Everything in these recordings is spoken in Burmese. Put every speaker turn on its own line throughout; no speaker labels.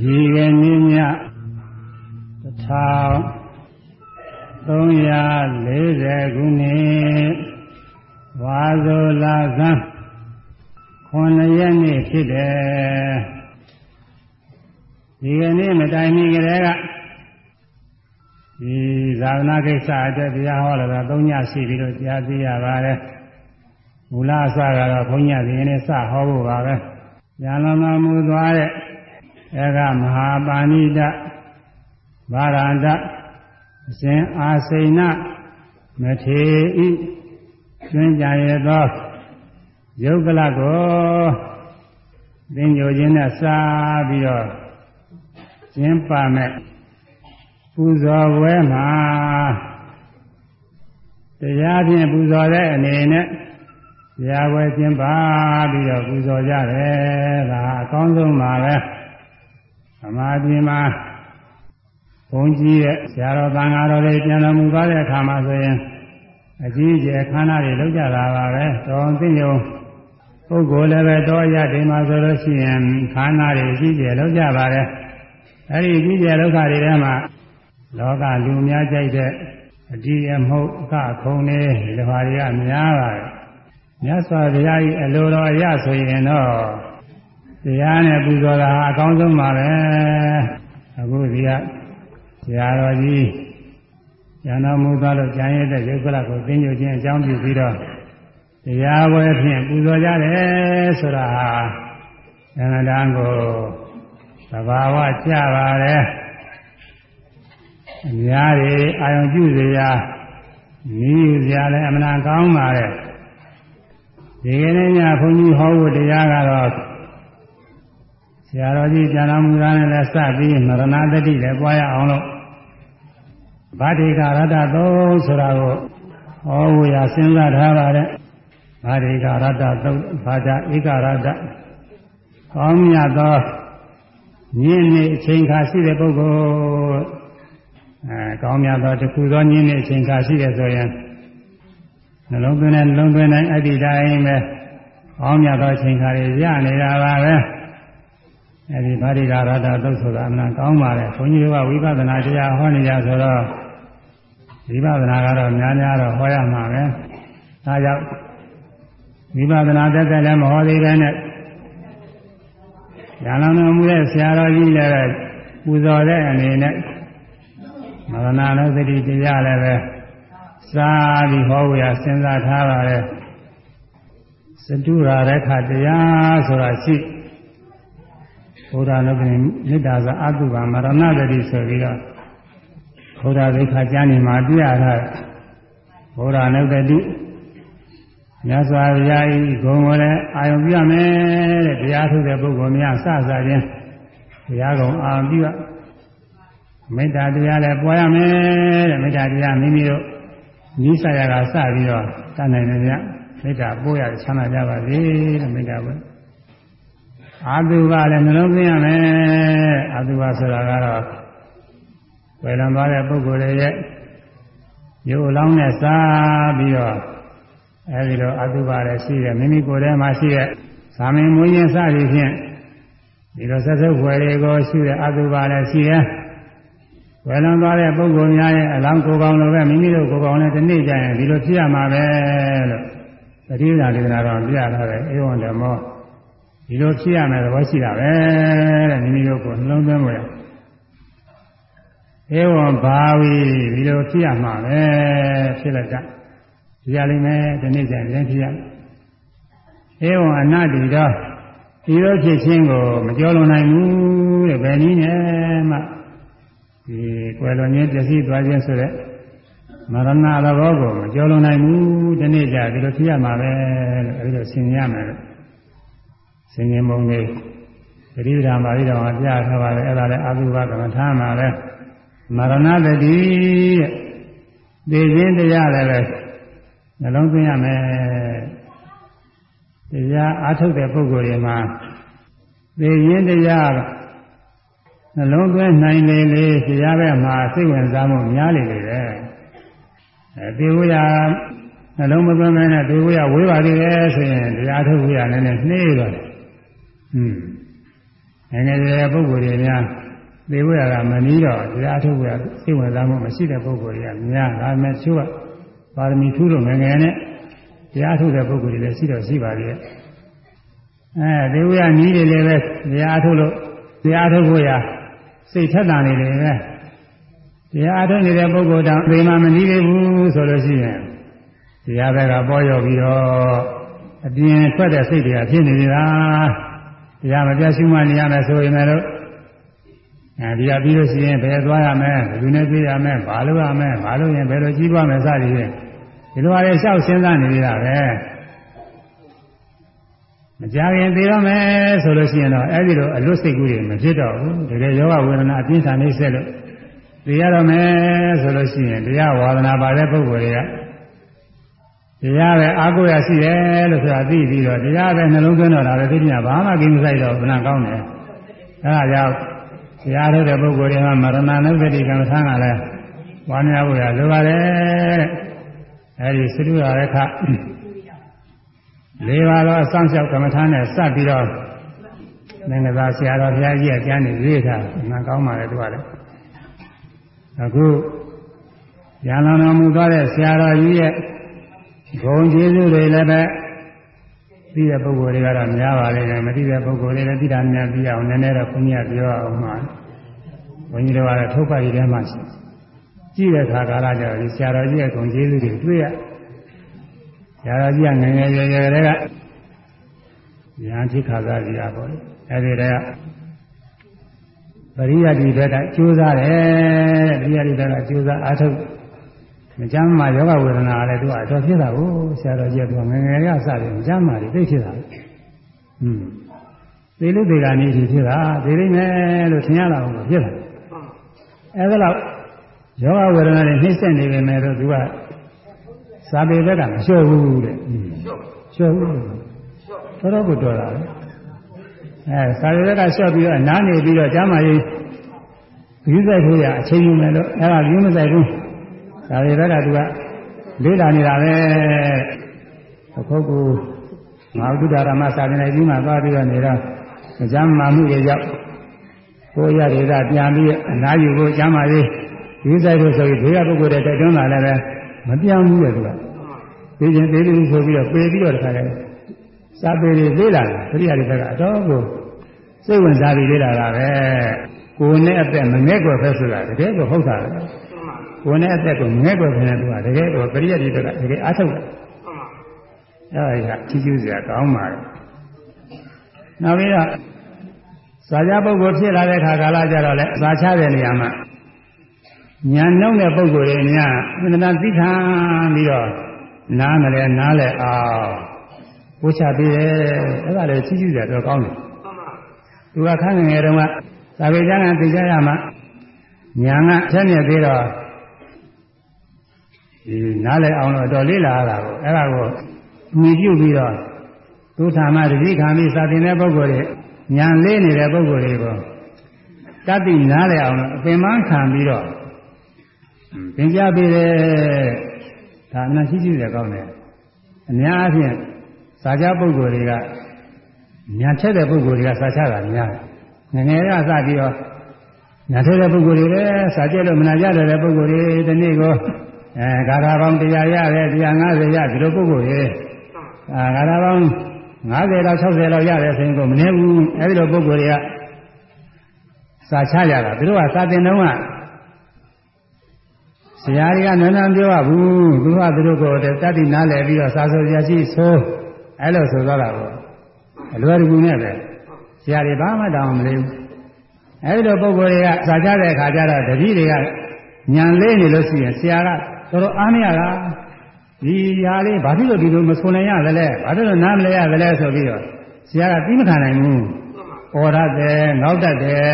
ဒီကနေ့ည1340ခုနှစ်ဝါဇိုလာဇန်9ရက်နေ့ဖြစ်တယ်ဒီကနေ့မတိုင်မီကလေးကဒီဇာဝနာကိစ္စအတွက်တရားဟောလာတာ၃ညရှိပြီးတော့ကြားသိရပါတယ်မူလအစကတော့ဘုန်းကြီးဒီနေ့စဟောဖို့ပါပဲညာလမမူသွားတဲ့ အဲကမဟာပါဏိတဗာရန္တအရှင်အာစိဏမထေဤကျွင်းကြရသောယုတ်ကလကိုသင်ညိုခြင်းနဲ့စားပြီးတော့ကျင်းပမဲ့ပူဇော်ပွဲမှာတရားဖြင့်ပူဇော်တဲ့အနေနဲ့တရားပွဲကျင်းပပြီးတော့ပူဇော်ကြတယ်ဒါအကောင်းဆုံးပါပဲ သမာဓိမှာဘုန်းကြီးရဲ့ဆရာတော်သံဃာတော်တွေပြန်တော်မူသွားတဲ့အခါမှာဆိုရင်အကြီးအကျယ်ခန္ဓာတွေလောက်ကြတာပါပဲတော်သိညုံပုဂ္ဂိုလ်လည်းပဲတော်ရဒီမှာဆိုလို့ရှိရင်ခန္ဓာတွေအကြီးအကျယ်လောက်ကြပါတယ်အဲဒီအကြီးအကျယ်လောက်ခတွေထဲမှာလောကလူများကြိုက်တဲ့အတိအမဟုတ်အခခုံနေဒီလိုဟာတွေကများပါတယ်မြတ်စွာဘုရားကြီးအလိုတော်ရဆိုရင်တော့ တရားနဲ့ပူဇော်တာအကောင်းဆုံးပါပဲအခုဒီကဆရာတော်ကြီးဉာဏ်တော်မူသွားလို့ကြံရတဲ့ယုတ်ကလကိုသိညွခြင်းအကြောင်းပြုပြီးတော့တရားပွဲဖြင့်ပူဇော်ကြတယ်ဆိုတာဟာဉာဏ်တန်းကိုသဘာဝကျပါတယ်အများကြီးအာယုံပြုစရာနီးယူစရာလည်းအမှန်ကောင်းပါတယ်ဒီကနေ့ညဘုန်းကြီးဟောဖို့တရားကတော့ ဆရာတော်ကြီးကျန်တော်မူတာနဲ့လည်းစပြီးမရဏတတိလည်းပွားရအောင်လို့ဗာတိကရတ္တသုံးဆိုတာကိုဟောဖို့ရစဉ်းစားထားပါတယ်ဗာတိကရတ္တသုံးဘာသာဧကရတ္တကောင်းမြတ်သောညင်းနေအချိန်ခါရှိတဲ့ပုဂ္ဂိုလ်အဲကောင်းမြတ်သောတခုသောညင်းနေအချိန်ခါရှိတဲ့ဆိုရင်နှလုံးသွင်းတဲ့နှလုံးသွင်းတိုင်းအဲ့ဒီတိုင်းပဲကောင်းမြတ်သောအချိန်ခါတွေရနေတာပါပဲ အဲဒီဗာရိကာရတသုတ်ဆိုတာအမှန်ကောင်းပါလေဘုန်းကြီးတို့ကဝိပဿနာတရားဟောနေကြဆိုတော့ဝိပဿနာကတော့များများတော့ဟောရမှာပဲဒါကြောင့်ဝိပဿနာတက်တက်လည်းမဟောသေးတဲ့နဲ့ညာလောင်တော်မူတဲ့ဆရာတော်ကြီးလည်းပူဇော်တဲ့အနေနဲ့မရဏနုသတိတရားလည်းပဲစားပြီးဟောဝရစဉ်းစားထားပါလေစတုရာရခတရားဆိုတာရှိ ဘုရားလုံးကမေတ္တာစာအတုပါမရဏတတိဆိုပြီးတော့ဘုရားဒိဋ္ဌာကျမ်းနေမှာပြရတာဘုရားနုတတိမြတ်စွာဘုရားဤဂုဏ်ကိုလည်းအာယုံပြမယ်တဲ့တရားထုတ်တဲ့ပုဂ္ဂိုလ်များစစချင်းတရားကုံအာရုံပြမေတ္တာတရားလည်းပွားရမယ်တဲ့မေတ္တာတရားမိမိတို့ဤဆရာကစပြီးတော့တတ်နိုင်တယ်ဗျမေတ္တာပို့ရချမ်းသာကြပါစေတဲ့မေတ္တာပို့ အာတုကလည်းနှလုံးသွင်းရမယ်အာတုကဆိုတာကတော့ဝေလံသွားတဲ့ပုဂ္ဂိုလ်တွေရဲ့ရုပ်အလောင်းနဲ့စားပြီးတော့အဲဒီလိုအာတုကလည်းရှိတယ်မိမိကိုယ်ထဲမှာရှိတဲ့သာမင်မွေးရင်စသည်ဖြင့်ဒီလိုဆက်စုပ်ွယ်တွေကိုရှိတဲ့အာတုကလည်းရှိတယ်ဝေလံသွားတဲ့ပုဂ္ဂိုလ်များရဲ့အလောင်းကိုယ်ကောင်းလိုပဲမိမိတို့ကိုယ်ကောင်းလည်းဒီနေ့ကျရင်ဒီလိုဖြစ်ရမှာပဲလို့တတိယဒေသနာတော်ပြရထားတယ်အေဝံဓမ္မော ဒီလိုဖြစ်ရမယ်သဘောရှိတာပဲတဲ့မိမိတို့ကိုနှလုံးသွင်းဖို့ရဧဝံဘာဝီဒီလိုဖြစ်ရမှာပဲဖြစ်လက်တဒီရလိမ့်မယ်ဒီနေ့ကျရင်လည်းဖြစ်ရဧဝံအနတ္တိတော့ဒီလိုဖြစ်ခြင်းကိုမကြောလွန်နိုင်ဘူးတဲ့ဘယ်နည်းနဲ့မှဒီကွယ်လွန်ခြင်းပြည့်စည်သွားခြင်းဆိုတဲ့မရဏသဘောကိုမကြောလွန်နိုင်ဘူးဒီနေ့ကျဒီလိုဖြစ်ရမှာပဲလို့အဲဒီလိုဆင်ញရမယ်လို့ ဆင်ញင်ပုံလေးပရိဒါမာရိတော်ကပြထားပါတယ်အဲ့ဒါလည်းအဘိဘကမ္မထာမှာပဲမရဏတတိတဲ့သိခြင်းတရားလည်းပဲနှလုံးသွင်းရမယ်တရားအားထုတ်တဲ့ပုဂ္ဂိုလ်တွေမှာသိခြင်းတရားနှလုံးသွင်းနိုင်လေလေတရားပဲမှာစိတ်ဝင်စားမှုများလေလေပဲအဲသေဝရနှလုံးမသွင်းမဲနဲ့သေဝရဝေးပါသေးတယ်ဆိုရင်တရားထုတ်ဝရနည်းနည်းနှေးသွားတယ် ဟွန်းငယ်ငယ်ရွယ်ရွယ်ပုဂ္ဂိုလ်တွေများသေဝရကမနီးတော့တရားထုတ်ရစိတ်ဝင်စားမှုမရှိတဲ့ပုဂ္ဂိုလ်တွေကများဒါပေမဲ့သူကပါရမီထူးလို့ငယ်ငယ်နဲ့တရားထုတ်တဲ့ပုဂ္ဂိုလ်တွေလည်းရှိတော့ရှိပါသေးတယ်အဲသေဝရနီးတွေလည်းပဲတရားထုတ်လို့တရားထုတ်ဖို့ရစိတ်ထက်တာနေတယ်ပဲတရားထုတ်နေတဲ့ပုဂ္ဂိုလ်တောင်သေမှမနီးသေးဘူးဆိုလို့ရှိရင်တရားဘက်ကပေါ်ရောက်ပြီးတော့အပြင်ထွက်တဲ့စိတ်တွေကဖြစ်နေကြတာ တရားမပြတ်ရှုမှနေရမယ်ဆိုရင်လည်းအဲဒီကပြီးလို့ရှိရင်ဘယ်သွားရမလဲဘယ်သူနဲ့ပြေးရမလဲဘာလုပ်ရမလဲဘာလုပ်ရင်ဘယ်လိုကြီးပွားမလဲစသည်ဖြင့်ဒီလိုအရေးလျှောက်စဉ်းစားနေကြတာပဲမကြခင်သိတော့မယ်ဆိုလို့ရှိရင်တော့အဲဒီလိုအလွတ်စိတ်ကူးတွေမဖြစ်တော့ဘူးတကယ်ယောဂဝေဒနာအပြင်းထန်နေဆက်လို့သိရတော့မယ်ဆိုလို့ရှိရင်တရားဝါဒနာပါတဲ့ပုဂ္ဂိုလ်တွေက တရားပဲအာကိုရရှိတယ်လို့ဆိုတာသိပြီးတော့တရားပဲနှလုံးသွင်းတော့တာပဲသိညာဘာမှကိမဆိုင်တော့ဘဏကောင်းတယ်အဲဒါကြောင့်တရားထုတ်တဲ့ပုဂ္ဂိုလ်တွေကမရဏနုပတိကံထမ်းကလည်းဝါများဖို့ရလိုပါတယ်အဲဒီသတုရရခလေးပါးသောအဆောင်လျှောက်ကမ္မထာနဲ့စပ်ပြီးတော့မင်္ဂလာဆရာတော်ဘုရားကြီးအကျမ်းနေရေးထားမှန်ကောင်းပါလေသူကလည်းအခုရန်လောင်တော်မူသွားတဲ့ဆရာတော်ကြီးရဲ့ ဂုဏ်ကျေးဇူးတွေလည်းပဲသိတဲ့ပုဂ္ဂိုလ်တွေကတော့များပါလိမ့်မယ်မသိတဲ့ပုဂ္ဂိုလ်တွေလည်းသိတာများသိအောင်နည်းနည်းတော့ခွန်ကြီးကပြောအောင်မှာဘုန်းကြီးတို့ကတော့ထုတ်ပတ်ရည်ထဲမှာရှိကြည့်တဲ့အခါကာလကျတော့ဒီဆရာတော်ကြီးရဲ့ဂုဏ်ကျေးဇူးတွေတွေ့ရဆရာတော်ကြီးကငယ်ငယ်ရွယ်ရွယ်တွေကဉာဏ်ဖြစ်ခါစားကြတာပေါ့လေအဲဒီတည်းကပရိယတ်ဒီဘက်ကကြိုးစားတယ်ပရိယတ်ဒီဘက်ကကြိုးစားအားထုတ် မကြမ်းမှာယောဂဝေဒနာလည်းသူကအတော်ဖြစ်တာကိုဆရာတော်ကြီးကငယ်ငယ်ကစပြီးမကြမ်းမှာသိဖြစ်တာอืมသေလို့သေတာနေရှိဖြစ်တာသေလိမ့်မယ်လို့ထင်ရတာကိုဖြစ်တာအဲဒါတော့ယောဂဝေဒနာတွေနှိမ့်ဆက်နေပေမဲ့တော့သူကစာပေဘက်ကမလျှော့ဘူးတဲ့လျှော့ဘူးတော်တော်ကိုတော်တာလေအဲစာပေဘက်ကလျှော့ပြီးတော့နားနေပြီးတော့ကျမ်းမာရေးယူဆိုင်ဖို့ရအချိန်ယူမယ်လို့အဲဒါယူမဆိုင်ဘူး ဒါတွေဘက်ကသူကလေးလာနေတာပဲအခုကငါဥဒ္ဒရာမစာပေနဲ့ကြီးမှသွားပြီးတော့နေတော့ကျမ်းမာမှုတွေကြောင့်ကိုရတွေကပြန်ပြီးအနာယူဖို့ကျမ်းမာရေးဒီဆိုင်လို့ဆိုပြီးဘေးကပုဂ္ဂိုလ်တွေတက်တွန်းလာလည်းပဲမပြောင်းဘူးလေသူကသိချင်းသေးသေးဆိုပြီးတော့ပေပြီးတော့တခါလဲစာပေတွေလေးလာတယ်ပရိယာတွေဘက်ကအတော့ကိုစိတ်ဝင်စားပြီးလေးလာတာပဲကိုယ်နဲ့အသက်မငဲ့ကွယ်ဖက်ဆိုတာတကယ်ကိုဟုတ်တာလေ ကိုယ်နဲ့အသက်ကိုငဲ့ကွယ်ဖက်နေသူကတကယ်ကိုပရိယာတွေဘက်ကတကယ်အားထုတ်တယ်အဲ့ဒါကချီးကျူးစရာကောင်းပါလေနောက်ပြီးတော့စာကြပုဂ္ဂိုလ်ဖြစ်လာတဲ့ခါကာလကြတော့လေစာချတဲ့နေရာမှာညာနှုံးတဲ့ပုဂ္ဂိုလ်တွေများအမှန်တန်သိခံပြီးတော့နားမလဲနားလဲအောင်ဝှချပေးတယ်အဲ့ဒါလည်းချီးကျူးကြတော့ကောင်းတယ်သူကခန်းငယ်တုန်းကသာဝေကျမ်းကသိကြရမှာညာကဆက်မြက်သေးတော့ ဒီနားလဲအောင်တော့တော်လေးလာရတာကိုအဲ့ဒါကိုမြည်ပြုတ်ပြီးတော့သူထာမတတိခံပြီးစာသင်တဲ့ပုဂ္ဂိုလ်တွေညာလေးနေတဲ့ပုဂ္ဂိုလ်တွေကိုတတ်သိနားလဲအောင်တော့အပင်မခံပြီးတော့သင်ကြားပေးတယ်ဒါအမှန်ရှိရှိတယ်ကောင်းတယ်အများအားဖြင့်စာကြပုဂ္ဂိုလ်တွေကညာထက်တဲ့ပုဂ္ဂိုလ်တွေကစာချတာများတယ်ငငယ်ကစပြီးတော့ညာထက်တဲ့ပုဂ္ဂိုလ်တွေလည်းစာကြလို့မနာကြတဲ့ပုဂ္ဂိုလ်တွေဒီနေ့ကို အဲဂါထာပေါင်း100ရတယ်150ရဒီလိုပုဂ္ဂိုလ်တွေအာဂါထာပေါင်း50လောက်60လောက်ရတယ်ဆိုရင်ကိုမနေဘူးအဲဒီလိုပုဂ္ဂိုလ်တွေကစာချကြတာသူတို့ကစာတင်တုန်းကဆရာတွေကနန်းနန်းပြောရဘူးသူကသူတို့ကိုတတိနားလည်ပြီးတော့စာဆိုဆရာရှိဆိုအဲ့လိုဆိုတော့တာပေါ့အလွယ်တကူနဲ့ပဲဆရာတွေဘာမှတောင်းမလေးဘူးအဲ့ဒီလိုပုံကိုယ်တွေကစာကြတဲ့အခါကျတော့တတိတွေကညံလေးနေလို့ရှိရင်ဆရာက တော်တော်အားမရတာဒီຢာလေးဘာဖြစ်လို့ဒီလိုမဆိုနိုင်ရသလဲဘာဖြစ်လို့နားမလဲရသလဲဆိုပြီးတော့ဆရာကသိမခံနိုင်ဘူးဩရတဲ့ငေါက်တတ်တယ်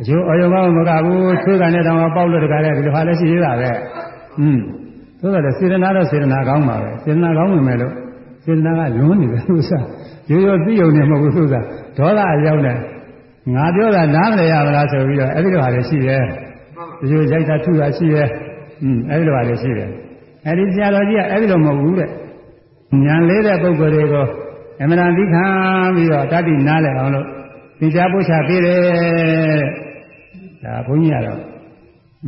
အကျိုးအယုံကောင်းမကဘူးသွေးကန်တဲ့တောင်ပေါက်လို့တကားလည်းဒီလိုဟာလည်းရှိသေးတာပဲอืมသို့တော်လည်းစေတနာတော့စေတနာကောင်းပါပဲစေတနာကောင်းဝင်မယ်လို့စေတနာကလွန်းနေတယ်သူစားရိုးရိုးသိုံနေမဟုတ်ဘူးသူစားဒေါသအရောက်နေငါပြောတာနားမလဲရမလားဆိုပြီးတော့အဲ့ဒီလိုဟာလည်းရှိတယ်ဒီလိုရိုက်တာထုတာရှိတယ် อืมအဲ့ဒီလိုဟာလည်းရှိတယ်အဲ့ဒီဆရာတော်ကြီးကအဲ့ဒီလိုမဟုတ်ဘူးတဲ့ဉာဏ်လေးတဲ့ပုဂ္ဂိုလ်တွေကိုအမှန်တန်သိခံပြီးတော့တတိနားလဲအောင်လို့သင်ကြားပို့ချပေးတယ်ဒါဘုန်းကြီးကတော့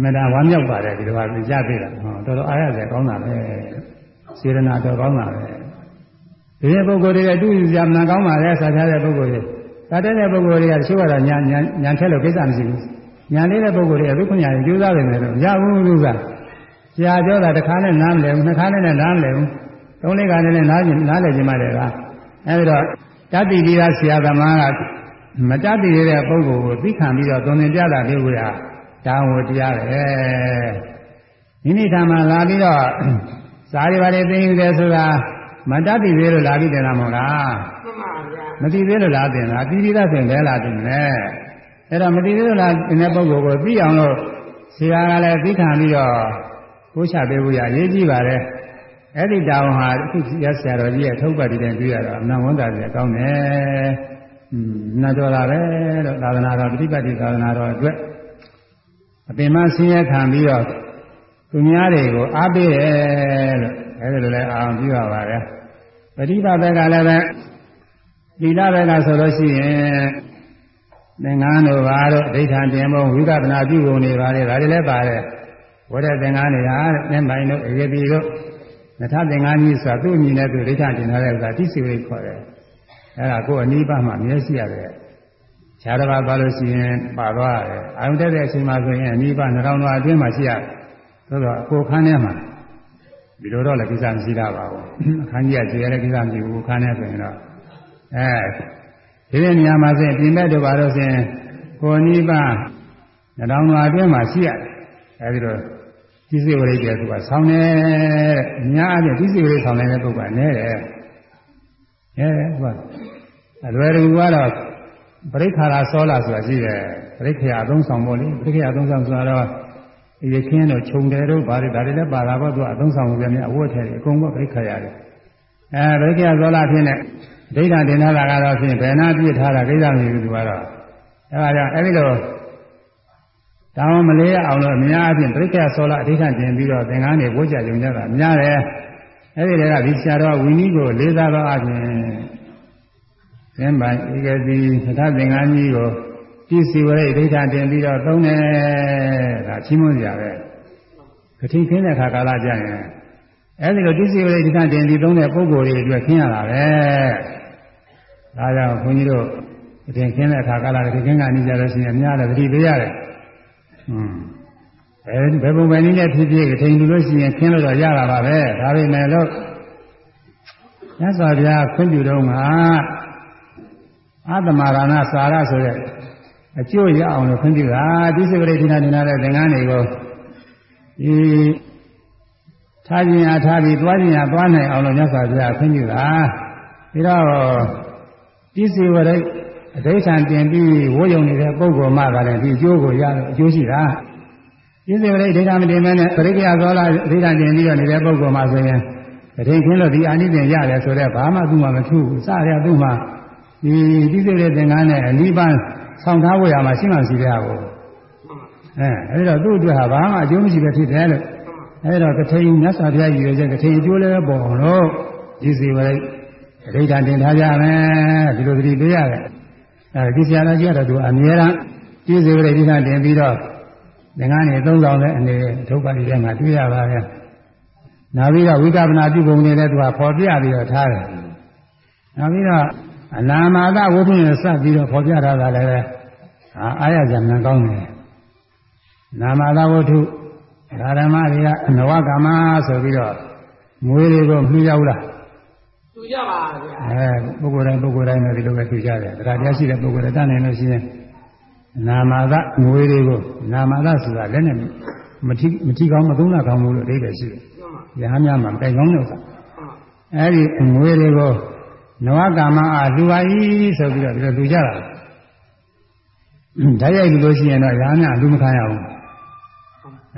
မတန်ဝမ်းမြောက်ပါတယ်ဒီလိုပါသင်ကြားပေးတာဟောတော်တော်အားရတယ်ကောင်းတာပဲစေရနာတော်ကောင်းတာပဲဒီနေ့ပုဂ္ဂိုလ်တွေအတူယူကြမှန်ကောင်းပါလေဆက်ထားတဲ့ပုဂ္ဂိုလ်တွေတာတဲ့တဲ့ပုဂ္ဂိုလ်တွေကတချို့ကတော့ညာညာညာထက်လို့ကိစ္စမရှိဘူးညာလေးတဲ့ပုဂ္ဂိုလ်တွေကဒုက္ခညာကြိုးစားနေတယ်လို့ရဘူးလို့က ဆရာပြောတာတစ်ခါနဲ့နားမလဲဘူးနှစ်ခါနဲ့လည်းနားမလဲဘူးသုံးလေးခါနဲ့လည်းနားနားလဲခြင်းမလဲကအဲဒီတော့တတိပိသာဆရာသမားကမတတ်တည်တဲ့ပုဂ္ဂိုလ်ကိုသိခံပြီးတော့သုံးသင်ပြတာလေးကိုရတောင်းဝတရားပဲမိမိထာမှာလာပြီးတော့စာရီပါတွေသိယူတယ်ဆိုတာမတတ်တည်သေးလို့လာပြီးတယ်လားမဟုတ်လားမှန်ပါဗျာမတည်သေးလို့လာတင်လားပြီးပြီးသားဆိုရင်လည်းလာတင်တယ်အဲ့တော့မတည်သေးလို့လာတင်တဲ့ပုဂ္ဂိုလ်ကိုသိအောင်လို့ဆရာကလည်းသိခံပြီးတော့ ကိုးချပေးဖို့ရရေးကြည့်ပါလေအဲ့ဒီတောင်ဟာအခုရဆရာတော်ကြီးရဲ့ထုတ်ပတ်တည်တဲ့တွေ့ရတော့အနန္တဝန်တာကြီးကောင်းတယ်နာတော်လာပဲလို့သာသနာတော်ပฏิပတ်တိသာသနာတော်အတွက်အပင်မဆင်းရဲခံပြီးတော့သူများတွေကိုအားပေးတယ်လို့အဲဒီလိုလဲအာရုံပြုရပါတယ်ပฏิပတ်ဘက်ကလည်းပဲသီလဘက်ကဆိုလို့ရှိရင်သင်္ကန်းတို့ဘာတို့ဒိဋ္ဌံတင်ဖို့ဝိပဿနာပြုပုံတွေပါတယ်ဒါတွေလည်းပါတယ် ဝရသင်္ကန်းတွေဟာသင်္ပိုင်တို့အယေတိတို့နထသင်္ကန်းကြီးဆိုတာသူ့အညီနဲ့သူဒိဋ္ဌံတင်ထားတဲ့ဥစ္စာတိစီဝိခေါ်တယ်အဲ့ဒါကိုယ်အနိဗ္ဗာန်မှာမြဲရှိရတယ်ခြားတစ်ပါးသွားလို့ရှိရင်ပါသွားတယ်အာယုန်တက်တဲ့အချိန်မှာဆိုရင်အနိဗ္ဗာန်နှောင်းတော်အတွင်းမှာရှိရတယ်သို့တော့ကိုယ်ခန်းထဲမှာဒီလိုတော့လည်းကိစ္စမရှိတာပါဘူးအခန်းကြီးကကျေရတဲ့ကိစ္စမရှိဘူးခန်းထဲဆိုရင်တော့အဲဒီတဲ့နေရာမှာဆိုရင်ပြင်မဲ့တို့ပါလို့ဆိုရင်ကိုယ်နိဗ္ဗာန်နှောင်းတော်အတွင်းမှာရှိရတယ်အဲဒီတော့ ဒီစိဝရိတ်တဲ့သူကဆောင်းတယ်အများအားဖြင့်ဒီစိဝရိတ်ဆောင်းနေတဲ့ပုဂ္ဂိုလ်ကနည်းတယ်အဲဟုတ်အလွယ်တကူကတော့ပရိခါရစောလာဆိုတာရှိတယ်ပရိခရာအသုံးဆောင်ပေါ့လေပရိခရာအသုံးဆောင်ဆိုတော့ဒီရခင်းတော့ခြုံတယ်တို့ဘာတွေဒါတွေလည်းပါတာပေါ့သူကအသုံးဆောင်မှုပြန်အဝတ်ထည်အကုန်ပေါ့ပရိခရာတွေအဲပရိခရာစောလာဖြစ်နေဒိဋ္ဌာတင်ထားတာကတော့ဖြင့်ဘယ်နာပြည့်ထားတာကိစ္စမရှိဘူးသူကတော့အဲဒါကြောင့်အဲဒီလို တောင်းမလေးရအောင်လို့အများအပြားပရိက္ခဆောလာအဋ္ဌိဋ္ဌတင်ပြီးတော့သင်္ကန်းတွေဝှကြကြုံကြတာများတယ်အဲ့ဒီတည်းကဒီဆရာတော်ဝိနည်းကိုလေးစားသောအပြင်သင်္ပိုင်ဧကတိသထသင်္ကန်းကြီးကိုပြည့်စုံဝရိဒိဋ္ဌတင်ပြီးတော့သုံးတယ်ဒါချီးမွမ်းကြပဲကတိခင်းတဲ့ခါကာလကြရင်အဲ့ဒီလိုပြည့်စုံဝရိဒိဋ္ဌတင်ပြီးသုံးတဲ့ပုဂ္ဂိုလ်တွေအတွက်ခင်းရတာပဲဒါကြောင့်ခွန်ကြီးတို့ကတိခင်းတဲ့ခါကာလကတိခင်းကနေကြလို့ရှိရင်အများလည်းသတိပေးရတယ် ဟွန်းအဲဘယ်ပုံပဲနည်းနဲ့ဖြစ်ဖြစ်ထိန်လူလို့ရှိရင်ခင်းလို့တော့ရတာပါပဲဒါပေမဲ့လို့မြတ်စွာဘုရားခွင့်ပြုတော့မှာအာသမရဏစာရဆိုတဲ့အကျိုးရအောင်လို့ခွင့်ပြုတာဒီစိပရိဋ္ဌိနာနေလာတဲ့သင်္ကန်းတွေကိုဒီထားခြင်းအားထားပြီးသွားခြင်းအားသွားနိုင်အောင်လို့မြတ်စွာဘုရားခွင့်ပြုတာပြီးတော့ဒီစိဝရိဋ္ဌ အဋ္ဌံတင်ပြီးဝိုးယုံနေတဲ့ပုဂ္ဂိုလ်မှသာလည်းဒီအကျိုးကိုရတော့အကျိုးရှိတာပြည့်စုံတဲ့ဒိဋ္ဌာမတင်မဲနဲ့ပရိက္ခယသောလာဒိဋ္ဌာတင်ပြီးတော့နေတဲ့ပုဂ္ဂိုလ်မှဆိုရင်တထိန်ခင်းလို့ဒီအာနိသင်ရတယ်ဆိုတော့ဘာမှသူ့မှာမထူးဘူးစရသူ့မှာဒီပြည့်စုံတဲ့သင်္ကန်းနဲ့အနိဗ္ဗာန်ဆောင်ထားဖို့ရမှာရှိမှရှိတဲ့ဟာကိုအဲအဲဒီတော့သူ့အတွက်ဟာဘာမှအကျိုးမရှိပဲဖြစ်တယ်လို့အဲဒီတော့တထိန်မြတ်စွာဘုရားရည်ရွယ်ချက်ကထိန်အကျိုးလည်းပေါ်အောင်လို့ဒီစီဝရိဒိဋ္ဌာတင်ထားကြမယ်ဒီလိုသတိပေးရတယ် အဲဒီဆရာတော်ကြီးကတော့သူအမြဲတမ်းပြည့်စုံတဲ့ဒိဋ္ဌာတင်ပြီးတော့သင်္ကန်းနေသုံးဆောင်တဲ့အနေဒုက္ခတွေထဲမှာတွေ့ရပါရဲ့။နောက်ပြီးတော့ဝိကပနာပြုပုံတွေလည်းသူကပေါ်ပြပြီးတော့ထားတယ်။နောက်ပြီးတော့အနာမာသဝိသုနဲ့စပ်ပြီးတော့ပေါ်ပြထားတာလည်းအာအာရဇံမြန်ကောင်းတယ်။နာမာသဝိသုဓမ္မတွေကအနဝကမဆိုပြီးတော့မွေးတွေကိုမြှရောက်လား။သူ ကြပါဗျာ။အဲပုဂ္ဂိုလ်တိုင်းပုဂ္ဂိုလ်တိုင်းလည်းဒီလိုပဲသူကြတယ်။ဒါတရားရှိတဲ့ပုဂ္ဂိုလ်တွေတတ်နိုင်လို့ရှိရင်နာမာသငွေတွေကိုနာမာသဆိုတာလည်းနဲ့မထီမထီကောင်းမသုံးလာကောင်းဘူးလို့အဓိပ္ပာယ်ရှိတယ်။ရဟန်းများမှာကြိုက်ကောင်းတဲ့ဥစ္စာ။အဲဒီငွေတွေကိုနဝကာမအားလူပါ၏ဆိုပြီးတော့ဒီလိုလူကြတာ။ဓာတ်ရိုက်လူလို့ရှိရင်တော့ရဟန်းများလူမခံရဘူး။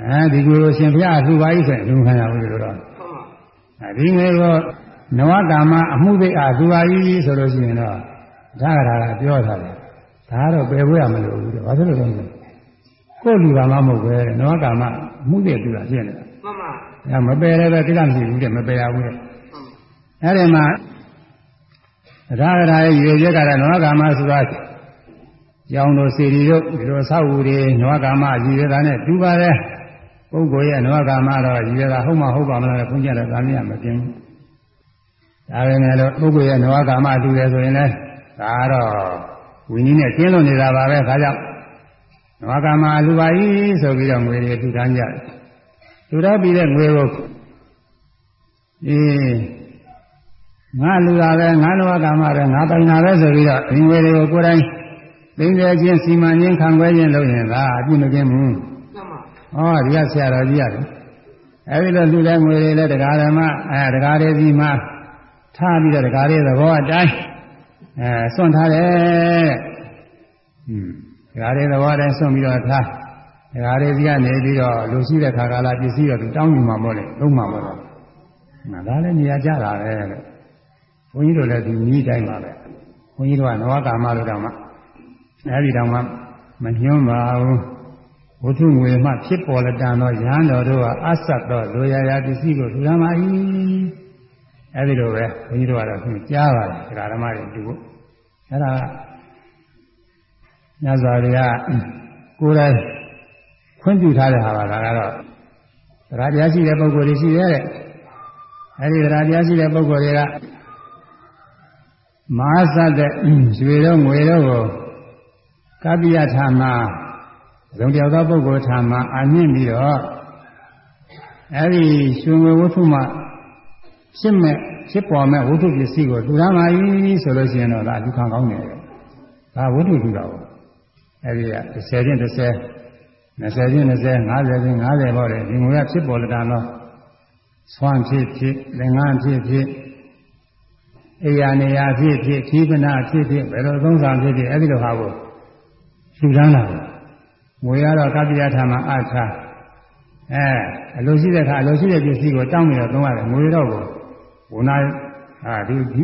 အဲဒီကိုလိုရှင်ဘုရားလူပါ၏ဆိုရင်လူမခံရဘူးလို့တော့။အဲဒီငွေကို နဝကာမအမှုသိအားလူပါ၏ဆိုလို့ရှိရင်တော့ဒါကဒါကပြောတာလေ။ဒါကတော့ပယ်ဖို့ရမလို့ဘူးတဲ့ဘာဖြစ်လို့လဲဆိုကိုယ်လူကမှမဟုတ်ပဲနောကာမမှုတဲ့သူကဖြစ်နေတာမှန်ပါအဲမပယ်လည်းပဲတိကျမရှိဘူးတဲ့မပယ်ရဘူးတဲ့အဲဒီမှာရာဂရာရဲ့ရွေချက်ကတော့နောကာမဆိုတာကြောင်းတို့စီရီတို့ဒီလိုဆောက်ဦးတွေနဝကာမရည်ရတာနဲ့တူပါတယ်ပုဂ္ဂိုလ်ရဲ့နဝကာမတော့ရည်ရတာဟုတ်မှဟုတ်ပါမလားခွင့်ကြတယ်ဒါမျိုးမပြင်း ဒါပဲလေလို့ပုဂ္ဂိုလ်ရဲ့နဝကာမတူတယ်ဆိုရင်လည်းဒါကတော့ဝိနည်းနဲ့ကျင်းလို့နေတာပါပဲဒါကြောင့်နဝကာမလူပါကြီးဆိုပြီးတော့ငွေတွေထူထမ်းကြတယ်ထူထမ်းပြီးတဲ့ငွေကိုအေးငါလူတာပဲငါနဝကာမပဲငါပိုင်တာပဲဆိုပြီးတော့ဒီငွေတွေကိုကိုယ်တိုင်သိစေခြင်းစီမံခြင်းခံခွဲခြင်းလုပ်ရင်သာအပြည့်မကင်းဘူး။ဟောဒီကဆရာတော်ကြီးရတယ်။အဲဒီလိုလူတဲ့ငွေတွေလည်းတရားဓမ္မအဲတရားတွေစီမှာ ထားပြီးတော့တရားတွေသဘောအတိုင်းအဲစွန့်ထားတယ်။ဟွန်းတရားတွေသဘောအတိုင်းစွန့်ပြီးတော့ထားတရားတွေစီကနေပြီးတော့လူရှိတဲ့ခါကာလပစ္စည်းတော့တောင်းယူမှာမို့လေလုံးမှာမို့တော့။ဒါလည်းနေရာကြတာပဲလို့။ဘုန်းကြီးတို့လည်းဒီနည်းတိုင်းပါပဲ။ဘုန်းကြီးတို့ကနဝကာမလို့တော့မှအဲဒီတောင်မှမညွှန်းပါဘူးဝိထုငွေမှဖြစ်ပေါ်လက်တန်သောရဟန်းတော်တို့ကအဆက်သောလိုရာရာပစ္စည်းကိုထူထမ်းပါ၏ အဲဒီလိုပဲဘုန်းကြီးတို့ကတော့သူကြားပါတယ်ဒကာဓမ္မတွေတူဖို့အဲဒါကညဇာတွေကကိုယ်တိုင်ခွင့်ပြုထားတဲ့ဟာပါဒါကတော့တရားတရားရှိတဲ့ပုဂ္ဂိုလ်တွေရှိတယ်တဲ့အဲဒီတရားတရားရှိတဲ့ပုဂ္ဂိုလ်တွေကမဟာသတ်တဲ့ရွှေတော့ငွေတော့ကိုကပ္ပိယထာမှာဇုံတယောက်သောပုဂ္ဂိုလ်ထာမှာအမြင့်ပြီးတော့အဲဒီရှင်ဝေဝတ္ထုမှ ဖြစ်မဲ့ဖြစ်ပေါ်မဲ့ဝတ္ထုပစ္စည်းကိုတူရမှာဤဆိုလို့ရှိရင်တော့ဒါဒုက္ခကောင်းတယ်ဒါဝတ္ထုတူတာပေါ့အဲဒီက30ချင်း30 20ချင်း20 50ချင်း50ပေါ့လေဒီငွေကဖြစ်ပေါ်လာတော့ဆွမ်းဖြစ်ဖြစ်သင်္ကန်းဖြစ်ဖြစ်အိယာနေယာဖြစ်ဖြစ်ခီးပနာဖြစ်ဖြစ်ဘယ်လိုသုံးဆောင်ဖြစ်ဖြစ်အဲဒီလိုဟာကိုလှူဒန်းလာတယ်ငွေကတော့ကပ္ပိယထာမှာအထာအဲအလိုရှိတဲ့အခါအလိုရှိတဲ့ပစ္စည်းကိုတောင်းပြီးတော့သုံးရတယ်ငွေတော့ကို ဘုနာအာဒီဒီ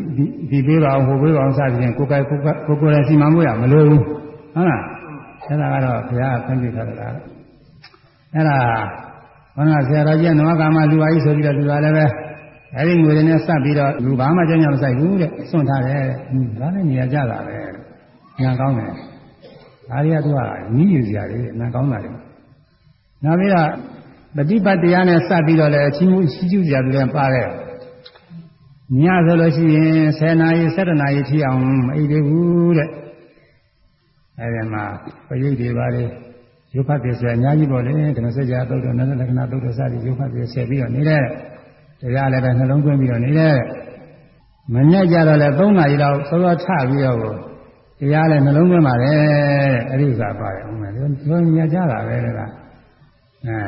ဒီပေးပါအောင်ဟိုပေးပါအောင်စသဖြင့်ကိုယ်ကိုယ်ကိုယ်ကိုယ်လည်းစီမံမှုရမလိုဘူးဟုတ်လားအဲ့ဒါကတော့ဘုရားဆန်းပြထားတာအဲ့ဒါဘုရားဆရာတော်ကြီးကနဝကာမလူပါကြီးဆိုပြီးတော့လူပါလည်းပဲအဲ့ဒီငွေတွေနဲ့စပ်ပြီးတော့လူဘာမှကြောင်းကြမဆိုင်ဘူးတဲ့စွန့်ထားတယ်တဲ့ဒါလည်းနေရာကြတာပဲညာကောင်းတယ်ဒါတွေကသူကနီးယူစရာတွေအမှန်ကောင်းတာတွေနောက်ပြီးတော့ပฏิပတ်တရားနဲ့စပ်ပြီးတော့လည်းအချင်းမှုရှိကျူစရာတွေလည်းပါတယ် ညဆိုလို့ရှိရင်10နာရီ17နာရီထိအောင်မအိပ်သေးဘူးတဲ့အဲဒီမှာပရိတ်တွေပါလေရုပ်ဖတ်ပြဆရာအများကြီးပေါ့လေဓမ္မစကြာသုတ်တော်နန္ဒလက္ခဏာသုတ်တော်စသည်ရုပ်ဖတ်ပြဆယ်ပြီးတော့နေတဲ့တရားလည်းပဲနှလုံးသွင်းပြီးတော့နေတဲ့မညက်ကြတော့လည်း3နာရီလောက်စောစောထပြီးတော့တရားလည်းနှလုံးသွင်းပါတယ်အဲ့ဒီဥစ္စာပါတယ်ဟုတ်မယ်သူညကြတာပဲလေကအဲ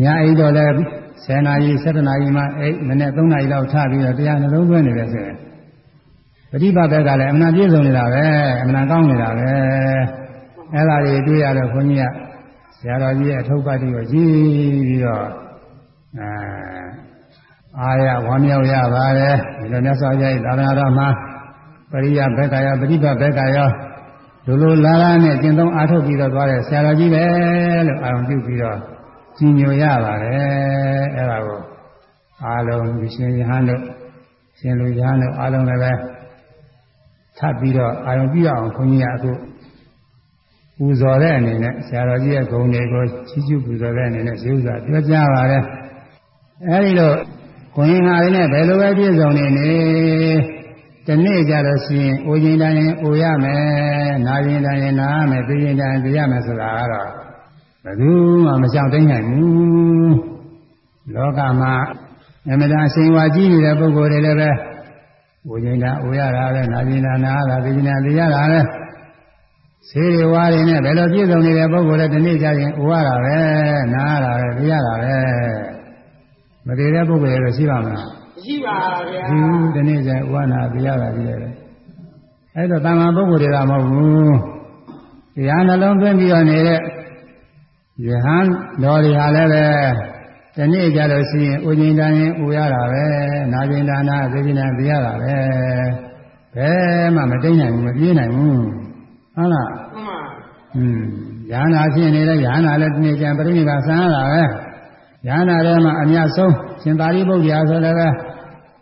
ညာအိတော့လည်း 10နာရီ17နာရီမှအိမနေ့3နာရီလောက်ထပြီးတော့တရားနှလုံးသွင်းနေတယ်ဆိုရင်ပฏิပတ်ဘက်ကလည်းအမှန်ပြည့်စုံနေတာပဲအမှန်ကောင်းနေတာပဲအဲ့ဒါတွေတွေ့ရတော့ခွန်ကြီးကဆရာတော်ကြီးရဲ့အထုပ်ပတ်တွေကိုကြည့်ပြီးတော့အဲအာရဝမ်းမြောက်ရပါတယ်ဒီလိုမြတ်စွာဘုရားရဲ့သာသနာတော်မှာပရိယဘက်ကရောပฏิပတ်ဘက်ကရောဒုလိုလာလာနဲ့ကျင့်သုံးအားထုတ်ပြီးတော့သွားတဲ့ဆရာတော်ကြီးပဲလို့အာရုံပြုပြီးတော့ ကြီးညိုရပါတယ်အဲ့ဒါကိုအားလုံးဒီရှင်ယဟန်တို့ရှင်လူယဟန်တို့အားလုံးလည်းပဲထပ်ပြီးတော့အာရုံပြုအောင်ခွန်ကြီးကအခုပူဇော်တဲ့အနေနဲ့ဆရာတော်ကြီးရဲ့ဂုဏ်တွေကိုချီးကျူးပူဇော်တဲ့အနေနဲ့ဇေဥစွာပြောကြားပါတယ်အဲဒီလိုခွန်ကြီးဟာလည်းဘယ်လိုပဲပြည့်စုံနေနေဒီနေ့ကြလို့ရှိရင်အိုခြင်းတိုင်းအိုရမယ်နာခြင်းတိုင်းနာရမယ်သိခြင်းတိုင်းသိရမယ်ဆိုတာကတော့ ဘယ်သူမှမရှောင်သိနိုင်ဘူးလောကမှာအမြဲတမ်းရှင်ဝါကြီးနေတဲ့ပုဂ္ဂိုလ်တွေလည်းပဲအိုခြင်းတိုင်းအိုရတာပဲနာခြင်းတိုင်းနာရတာသိခြင်းတိုင်းသိရတာပဲဆေးတွေဝါးတွေနဲ့ဘယ်လိုပြည့်စုံနေတဲ့ပုဂ္ဂိုလ်တွေဒီနေ့ကြရင်အိုရတာပဲနာရတာပဲသိရတာပဲမတည်တဲ့ပုဂ္ဂိုလ်တွေတော့ရှိပါမလား
ရှိပါဗျာ
ဒီဒီနေ့ကျဝါနာပြရတာကြီးတယ်အဲ့တော့တမန်ပုဂ္ဂိုလ်တွေကမဟုတ်ဘူးတရားနှလုံးသွင်းပြီးတော့နေတဲ့ ယဟန်တော်တွေဟာလည်းပဲဒီနေ့ကြလို့ရှိရင်ဥကျင်တန်ရင်ဥရတာပဲနာကျင်ဒါနာသိကျင်နာပြရတာပဲဘယ်မှမတိတ်နိုင်ဘူးမပြေးနိုင်ဘူးဟုတ်လား
မှန်ပါ
อืมယဟနာဖြစ်နေတဲ့ယဟနာလည်းဒီနေ့ကျပြိဋိဘာဆန်းရတာပဲယဟနာထဲမှာအများဆုံးရှင်သာရိပုတ္တရာဆိုလည်းပဲ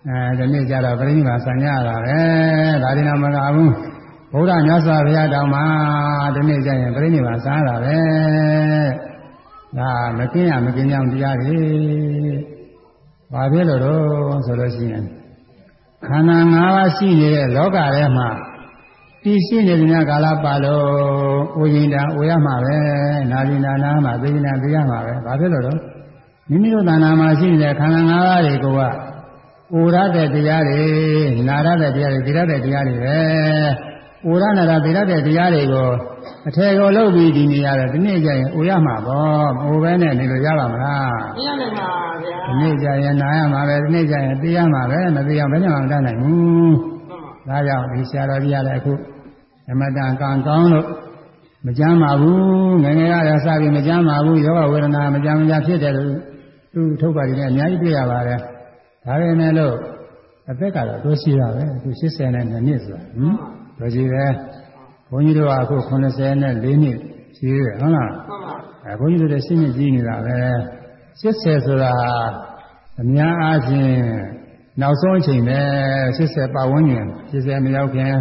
အဲဒီနေ့ကျတော့ပြိဋိဘာဆန်းရတာပဲဒါရင်တော့မကဘူး ဘဘုရားမြတ်စွာဘုရားတောင်မှဒီနေ့ကျရင်ပြိဋိဘာစားတာပဲဒါမကင်းရမကင်းကြောင်တရားတွေဘာဖြစ်လို့တော့ဆိုလို့ရှိရင်ခန္ဓာ၅ပါးရှိနေတဲ့လောကထဲမှာဒီရှိနေတဲ့ညကာလပါလို့ဥယျင်တာဥရမှာပဲနာကျင်တာနာမှာသိကျင်တာသိရမှာပဲဘာဖြစ်လို့တော့မိမိတို့တဏ္ဍာမှာရှိနေတဲ့ခန္ဓာ၅ပါးတွေကိုကဥရတဲ့တရားတွေနာရတဲ့တရားတွေသိရတဲ့တရားတွေပဲ ဥရနာရသိရတဲ့တရားတွေကိုအထေကိုလုပ်ပြီးဒီနေရတယ်ဒီနေ့ကျရင်ဥရမှာပေါ့မဟုတ်ပဲနဲ့နေလို့ရပါမလား
မရနိုင်ပါဗျာ
ဒီနေ့ကျရင်နာရမှာပဲဒီနေ့ကျရင်သိရမှာပဲမသိအောင်ဘယ်နဲ့မှမတတ်နိုင်ဘူးဒါကြောင့်ဒီဆရာတော်ကြီးကလည်းအခုအမတန်ကံကောင်းလို့မကြမ်းပါဘူးငငယ်ရရစပြီးမကြမ်းပါဘူးယောဂဝေဒနာမကြမ်းမကြဖြစ်တယ်လို့သူထုတ်ပါတယ်လည်းအများကြီးတွေ့ရပါတယ်ဒါပေမဲ့လို့အသက်ကတော့တိုးရှိတာပဲသူ80နဲ့နှစ်ဆိုတာဟမ် တော်ကြီးပဲဘုန်းကြီးတို့ကအခု84နဲ့4နှစ်ရှိတယ်ဟုတ်လား
ဟုတ်ပါ
အဲဘုန်းကြီးတို့လည်းရှင်းနေကြီးနေတာပဲ80ဆိုတာအများအားဖြင့်နောက်ဆုံးအချိန်ပဲ80ပတ်ဝန်းကျင်80မရောက်ခင်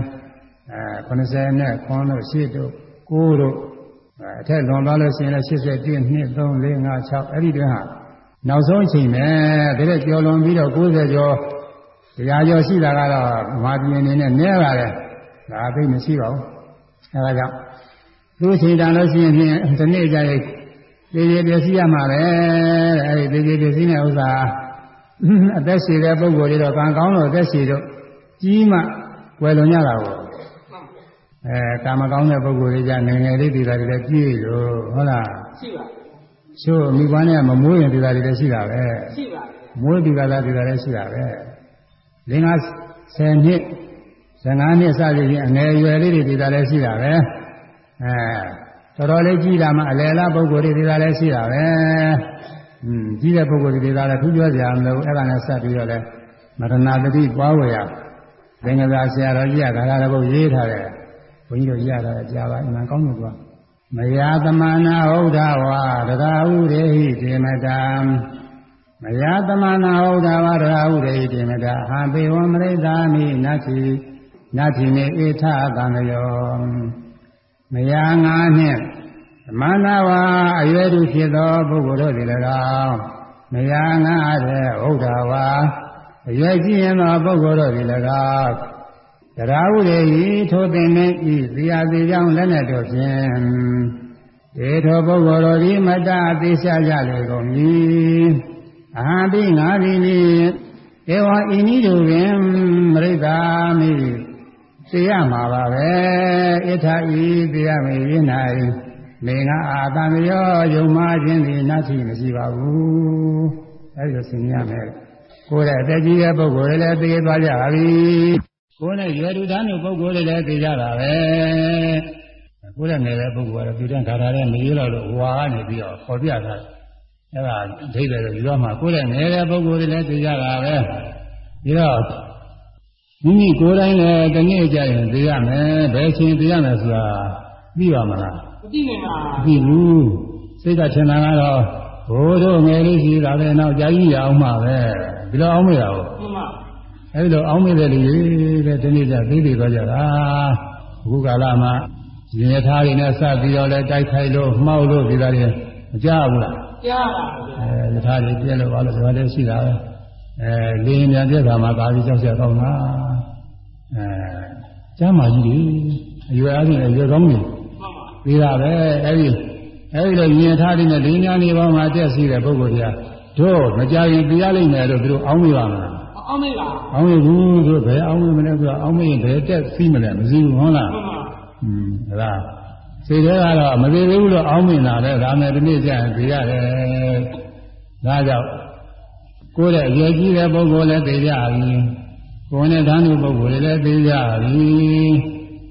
အဲ80နဲ့ခွန်တို့8တို့9တို့အထက်လွန်သွားလို့ရှိရင်လည်း81 2 3 4 5 6အဲ့ဒီတွင်ဟာနောက်ဆုံးအချိန်ပဲဒါနဲ့ကျော်လွန်ပြီးတော့90ကျော်တရားကျော်ရှိတာကတော့မာပြည်အနေနဲ့နည်းပါတယ် ဒါအသိမရှိပါဘူးအဲဒါကြောင့်သူ့ချိန်တန်လို့ရှိရင်ဖြင့်ဒီနေ့ကျရင်သေသေးပျက်စီးရမှာပဲတဲ့အဲဒီသေသေးပျက်စီးတဲ့ဥစ္စာအသက်ရှည်တဲ့ပုဂ္ဂိုလ်တွေတော့ကံကောင်းလို့အသက်ရှည်တော့ကြီးမှဝယ်လွန်ကြတာပေါ့အဲကာမကောင်းတဲ့ပုဂ္ဂိုလ်တွေကြငငယ်လေးတွေတာတွေလည်းကြည့်လို့ဟုတ်လား
ရှိပါ
ချို့မိဘနဲ့မမွေးရင်ဒီတာတွေလည်းရှိတာပဲ
ရှိပါ
မွေးဒီကသာဒီတာလည်းရှိတာပဲလင်းက10နှစ် 15နှစ်စသည်ဖြင့်အငယ်ရွယ်လေးတွေဒီတာလည်းရှိတာပဲအဲတော်တော်လေးကြီးလာမှအလယ်လားပုဂ္ဂိုလ်တွေဒီတာလည်းရှိတာပဲอืมကြီးတဲ့ပုဂ္ဂိုလ်တွေဒီတာလည်းထူးပြောစရာမလိုအဲ့ဒါနဲ့ဆက်ပြီးတော့လည်းမရဏတတိပွားဝရသင်္ကသာဆရာတော်ကြီးကဂါရဘုတ်ရေးထားတယ်ဘုန်းကြီးတို့ရတာကြားပါအမှန်ကောင်းလို့ကွာမယာသမနာဟုတ်တာဝါတရားဥရေဟိတေမတံမယာသမနာဟုတ်တာဝါတရားဥရေဟိတေမတဟံပေဝမရိသာမိနတ္တိ နတ္ထိမေဧထသံယောမယာငါနှင့်သမနာဝါအရွယ်သူဖြစ်သောပုဂ္ဂိုလ်တို့သည်၎င်းမယာငါတဲ့ဟုတ်တာဝါအရွယ်ကြီးရင်သောပုဂ္ဂိုလ်တို့သည်၎င်းတရားဥရေဤထိုသင်နေဤဇီယာတိကြောင့်လက်နဲ့တို့ဖြင့်ဒေထောပုဂ္ဂိုလ်တို့ဤမတ္တအသေးရှာကြလေကုန်မည်အဟံပိငါသည်နိဧဝံဤနည်းတို့ပင်မရိတာမိ သိရမှာပါပဲဣထာဤသိရမေယင်း၌နေငါအာတံရောယုံမှခြင်းသည်နတ်ရှိမရှိပါဘူးအဲဒီလိုဆင်ရမယ်ကိုယ်ရဲ့အသက်ကြီးတဲ့ပုဂ္ဂိုလ်တွေလည်းသိသွားကြပါပြီကိုယ်နဲ့ရွယ်တူတန်းတို့ပုဂ္ဂိုလ်တွေလည်းသိကြတာပဲကိုယ်နဲ့ငယ်တဲ့ပုဂ္ဂိုလ်ကတော့ဒီတန်းခါထားတဲ့မကြီးတော့လို့ဝါကနေပြီးတော့ခေါ်ပြတာအဲ့ဒါဒိဋ္ဌိတွေယူရမှာကိုယ်နဲ့ငယ်တဲ့ပုဂ္ဂိုလ်တွေလည်းသိကြတာပဲပြီးတော့ မိမိကိုယ်တိုင်းလည်းတနေ့ကြရင်သိရမယ်ဘယ်ချိန်သိရမယ်ဆိုတာသိပါမလား
မသိနိုင်ပါ
ဘူးသိဘူးစိတ်ကထင်တာကတော့ဘိုးတို့ငယ်လေးရှိတာလည်းနောက်ကြာကြီးရအောင်မှာပဲဒီလိုအောင်မရဘူး
မှန်ပါ
အဲဒီလိုအောင်းမိတဲ့လူတွေတဲ့ဒီနေ့ကျသိသိသွားကြတာအခုကာလမှာရင်ရထားတွေနဲ့စပြီးတော့လဲတိုက်ခိုက်လို့မှောက်လို့ဒီသားတွေမကြဘူးလား
ကြားပါ
ဘူးအဲရထားတွေပြက်လို့ပါလို့ဒါလည်းရှိတာပဲ အဲလင်းမြန်ပြက်တာမှာကာပြီးကြောက်ရကောင်းတာအဲကျမ်းမာကြီးတွေအရွယ်အားဖြင့်အရွယ်ကောင်းနေပြီးတာပဲအဲဒီအဲဒီလိုရင်ထားတွေနဲ့လင်းမြန်နေပေါင်းမှာတက်စီတဲ့ပုဂ္ဂိုလ်တွေကတို့မကြရင်ပြရလိမ့်မယ်လို့သူတို့အောင်းမိပါမလား
အောင်မေလား
အောင်းမေဘူးဆိုဘယ်အောင်းမေမလဲဆိုအောင်းမေရင်ဘယ်တက်စီးမလဲမစီးဘူးဟုတ်လား
မှန်ပါ
อืมဒါစိတ်ထဲကတော့မသေးသေးဘူးလို့အောင်းမြင်လာတယ်ဒါနဲ့ဒီနေ့ကျရင်သိရတယ်ဒါကြောင့် ကိုယ်ရဲ့အရွယ်ကြီးတဲ့ပုဂ္ဂိုလ်လည်းသိကြပြီကိုယ်နဲ့ဓာတ်ပုဂ္ဂိုလ်လည်းသိကြပြီ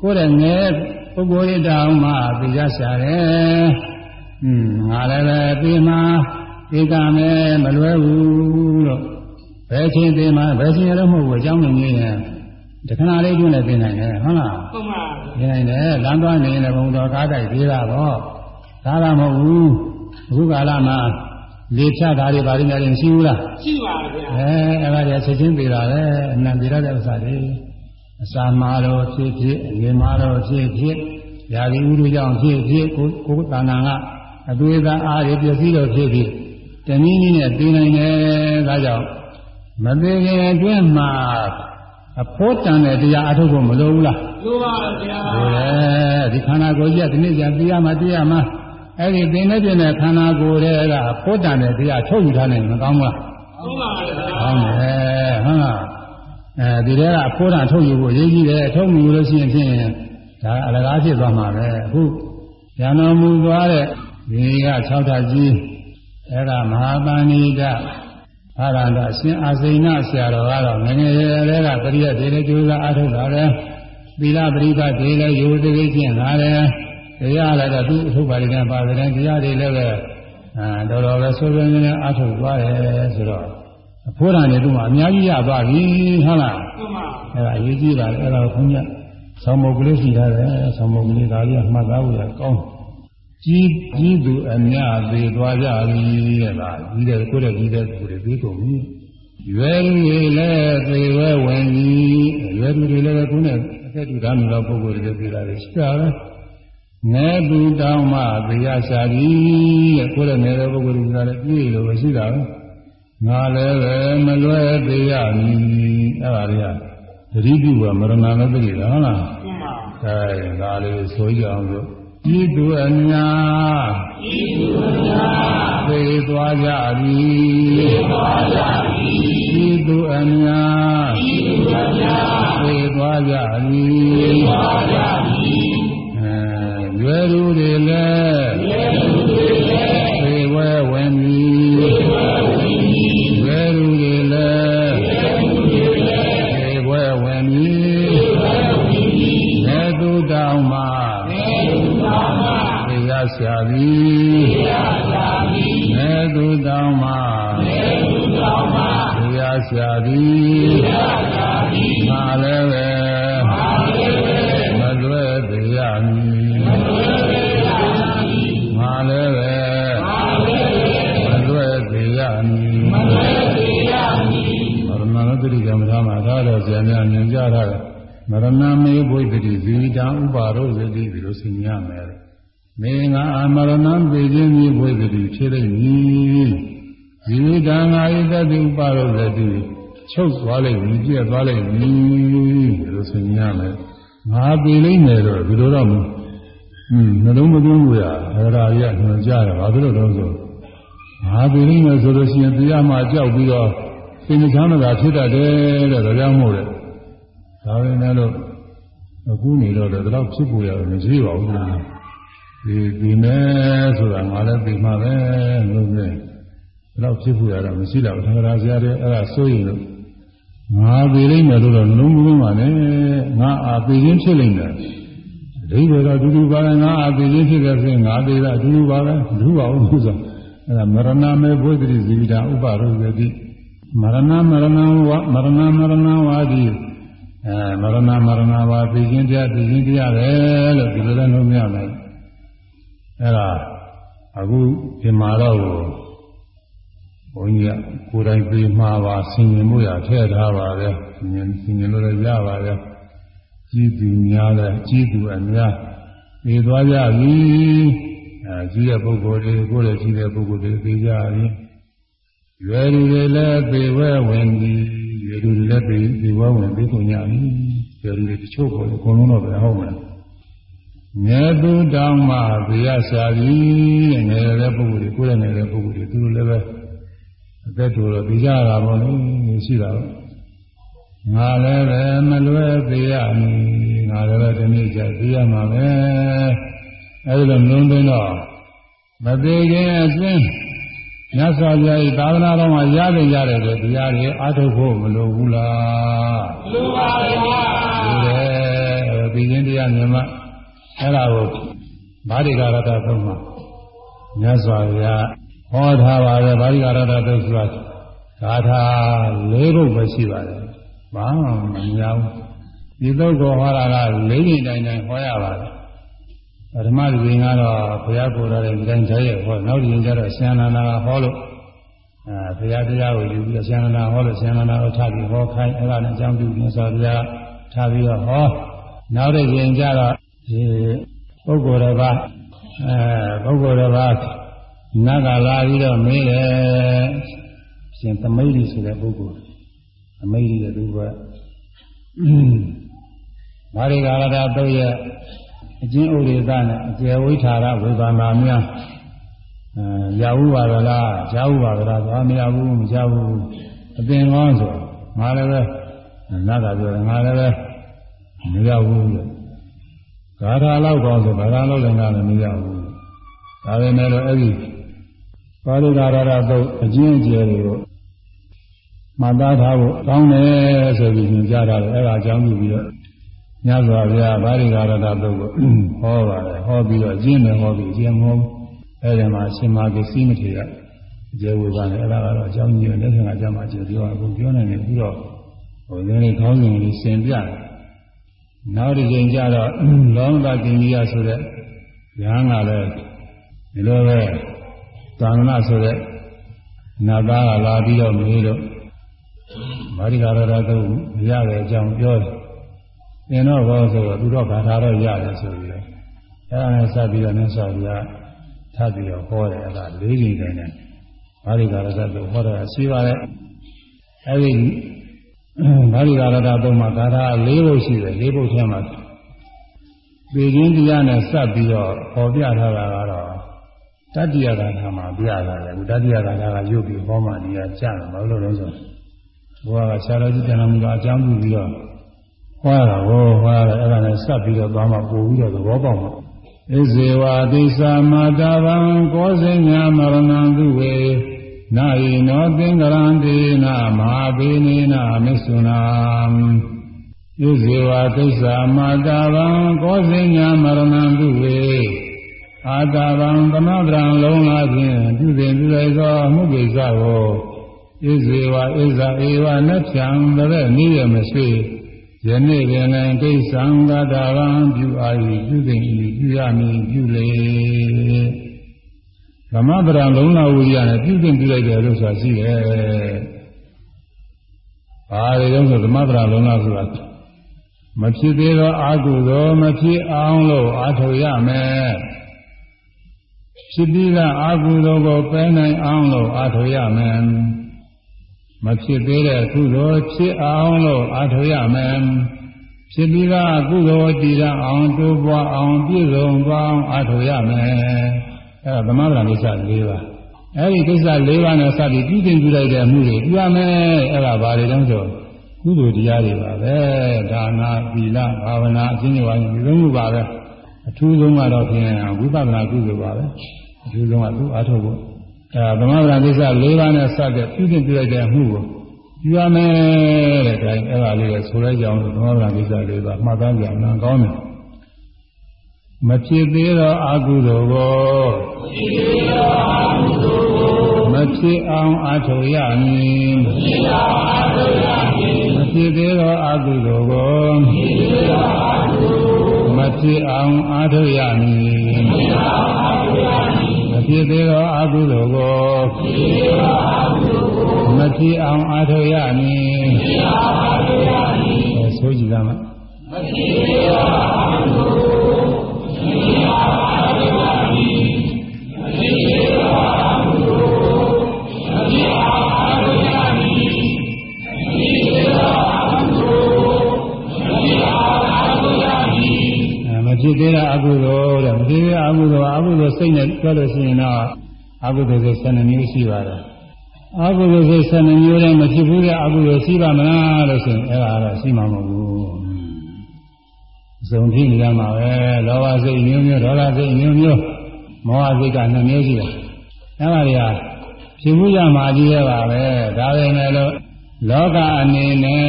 ကိုယ်ရဲ့ငယ်ပုဂ္ဂိုလ်တွေတောင်မှသိကြရှာတယ်อืมငါလည်းပဲပြီးမှဧကမယ်မလွဲဘူးလို့ဘယ်ချိန်သိမှဘယ်ချိန်ရလို့မဟုတ်ဘူးအကြောင်းမင်းကြီးရင်တခဏလေးတွင်းလည်းသိနိုင်တယ်ဟုတ်လား
ဟုတ်ပါ
ဘူးသိနိုင်တယ်လမ်းသွားနေရင်လည်းဘုံတော်ကားတိုက်သေးတာပေါ့ဒါကမဟုတ်ဘူးအခုကာလမှာ လေဖြတ်တာတွေဘာတွေများရှိဘူးလား
ရှိပါဗျာ
အဲအဲ့ဒါတွေချက်ချင်းသေးတာပဲအနံသေးရတဲ့ဥစ္စာတွေအစာမာတော့ဖြစ်ဖြစ်အငြင်းမာတော့ဖြစ်ဖြစ်ရာသီဥတုကြောင့်ဖြစ်ဖြစ်ကိုယ်ကိုယ်တဏ္ဍာကအသွေးသားအားတွေပျက်စီးတော့ဖြစ်ဖြစ်တနည်းနည်းနဲ့သိနိုင်တယ်ဒါကြောင့်မသေးခင်အတွင်းမှာအဖို့တန်တဲ့တရားအထုတ်ဖို့မလိုဘူးလား
လိုပါဗျာ
အဲဒီခန္ဓာကိုယ်ကြီးကဒီနေ့ကျသိရမှသိရမှ အဲ့ဒီသင်နေပြတဲ့ခန္ဓာကိုယ်တွေကဖို့တန်တဲ့တရားထုတ်ယူထားနိုင်မကောင်းဘူးလား
ဟုတ်ပါဗျာ
ကောင်းတယ်ဟုတ်လားအဲဒီတဲကအဖိုးတန်ထုတ်ယူဖို့အရေးကြီးတယ်ထုတ်ယူလို့ရှိရင်ဖြင့်ဒါအလကားဖြစ်သွားမှာပဲအခုဉာဏ်တော်မူသွားတဲ့ဒီက6ဓာတ်ကြီးအဲ့ဒါမဟာပဏိတအာရန္တအရှင်အာစိဏဆရာတော်ကတော့ငယ်ငယ်ရွယ်ရွယ်ကပရိယတ်တွေလည်းကြိုးစားအားထုတ်လာတယ်သီလပရိပတ်တွေလည်းရိုးသေးသေးကျင့်လာတယ် တရားလည်းတော့သူ့အထုပ်ပါလိမ့်နဲ့ပါတယ်တရားတွေလည်းပဲအဲတော်တော်ပဲဆိုးဆိုးနေနေအားထုတ်သွားတယ်ဆိုတော့အဖိုးတန်တွေသူ့မှာအများကြီးရသွားပြီဟုတ်လား
ဟုတ်ပါ
အဲ့ဒါအရေးကြီးပါတယ်အဲ့ဒါကိုခွန်ကြီးဆောင်းမုတ်ကလေးရှိထားတယ်ဆောင်းမုတ်ကလေးဒါလေးကမှတ်သားဖို့ရကောင်းကြီးကြီးသူအများသေးသွားကြပြီတဲ့လားကြီးတဲ့ကိုယ်တဲ့ကြီးတဲ့သူတွေပြီးကုန်ပြီရွယ်လူတွေလည်းသေဝဲဝင်ပြီရွယ်လူတွေလည်းခုနဲ့အသက်တူသားမျိုးပုဂ္ဂိုလ်တွေပြေးလာတယ်ရှိတာပဲ ငယ်သူတောင်းမှသေရရှာပြီတဲ့ကိုယ်တဲ့ငယ်တဲ့ပုဂ္ဂိုလ်တွေကလည်းပြေးလို့ပဲရှိတာပဲငါလည်းပဲမလွဲသေးရမည်အဲ့ဒါတွေကသတိပြုကမရဏလည်းသိတယ်ဟုတ်လား
ဟုတ်ပါ
အဲဒါလေးဆိုကြအောင်လို့ဤသူအများဤသူအများသေသွားကြပြီသေသွားကြပြီဤသူအများဤသူအများသေသွားကြပြီသေသွားကြပြီအဲရွယ်သူတွေ လည်းရွယ်သူတွေလည်းသေဝဲဝင်ပြီသေဝဲဝင်ပြီရွယ်သူတွေလည်းရွယ်သူတွေလည်းသေဝဲဝင်ပြီသေဝဲဝင်ပြီနေသူတောင်းမှနေသူတောင်းမှသိရရှာသည်သိရရှာသည်နေသူတောင်းမှနေသူတောင်းမှသိရရှာသည်သိရရှာသည်ငါလည်းပဲ ဂတိကမ္မထာမှာသာတော့ဆရာများမြင်ကြတာလေမရဏမေဘုဒ္ဓတိဇီဝိတံဥပါရောဇတိဒီလိုဆင်ញရမယ်။မေငါအမရဏံပေခြင်းမြေဘုဒ္ဓတိဖြစ်လိမ့်မည်။ဇီဝိတံငါဣတတိဥပါရောဇတိချုပ်သွားလိမ့်မည်ပြည့်သွားလိမ့်မည်ဒီလိုဆင်ញရမယ်။ငါပေလိမ့်မယ်တော့ဒီလိုတော့မဟုတ်อืมနှလုံးမသွင်းဘူးရအရာရညွှန်ကြားတယ်ဘာဖြစ်လို့လဲဆိုငါပေလိမ့်မယ်ဆိုလို့ရှိရင်တရားမှကြောက်ပြီးတော့ စိတ်နှချမ်းသာဖြစ်တတ်တယ်တဲ့ဒါကြောင့်မို့လေဒါပဲနဲ့လို့အခုနေတော့လည်းတော့ဖြစ်ပေါ်ရတယ်မရှိပါဘူးကွာဒီဒီနဲ့ဆိုတာငါလည်းဒီမှာပဲလို့ပဲတော့ဖြစ်ပေါ်ရတာမရှိတော့သံဃာဆရာတွေအဲ့ဒါစိုးရင်လို့ငါပေလိမ့်မယ်လို့တော့လုံးလုံးပါနဲ့ငါအာပေခြင်းဖြစ်လိမ့်မယ်အဓိပ္ပာယ်တော့ဒုဒုပါလဲငါအာပေခြင်းဖြစ်တဲ့ဖြင့်ငါသေးတာဒုဒုပါလဲဒုပါအောင်လို့ဆိုအဲ့ဒါမရဏမေဘုဒ္ဓတိဇီဝိတာဥပရောဇတိ မရဏမရဏဝမရဏမရဏဝါဒီအဲမရဏမရဏဝါသိခြင်းတရားသိခြင်းတရားပဲလို့ဒီလိုလည်းလုံးမရမယ်အဲ့ဒါအခုဒီမှာတော့ဘုန်းကြီးကကိုယ်တိုင်ပြေမှာပါဆင်ញင်မှုရထည့်ထားပါပဲဆင်ញင်ဆင်ញင်လို့လည်းရပါပဲကြီးသူများလဲကြီးသူအများပြေသွားကြပြီအဲကြီးတဲ့ပုဂ္ဂိုလ်တွေကိုယ်လည်းကြီးတဲ့ပုဂ္ဂိုလ်တွေပြေကြပြီ ရွယ်လူတွေလည်းသေဝဲဝင်ပြီရွယ်လူတွေလည်းသေသေဝဲဝင်ပြီးကုန်ကြပြီရွယ်လူတွေတချို့ပေါ်အကုန်လုံးတော့ပဲဟုတ်မယ်ငယ်သူတောင်းမှဇေယရှာပြီငယ်တဲ့ပုဂ္ဂိုလ်တွေကိုယ်လည်းငယ်တဲ့ပုဂ္ဂိုလ်တွေသူတို့လည်းပဲအသက်တူတော့သိကြတာပေါ့လေရှိတာတော့ငါလည်းပဲမလွဲသေးရမည်ငါလည်းပဲဒီနေ့ကျသိရမှာပဲအဲဒီလိုလုံးသိတော့မသေးခင်အစဉ် မြတ်စွာဘုရားဤသာသနာတော်မှာရတဲ့ရတဲ့တရားတွေအားထုတ်ဖို့မလိုဘူးလား
လိုပါဗျာ
ဒီလေဒီချင်းတရားမြင်မှအဲ့ဒါကိုဗာရိကာရတသုံးမှာမြတ်စွာဘုရားဟောထားပါတယ်ဗာရိကာရတသုံးဆိုတာဂါထာ၄ခုပဲရှိပါတယ်ဘာမှမများဘူးဒီသုတ်ကိုဟောတာက၄ချိန်တိုင်းတိုင်းဟောရပါတယ် ပထမဒီရင်ကတော့ဘုရားကိုယ်တော်ရဲ့ဒီတိုင်းတည်းရဲ့ဟောနောက်ဒီရင်ကျတော့ဆန္ဒနာဟောလို့အဲဘုရားတရားကိုယူပြီးဆန္ဒနာဟောလို့ဆန္ဒနာကိုထားပြီးဟောခိုင်းအဲ့ဒါနဲ့အကြောင်းပြုမြတ်စွာဘုရားထားပြီးတော့ဟောနောက်တစ်ချိန်ကျတော့ဒီပုဂ္ဂိုလ်တစ်ပါးအဲပုဂ္ဂိုလ်တစ်ပါးနတ်ကလာပြီးတော့မေးတယ်ရှင်သမိတ်ကြီးဆိုတဲ့ပုဂ္ဂိုလ်သမိတ်ကြီးတဲ့သူကမာရိကာရတာတုတ်ရဲ့ အကျဉ်းဥရိသနဲ့အကျေဝိထာရဝေဘာနာများအဲရဟုပါဒလားကြားဟုပါဒလားသွားမရဘူးမကြားဘူးအပင်ကောင်းဆိုငါလည်းပဲနတ်ကပြောတယ်ငါလည်းပဲမရဘူးလို့ဂါထာလောက်ကောင်းဆိုဂါထာလောက်လည်းငါလည်းမရဘူးဒါပေမဲ့လို့အဲ့ဒီပါရိကာရတာတုတ်အကျဉ်းအကျယ်တွေကိုမှတ်သားထားဖို့ကောင်းတယ်ဆိုပြီးညွှန်ကြားတာလေအဲ့ဒါအကြောင်းပြုပြီးတော့ ညစွာဘုရားဗာရိကာရတတုတ်ကိုဟောပါတယ်ဟောပြီးတော့ကျင့်တယ်ဟောပြီးကျင့်မောအဲ့ဒီမှာရှင်မာကစီမထေရအကျေဝေပါနဲ့အဲ့ဒါကတော့အကြောင်းကြီးနဲ့လက်ခံအကြောင်းမှကျေပြောအခုပြောနေတယ်ပြီးတော့ဟိုဒီနေ့ခေါင်းစဉ်လေးရှင်းပြတယ်နောက်တစ်ချိန်ကျတော့လောမတာကင်ကြီးရဆိုတဲ့ဉာဏ်ကလည်းဒီလိုပဲသာသနာဆိုတဲ့နာသားကလာပြီးတော့မေးတော့မာရိကာရတတုတ်ရတဲ့အကြောင်းပြောတယ် သင်တော့ဘောဆိုတော့သူတော့ဂါထာတော့ရတယ်ဆိုပြီးတော့အဲဒါနဲ့စပ်ပြီးတော့မြတ်စွာဘုရားထပ်ပြီးတော့ဟောတယ်အဲဒါလေးချိန်တိုင်းနဲ့ဘာရိကာရတတို့ဟောတာရှိပါတယ်အဲဒီဘာရိကာရတတို့မှာဂါထာ၄ဘုတ်ရှိတယ်၄ဘုတ်ထဲမှာပေခြင်းတရားနဲ့စပ်ပြီးတော့ဟောပြထားတာကတော့တတ္တိယဂါထာမှာပြရတယ်အခုတတ္တိယဂါထာကရုပ်ပြီးဟောမှနေရာကျတယ်ဘာလို့လဲဆိုတော့ဘုရားကဆရာတော်ကြီးတဏ္ဍာမူကအကြောင်းပြုပြီးတော့ ဟောတာဟောဟောတာအဲ့ဒါနဲ့စပ်ပြီးတော့သွားမှပို့ပြီးတော့သဘောပေါက်မှာဣဇေဝတိသာမာတာဗံကောဇိညာမရဏံသူဝေနာယိနောသင်္ကရံတေနမဟာဘေနေနမစ္ဆုနာဣဇေဝတိသာမာတာဗံကောဇိညာမရဏံသူဝေအာတာဗံသမဗရံလုံးလာဖြင့်ပြုစဉ်ပြုလိုက်သောအမှုကိစ္စကိုဣဇေဝဣဇာဧဝနတ်ဖြံတဲ့နည်းရမရှိ ယနေ့ပင်လည်းဒိဋ္ဌံဂတဗံပြုအာ၏ပြုသိ၏ပြုရမည်ပြုလေဓမ္မပဒံလုံးလာဝိရိယနဲ့ပြုသိပြုလိုက်တယ်လို့ဆိုတာရှိတယ်။ဘာတွေလဲဆိုဓမ္မပဒံလုံးလာဆိုတာမဖြစ်သေးသောအာဟုသောမဖြစ်အောင်လို့အားထုတ်ရမယ်။ဖြစ်ပြီးသားအာဟုသောကိုပယ်နိုင်အောင်လို့အားထုတ်ရမယ်။ မဖြစ်သေးတဲ့ကုသိုလ်ဖြစ်အောင်လို့အားထုတ်ရမယ်ဖြစ်ပြီးသားကုသိုလ်တည်ရအောင်တိုးပွားအောင်ပြည့်စုံသွားအောင်အားထုတ်ရမယ်အဲဒါသမထကိစ္စ၄ပါးအဲဒီကိစ္စ၄ပါးနဲ့စပြီးပြုတင်ပြုလိုက်တဲ့အမှုတွေပြုရမယ်အဲဒါဘာတွေတုံးဆိုကုသိုလ်တရားတွေပါပဲဒါနာသီလဘာဝနာအချင်းချင်းပါဒီလိုမျိုးပါပဲအထူးဆုံးကတော့ဖြင့်ဝိပဿနာကုသိုလ်ပါပဲအထူးဆုံးကသူအားထုတ်ဖို့ အဲသမဗရာကိစ္စ၄ပါးနဲ့စတဲ့ပြုတင်ပြလိုက်တဲ့အမှုကိုပြုရမယ်တဲ့ဒါအဲ့ဒါလေးကိုဆိုလိုက်ကြအောင်သမဗရာကိစ္စ၄ပါးမှတ်သားကြအောင်ကောင်းတယ်မဖြစ်သေးသောအကုသိုလ်ကိုမဖြစ်အောင်အထောက်ရမည်မဖြစ်သေးသောအကုသိုလ်ကိုမဖြစ်အောင်အထောက်ရမည်မ ဖြစ်သေးသောအကုသိုလ်ကိုမဖြစ်အောင်အားထုတ်ရမည်ဆိုကြည့်သားမမဖြစ်သေးသောအကုသိုလ်မဖြစ်အောင် ဖြစ်သေးတဲ့အကုသိုလ်တဲ့မဖြစ်သေးတဲ့အကုသိုလ်အကုသိုလ်စိတ်နဲ့ပြောလို့ရှိရင်တော့အကုသိုလ်စိတ်12မျိုးရှိပါတယ်အကုသိုလ်စိတ်12မျိုးနဲ့မဖြစ်ဘူးတဲ့အကုသိုလ်ရှိပါမလားလို့ဆိုရင်အဲ့ဒါတော့ရှိမှာမဟုတ်ဘူးအစုံဖြစ်နေကြမှာပဲလောဘစိတ်မျိုးမျိုးဒေါသစိတ်မျိုးမျိုးမောဟစိတ်က2မျိုးရှိတယ်အဲ့ဒါတွေကဖြစ်ဘူးရမှာကြီးရပါပဲဒါပဲလေလို့လောကအနေနဲ့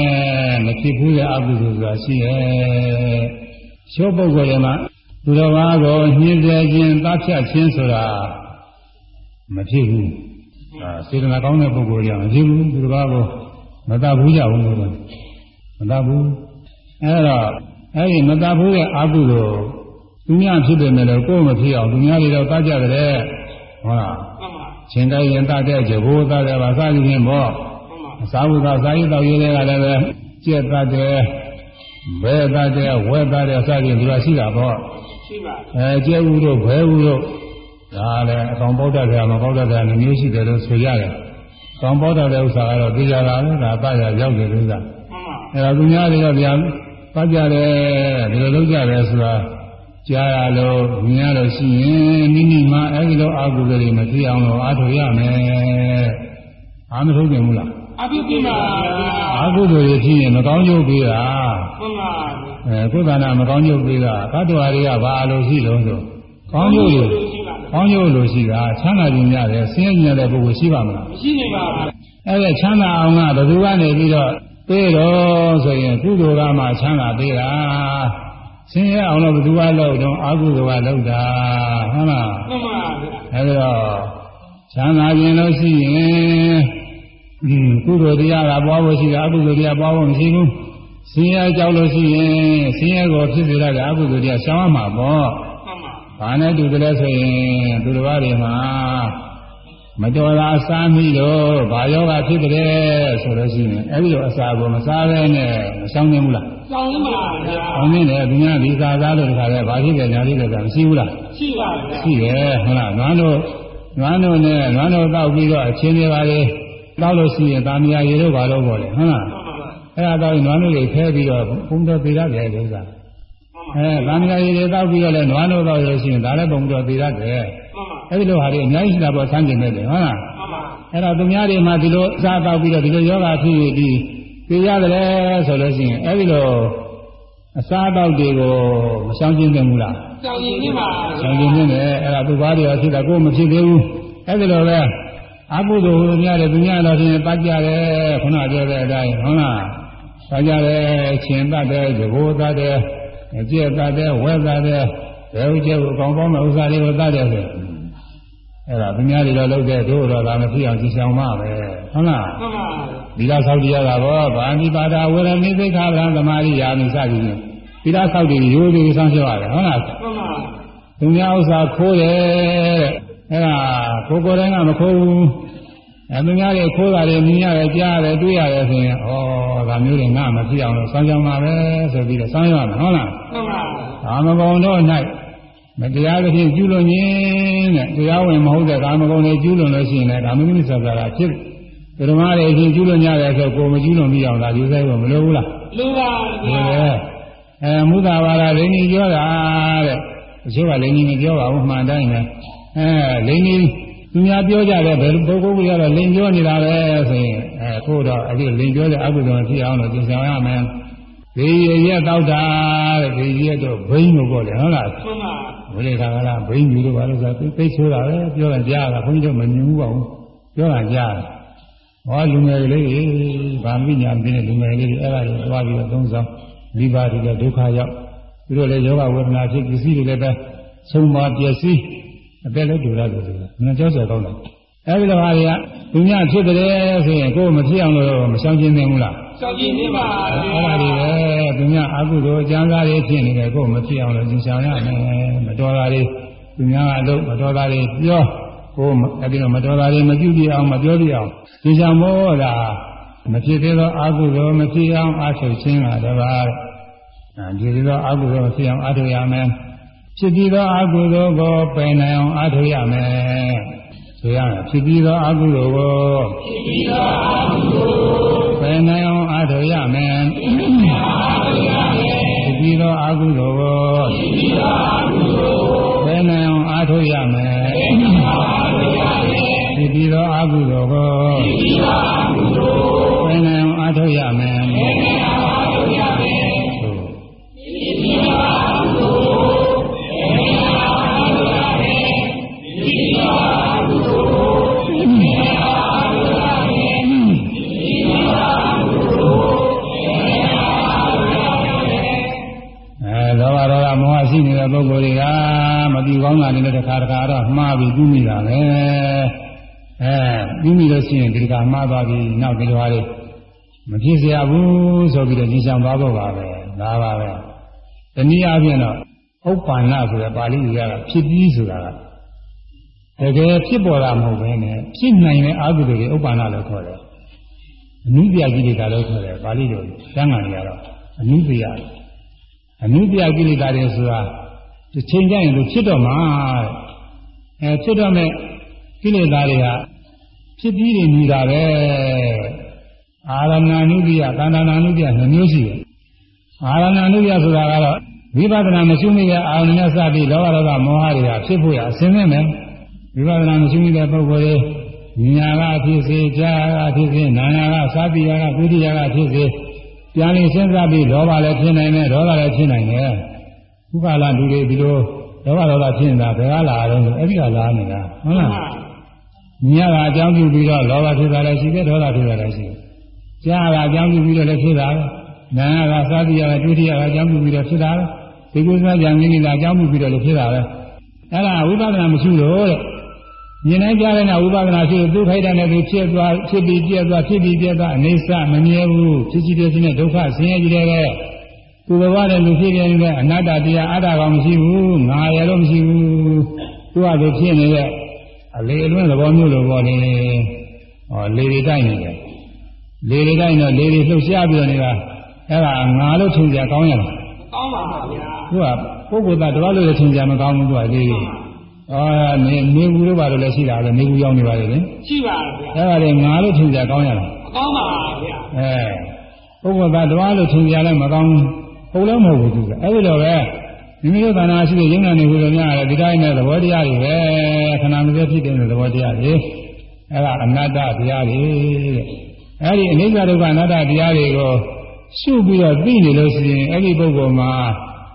မဖြစ်ဘူးတဲ့အကုသိုလ်ဆိုတာရှိရဲ့ ချိုးပုဂ္ဂိုလ်တွေမှာသူတော်ဘာကိုညှင်းတယ်ခြင်းသတ်ဖြတ်ခြင်းဆိုတာမဖြစ်ဘူးအာစေတနာကောင်းတဲ့ပုဂ္ဂိုလ်တွေကမဖြစ်ဘူးသူတော်ဘာကိုမတတ်ဘူးကြဘူးလို့မတတ်ဘူးအဲတော့အဲ့ဒီမတတ်ဘူးရဲ့အာဟုလို့သူများဖြစ်တယ်မဲ့လို့ကိုယ်မဖြစ်အောင်သူများတွေတော့တတ်ကြတယ်ဟုတ်လားရှင်တိုင်းရင်တတ်တဲ့ကြဘိုးတတ်တယ်ပါစသည်ဖြင့်ပေါ့အစာဝုသာစာရေးတော်ရေးတွေကလည်းပဲကြက်တတ်တယ် ဘယ်သားတဲ့ဝဲသားတဲ့စသဖြင့်သူကရှိတာပေါ့
ရှိပါ
အဲကျဲဦးတို့ဘဲဦးတို့ဒါလည်းအကောင်ပေါက်တတ်တယ်မပေါက်တတ်တယ်နှမျိုးရှိတယ်လို့ဆိုရတယ်။ကောင်ပေါက်တတ်တဲ့ဥစ္စာကတော့သိကြတာလေဒါပရရောက်တယ်ဥစ္စာ
မှန်ပါ
အဲဒါသူများတွေကဗျာပတ်ကြတယ်ဒီလိုလုပ်ကြတယ်ဆိုတာကြားရလို့မြင်ရလို့ရှိရင်မိမိမှအဲဒီလိုအာဟုတွေမဖြစ်အောင်လို့အားထုတ်ရမယ်။အားမထုတ်ကြဘူးလား
အပြုကိပါဗျာ။
အာဟုတွေဖြစ်ရင်မကောင်းကျိုးပေးတာ
မှန်ပါ။
အဲကုသနာမကောင်းကျိုးပေးတာသတ္တဝါတွေကဘာလို့ရှိလို့ဆိုကောင်းကျိုးတွေ
ရှိပါ
ကောင်းကျိုးလို့ရှိတာချမ်းသာခြင်းရတယ်ဆင်းရဲခြင်းရတဲ့ပုဂ္ဂိုလ်ရှိပါမလား
မရှိနေပါဘူး
အဲ့ဒါချမ်းသာအောင်ကဘယ်သူကနေပြီးတော့ပေးတော့ဆိုရင်ကုသိုလ်ကမှချမ်းသာပေးတာဆင်းရဲအောင်လို့ဘယ်သူကလုပ်တော့အကုသိုလ်ကလုပ်တာဟုတ်လား
မှန်ပါဗျာ
အဲ့တော့ချမ်းသာခြင်းလို့ရှိရင်ဒီ ကုသိုလ်တရားကပွားဖို့ရှိတာအကုသိုလ်တရားပွားဖို့မရှိဘူးဆင်းရဲကြောက်လို့ရှိရင်ဆင်းရဲကိုဖြစ်စေရတဲ့အကုသိုလ်တရားရှောင်ရမှာပေါ့
မှန်ပါ
ဘာနဲ့တူတယ်လဲဆိုရင်သူတော်ဘာတွေမှာမတော်တာစားမိတော့ဘာယောဂဖြစ်တယ်ဆိုလို့ရှိရင်အဲ့ဒီလိုအစာကိုမစားဘဲနဲ့မဆောင်နိုင်ဘူးလား
စောင်းပါဗျာ။
ဆောင်နေတယ်သူများဒီစားသားလို့တခါလဲဘာဖြစ်တယ်ညာဖြစ်တယ်ဆိုတာမရှိဘူးလား
ရှိပါဗျာ။
ရှိတယ်ဟုတ်လား။နွားတို့နွားတို့နဲ့နွားတို့တောက်ပြီးတော့အချင်းတွေပါလေ တောက်လို့ရှိရင်တာမယာရေတို့ဘာလို့ပေါ့လေဟုတ်လား
မှန်ပါ။
အဲ့ဒါတော့နွားတို့တွေဖဲပြီးတော့ဘုံတော်သေးရတယ်လို့ဆိုတာ။အဲတာမယာရေတွေတောက်ပြီးတော့လဲနွားတို့တောက်ရလို့ရှိရင်ဒါလည်းဘုံတော်သေးရတယ်။
မှန်ပါ
အဲ့ဒီလိုဟာတွေအများကြီးရှိတာပေါ့ဆန်းကျင်နေတယ်ဟုတ်လား
မှန်ပါ
အဲ့တော့သူများတွေမှာဒီလိုစားတော့ပြီးတော့ဒီလိုယောဂဖြစ်ပြီးသိရတယ်ဆိုလို့ရှိရင်အဲ့ဒီလိုအစားအသောက်တွေကိုမဆောင်ကျင်သင့်ဘူးလား
စောင်းရင်နေပါ
ဆောင်ကျင်နေတယ်အဲ့ဒါသူဘာတွေဖြစ်တာကိုယ်မဖြစ်သေးဘူးအဲ့ဒီလိုပဲ အကုသိုလ်ဟိုများတယ်သူများတော့ဖြင့်ပတ်ကြတယ်ခုနပြောတဲ့အတိုင်းဟုတ်လားပတ်ကြတယ်ရှင်တတ်တယ်သဘောတတ်တယ်အကျက်တတ်တယ်ဝဲတတ်တယ်ဘယ်ဥကျက်ကိုအကောင်ပေါင်းတဲ့ဥစ္စာတွေကိုတတ်တယ်ဆိုအဲ့ဒါသူများတွေတော့လုပ်တဲ့တို့တော့ဒါမဖြစ်အောင်ကြည်ဆောင်ပါပဲဟုတ်လား
မှန်ပါ
ဒီလားဆောက်တရားတာဘောဗာဏိပါဒဝေရမိသိခာဗရံသမာရိယာမိစသည်ဖြင့်ဒီလားဆောက်တည်ရိုးသေးဆောင်ပြောရတယ်ဟုတ်လား
မှန်ပါ
သူများဥစ္စာခိုးတယ်တဲ့ အဲ့ဒါကိုယ်ကိုယ်တိုင်ကမခိုးဘူးအဲသူများတွေခိုးတာတွေမြင်ရတယ်ကြားရတယ်တွေ့ရတယ်ဆိုရင်ဩဒါမျိုးတွေငါမဖြစ်အောင်လို့ဆောင်းကြမှာပဲဆိုပြီးတော့ဆောင်းရမှာဟုတ်လား
မှန်ပါ
ကာမဂုဏ်တို့၌မတရားသဖြင့်ကျူးလွန်ခြင်းတဲ့တရားဝင်မဟုတ်တဲ့ကာမဂုဏ်တွေကျူးလွန်လို့ရှိရင်လည်းဒါမမိစ္ဆာတာဖြစ်တယ်ဓမ္မတွေအချင်းကျူးလွန်ကြတယ်ဆိုကိုယ်မကျူးလွန်မိအောင်ဒါယူဆိုင်ဖို့မလိုဘူးလား
လူပါ
ဒီ
ဗျာ
လေအဲမုသာဘာသာလိန်ကြီးပြောတာတဲ့တချို့ကလိန်ကြီးမပြောပါဘူးမှန်တိုင်းပဲ အဲလိန်ကြီးသူများပြောကြတယ်ဘယ်ပုဂ္ဂိုလ်ကတော့လိန်ပြောနေတာပဲဆိုရင်အဲကိုတော့အဲ့ဒီလိန်ပြောတဲ့အကုသိုလ်ဖြစ်အောင်လို့ကြင်ဆောင်ရမယ်ဒီရရက်တောက်တာတဲ့ဒီရက်တော့ဘိန်းလို့ပေါ့လေဟုတ်လား
မှန်ပါ
ဝိလေခါကလာဘိန်းယူလို့ပါလို့ဆိုသိသိဆိုတာပဲပြောတာကြားတာခွန်ကြီးတို့မမြင်ဘူးပါဘူးပြောတာကြားတယ်ဟောလူငယ်လေးဗာမိညာပြင်းတဲ့လူငယ်လေးတွေအဲ့ဒါကိုသွားပြီးတော့သုံးဆောင်မိဘတွေလည်းဒုက္ခရောက်သူတို့လည်းယောဂဝေဒနာဖြစ်ပစ္စည်းတွေလည်းပဲဆုံးမပျက်စီး အသက်လည်းဒူရတယ်ဆိုတာငါကြောက်စရာကောင်းတယ်အဲ့ဒီလိုဟာတွေကသူများဖြစ်တယ်ဆိုရင်ကိုယ်မဖြစ်အောင်လို့မဆောင်ကျင်သင့်ဘူးလား
စောင်းရင်နေပါ
အဲ့
ဗျာ
ဒါတွေပဲသူများအကုသိုလ်အကျမ်းစာတွေဖြစ်နေတယ်ကိုယ်မဖြစ်အောင်လို့သင်ဆောင်ရမယ်မတော်တာတွေသူများကအလုပ်မတော်တာတွေပြောကိုယ်အဲ့ဒီတော့မတော်တာတွေမပြုပြအောင်မပြောပြအောင်သင်ဆောင်မို့လားမဖြစ်သေးသောအကုသိုလ်မဖြစ်အောင်အားထုတ်ခြင်းကတပါးအဲဒီသေးသောအကုသိုလ်မဖြစ်အောင်အားထုတ်ရမယ် ဖြစ်ပြီးသောအကုသိုလ်ကိုပယ်နိုင်အောင်အားထုတ်ရမယ်ဆိုရမယ်ဖြစ်ပြီးသောအကုသိုလ်ကိုဖြစ်ပြီးသောအကုသိုလ်ပယ်နိုင်အောင်အားထုတ်ရမယ်ဖြစ်ပြီးသောအကုသိုလ်ကိုဖြစ်ပြီးသောအကုသိုလ်ပယ်နိုင်အောင်အားထုတ်ရမယ်ဖြစ်ပြီးသောအကုသိုလ်ကိုဖြစ်ပြီးသောအကုသိုလ်ပယ်နိုင်အောင်အားထုတ်ရမယ် ဂ္ဂိုလ်တွေကမပြီးကောင်းတာလည်းတစ်ခါတစ်ခါတော့မှားပြီးပြီးမိတာပဲအဲပြီးမိလို့ရှိရင်ဒီကမှားသွားပြီးနောက်ဒီလိုဟာတွေမဖြစ်စရာဘူးဆိုပြီးတော့ညှောင်သွားဖို့ပါပဲဒါပါပဲတနည်းအားဖြင့်တော့ဥပ္ပန္နဆိုတဲ့ပါဠိကြီးကဖြစ်ပြီးဆိုတာကတကယ်ဖြစ်ပေါ်တာမဟုတ်ဘဲနဲ့ဖြစ်နိုင်တဲ့အာဟုတွေဥပ္ပန္နလို့ခေါ်တယ်အနုပြကိလေသာလို့ခေါ်တယ်ပါဠိလိုကျမ်းဂန်ကြီးကတော့အနုပြအနုပြကိလေသာတွေဆိုတာ တစ်ချိန်ကျရင်သူဖြစ်တော့မှာတဲ့အဲဖြစ်တော့မဲ့ကိလေသာတွေကဖြစ်ပြီးနေနေတာပဲအာရဏအနုတ္တိယကာန္တနာအနုတ္တိယနှမျိုးရှိတယ်အာရဏအနုတ္တိယဆိုတာကတော့ဝိပဿနာမရှိမိတဲ့အာရုံနဲ့စပြီးလောဘဒေါသမောဟတွေကဖြစ်ဖို့ရအစင်းနဲ့မယ်ဝိပဿနာမရှိမိတဲ့ပုဂ္ဂိုလ်တွေဉာဏ်ကဖြစ်စေကြားကဖြစ်စေနာနာကသာတိယကဒုတိယကဖြစ်စေပြန်လည်စဉ်းစားပြီးလောဘလည်းဖြစ်နိုင်တယ်ဒေါသလည်းဖြစ်နိုင်တယ် ဥပါလလူတွေဒီလိုလောဘဒေါသဖြစ်နေတာဘယ်ကလာတော့လဲအဲ့ဒီကလာနေတာဟုတ်လားဉာဏ်ကအကြောင်းပြုပြီးတော့လောဘဖြစ်တာလည်းရှိတယ်ဒေါသဖြစ်တာလည်းရှိတယ်ကြားကအကြောင်းပြုပြီးတော့လည်းဖြစ်တာပဲနာနာကသာတိယကဒုတိယကအကြောင်းပြုပြီးတော့ဖြစ်တာပဲဒီကုသကြံမိနေတာအကြောင်းပြုပြီးတော့လည်းဖြစ်တာပဲအဲ့ဒါဝိပဿနာမရှိလို့တဲ့မြင်နိုင်ကြတဲ့နာဝိပဿနာရှိလို့သူခိုက်တဲ့နဲ့သူဖြစ်သွားဖြစ်ပြီးပြည့်သွားဖြစ်ပြီးပြည့်သွားအနေစမမြဲဘူးဖြစ်စီပြည့်စနဲ့ဒုက္ခဆင်းရဲကြီးတဲ့ သူတော်ဘာတဲ့လူဖြစ်ပြနေတဲ့အနတ္တတရားအတ္တကောင်မရှိဘူးငါရတော့မရှိဘူးသူကသူဖြစ်နေတဲ့အလေအလွင့်သဘောမျိုးလိုပေါ့လေဟောလေတွေတိုက်နေတယ်လေတွေတိုက်တော့လေတွေလှုပ်ရှားပြီးတော့နေတာအဲ့ဒါငါလို့ထင်ကြကောင်းရလား
ကောင်းပါပါဗျာ
သူကပုဂ္ဂိုလ်သားတော်လို့လည်းထင်ကြမကောင်းဘူးသူကလေးတွေအာနေနေဘူးလို့ပါလို့လည်းရှိတာပဲနေဘူးရောက်နေပါလေလေ
ရှိပါဗျာ
အဲ့ဒါလည်းငါလို့ထင်ကြကောင်းရလား
ကောင်းပါပါဗျာ
အဲပုဂ္ဂိုလ်သားတော်လို့ထင်ကြလည်းမကောင်းဘူး ဟုတ်လည်းမဟုတ်ဘူးသူကအဲ့ဒီတော့ပဲမိမိတို့ကနာရှိတဲ့ယုံနာနေကိုလည်းများတယ်ဒီတိုင်းနဲ့သဘောတရားတွေပဲခဏမစဲဖြစ်တဲ့သဘောတရားတွေအဲ့ဒါအနတ္တတရားတွေတဲ့အဲ့ဒီအနိစ္စဒုက္ခအနတ္တတရားတွေကိုရှုပြီးတော့သိနေလို့ရှိရင်အဲ့ဒီပုဂ္ဂိုလ်မှာ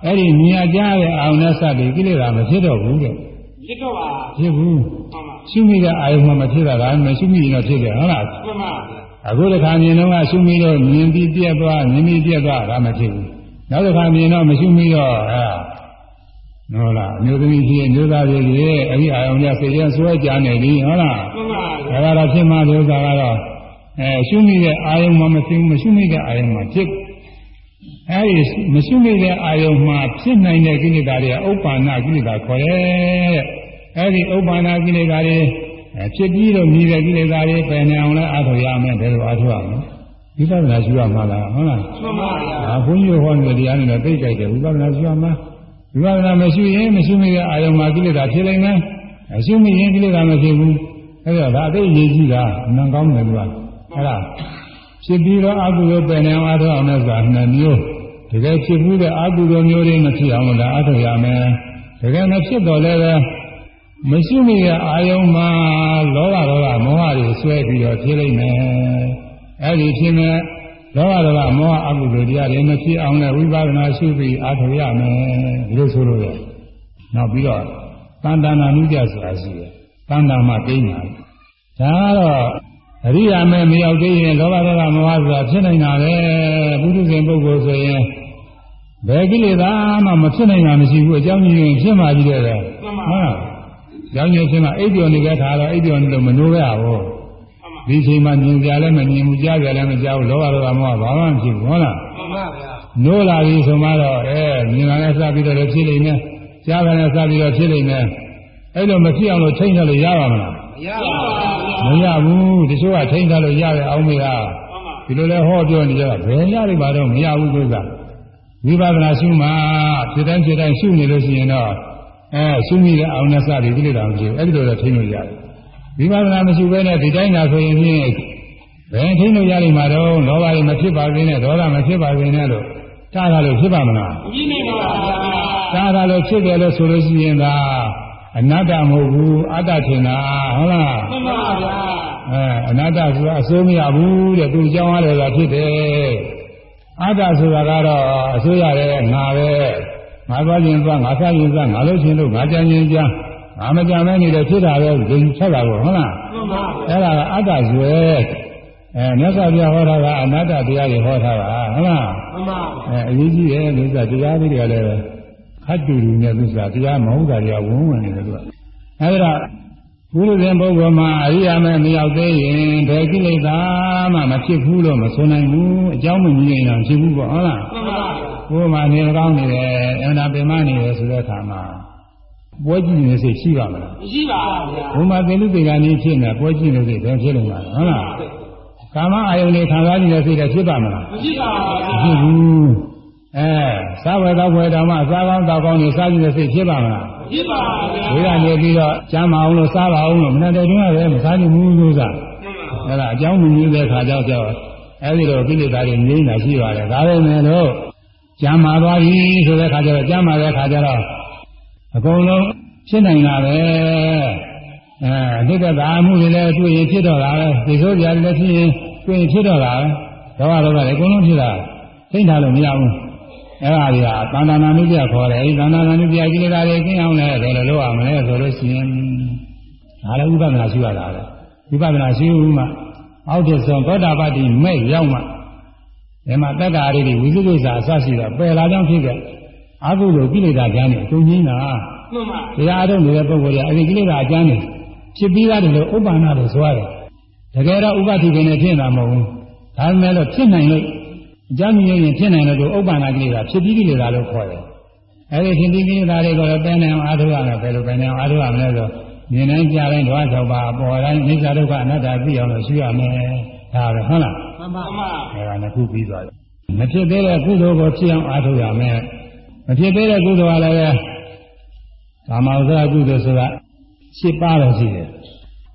အဲ့ဒီမြင်ကြတဲ့အာရုံနဲ့စတဲ့ကိလေသာမဖြစ်တော့ဘူးတဲ့
ဖြစ်တော့ပါ
ဖြစ်ဘူး
မှန်ပါ
ရှုမိတဲ့အာရုံမှမဖြစ်တာကမရှိမိရင်တော့ဖြစ်တယ်ဟုတ်လား
မှန်ပါဗျာ
အခုတစ်ခါမြင်တော့ကရှုမိတော့မြင်ပြီးပြက်သွားမြင်ပြီးပြက်သွားဒါမဖြစ်ဘူး နောက်တစ်ခါမြင်တော့မရှုမိတော့အဲဟုတ်လားအမျိုးသမီးကြီးအမျိုးသားကြီးကြီးအဲ့ဒီအာရုံနဲ့စိတ်ထဲဆွဲကြနေပြီဟုတ်လား
မှန်ပါဗျာ
ဒါကတော့ဖြစ်မှဒီဥစ္စာကတော့အဲရှုမိတဲ့အာယုံမှမဖြစ်ဘူးမရှုမိတဲ့အာယုံမှဖြစ်အဲဒီမရှုမိတဲ့အာယုံမှဖြစ်နိုင်တဲ့ကိလေသာတွေကဥပ္ပါဏကိလေသာခေါ်တယ်အဲဒီဥပ္ပါဏကိလေသာတွေအဲဖြစ်ပြီးတော့မြည်တဲ့ကိလေသာတွေပယ်နေအောင်လဲအားထုတ်ရမယ်ဘယ်လိုအားထုတ်ရမလဲ ဝိပဿနာရှုရမှာလားဟုတ်လား
မှန်ပါဗျာ
အာဘုန်းကြီးဟောနေတဲ့တရားနဲ့သိကြိုက်တယ်ဝိပဿနာရှုရမှာဝိပဿနာမရှိရင်မရှိမိတဲ့အာယုံမှာကိလေသာဖြစ်နိုင်မယ်အရှုမိရင်ကိလေသာမဖြစ်ဘူးအဲ့တော့ဒါအသိရေးကြည့်တာအမှန်ကောင်းတယ်ကွာအဲ့ဒါဖြစ်ပြီးတော့အကုသိုလ်ပယ်နေအောင်အားထုတ်အောင်လဲဆိုတာနှစ်မျိုးတကယ်ဖြစ်ဘူးတဲ့အကုသိုလ်မျိုးတွေမဖြစ်အောင်လည်းအားထုတ်ရမယ်တကယ်မဖြစ်တော့လည်းပဲမရှိမိတဲ့အာယုံမှာလောဘဒေါသမောဟတွေဆွဲပြီးတော့ဖြစ်လိမ့်မယ် အဲ့ဒီဖြစ်မဲ့လောဘဒေါသမောဟအကုသိုလ်တရားတွေမဖြစ်အောင်လည်းဝိပဿနာရှုပြီးအားထုတ်ရမယ်ဒီလိုဆိုလို့ရနောက်ပြီးတော့တန်တနာနုကြဆိုတာရှိတယ်တန်တာမှသိညာဒါကတော့အရိယာမဲမရောက်သေးရင်လောဘဒေါသမောဟဆိုတာဖြစ်နေတာပဲပုထုဇဉ်ပုဂ္ဂိုလ်ဆိုရင်ဘယ်ကိလေသာမှမဖြစ်နိုင်တာမရှိဘူးအကြောင်းကြီးရင်ဖြစ်မှကြီးတယ်ပဲဟုတ်လားကြောင်းကြီးဖြစ်မှအိပ်ပျော်နေတဲ့ခါတော့အိပ်ပျော်နေလို့မနိုးရဘူး
မှန်ပါ
ဒီချိန်မှာမြင်ကြလည်းမမြင်ဘူးကြားကြလည်းမကြားဘူးလောဘဒေါသမောဟဘာမှမဖြစ်ဘူးဟုတ်လား
မှန်ပါဗျာ
နိုးလာပြီဆိုမှတော့အဲမြင်လာနဲ့စပြီးတော့လည်းဖြစ်နေတယ်ကြားတာနဲ့စပြီးတော့ဖြစ်နေတယ်အဲ့လိုမဖြစ်အောင်လို့ထိန်းထားလို့ရပါမလား
ရပါဗျာ
မရဘူးတချို့ကထိန်းထားလို့ရတယ်အောင်မေက
မှန်ပါ
ဒီလိုလဲဟောပြောနေကြတာဘယ်ရလိမ့်ပါတော့မရဘူးသူကဝိပဿနာရှုမှဖြစ်တိုင်းဖြစ်တိုင်းရှုနေလို့ရှိရင်တော့အဲရှုမိတဲ့အောင်နဲ့စပြီးကိလေသာမရှိဘူးအဲ့ဒီလိုတော့ထိန်းလို့ရတယ် ဝိပဿနာမရှိဘဲနဲ့ဒီတိုင်းသာဆိုရင်ဖြင့်ဘယ်ထိန်းလို့ရလိမ့်မှာတော့လောဘတွေမဖြစ်ပါသေးနဲ့ဒေါသမဖြစ်ပါသေးနဲ့လို့တားတာလို့ဖြစ်ပါမလား
ကြီးနေပါဗျာ
တားတာလို့ဖြစ်တယ်လို့ဆိုလို့ရှိရင်ဒါအနတ္တမဟုတ်ဘူးအတ္တထင်တာဟုတ်လား
မှန်ပါဗျာ
အဲအနတ္တဆိုတာအစိုးမရဘူးတဲ့သူကြောင်းရတယ်ဆိုတာဖြစ်တယ်အတ္တဆိုတာကတော့အစိုးရတယ်ငါပဲငါသွားခြင်းသွားငါစားခြင်းစားငါလို့ခြင်းလို့ငါကြံခြင်းကြံ ငါမကြံမဲနေတယ်ဖြစ်တာပဲဒီချက်တာကိုဟုတ်လား
မှန်ပါဗျာ
အဲ့ဒါကအတ္တရွယ်အဲမြတ်စွာဘုရားဟောတာကအနတ္တတရားတွေဟောတာပါဟုတ်လား
မှန်ပါ
အဲအရေးကြီးတယ်လို့ဆိုတာတရားလေးတွေကလည်းခတ်တူတူနဲ့သူဆိုတာတရားမဟုတ်တာတွေကဝန်းဝင်နေတယ်သူကအဲဒါဘုရားရှင်ပုဂ္ဂိုလ်မှာအရိယာမဲမရောက်သေးရင်ဘယ်ကိလေသာမှမဖြစ်ဘူးလို့မဆိုနိုင်ဘူးအကြောင်းမမြင်ရင်တော့ဖြစ်ဘူးပေါ့ဟုတ်လား
မှန်ပါဗျာ
ဘုရားမှာနေကောင်းနေတယ်အမှန်ပင်မနေတယ်ဆိုတဲ့အခါမှာ ပွဲကြည့်နေစိတ်ရှိပါမလား
မရှိပါဗျာ
ဘုမာသင်္လူတေကနေဖြစ်နေပွဲကြည့်နေစိတ်ဘယ်ဖြစ်လို့လဲဟုတ်လားခကာမအာယုန်တွေခံစားနေတဲ့စိတ်တွေဖြစ်ပါမလား
မရှိပါဗျာ
ဖြစ်ဘူးအဲစားဝယ်တော့ဝယ်တော့မှစားကောင်းတောက်ကောင်းနေစားနေတဲ့စိတ်ဖြစ်ပါမလား
မရှိပါဗျာ
ဒီကနေပြီးတော့ကျမ်းမအောင်လို့စားပါအောင်လို့မနေ့တည်းကလည်းမစားချင်ဘူးလို့စားအဲ့ဒါအကြောင်းမမြင်တဲ့ခါကြောက်ကြောက်အဲဒီတော့ကိလေသာတွေငြိမ်းတာရှိပါတယ်ဒါပေမဲ့လို့ကျမ်းမာသွားပြီဆိုတဲ့ခါကျတော့ကျမ်းမာတဲ့ခါကျတော့ အကုန်လုံးဖြစ်နိုင်တာပဲအဲဒိဋ္ဌသာမှုတွေလည်းတွေ့ရင်ဖြစ်တော့တာပဲဒီဆိုကြလည်းဖြစ်ရင်တွေ့ရင်ဖြစ်တော့တာပဲတော့တော့လည်းအကုန်လုံးဖြစ်တာသိထားလို့မရဘူးအဲ့ဒါတွေကသန္တာနာနုပြခေါ်တယ်အဲဒီသန္တာနာနုပြကိလေသာတွေကျင်းအောင်လည်းဘယ်လိုလုပ်အောင်လဲဆိုလို့ရှိရင်ဒါလည်းဥပဒနာရှိရတာပဲဝိပဿနာရှိဦးမှအောက်တဆုံးသောတာပတိမဲ့ရောက်မှဒီမှာတက္ကာရီတွေဝိသုဒ္ဓစာအစရှိတော့ပယ်လာကြောင်းဖြစ်ခဲ့ အကုသိုလ်ကိလေသာကျမ်းတွေအကုန်ကြီးတာ
မှန်ပါ
တရားထုတ်နေတဲ့ပုဂ္ဂိုလ်တွေအဲဒီကိလေသာအကျမ်းတွေဖြစ်ပြီးသားတယ်လို့ဥပ္ပန္နလို့ဆိုရတယ်တကယ်တော့ဥပတိကိနေဖြစ်တာမဟုတ်ဘူးဒါပေမဲ့လို့ဖြစ်နိုင်လို့အကျမ်းမြင်ရင်ဖြစ်နိုင်လို့ဥပ္ပန္နကိလေသာဖြစ်ပြီးကိလေသာလို့ခေါ်တယ်အဲဒီဖြစ်ပြီးကိလေသာတွေကိုလည်းပယ်နိုင်အောင်အားထုတ်ရမယ်ဘယ်လိုပယ်နိုင်အောင်အားထုတ်ရမလဲဆိုမြင်တိုင်းကြားတိုင်းဓဝါ၆ပါးပေါ်တိုင်းအိစ္ဆဒုက္ခအနတ္တသိအောင်လို့ရှိရမယ်ဒါပဲဟုတ်လား
မှန်ပါမှန်ပါ
အဲဒါနှစ်ခုပြီးသွားတယ်မဖြစ်သေးတဲ့ကုသိုလ်ကိုဖြစ်အောင်အားထုတ်ရမယ် မဖြစ်သေးတဲ့ကုသိုလ်ကလည်းကာမဥစ္စာကုသိုလ်ဆိုတာ၈ပါးတော့ရှိတယ်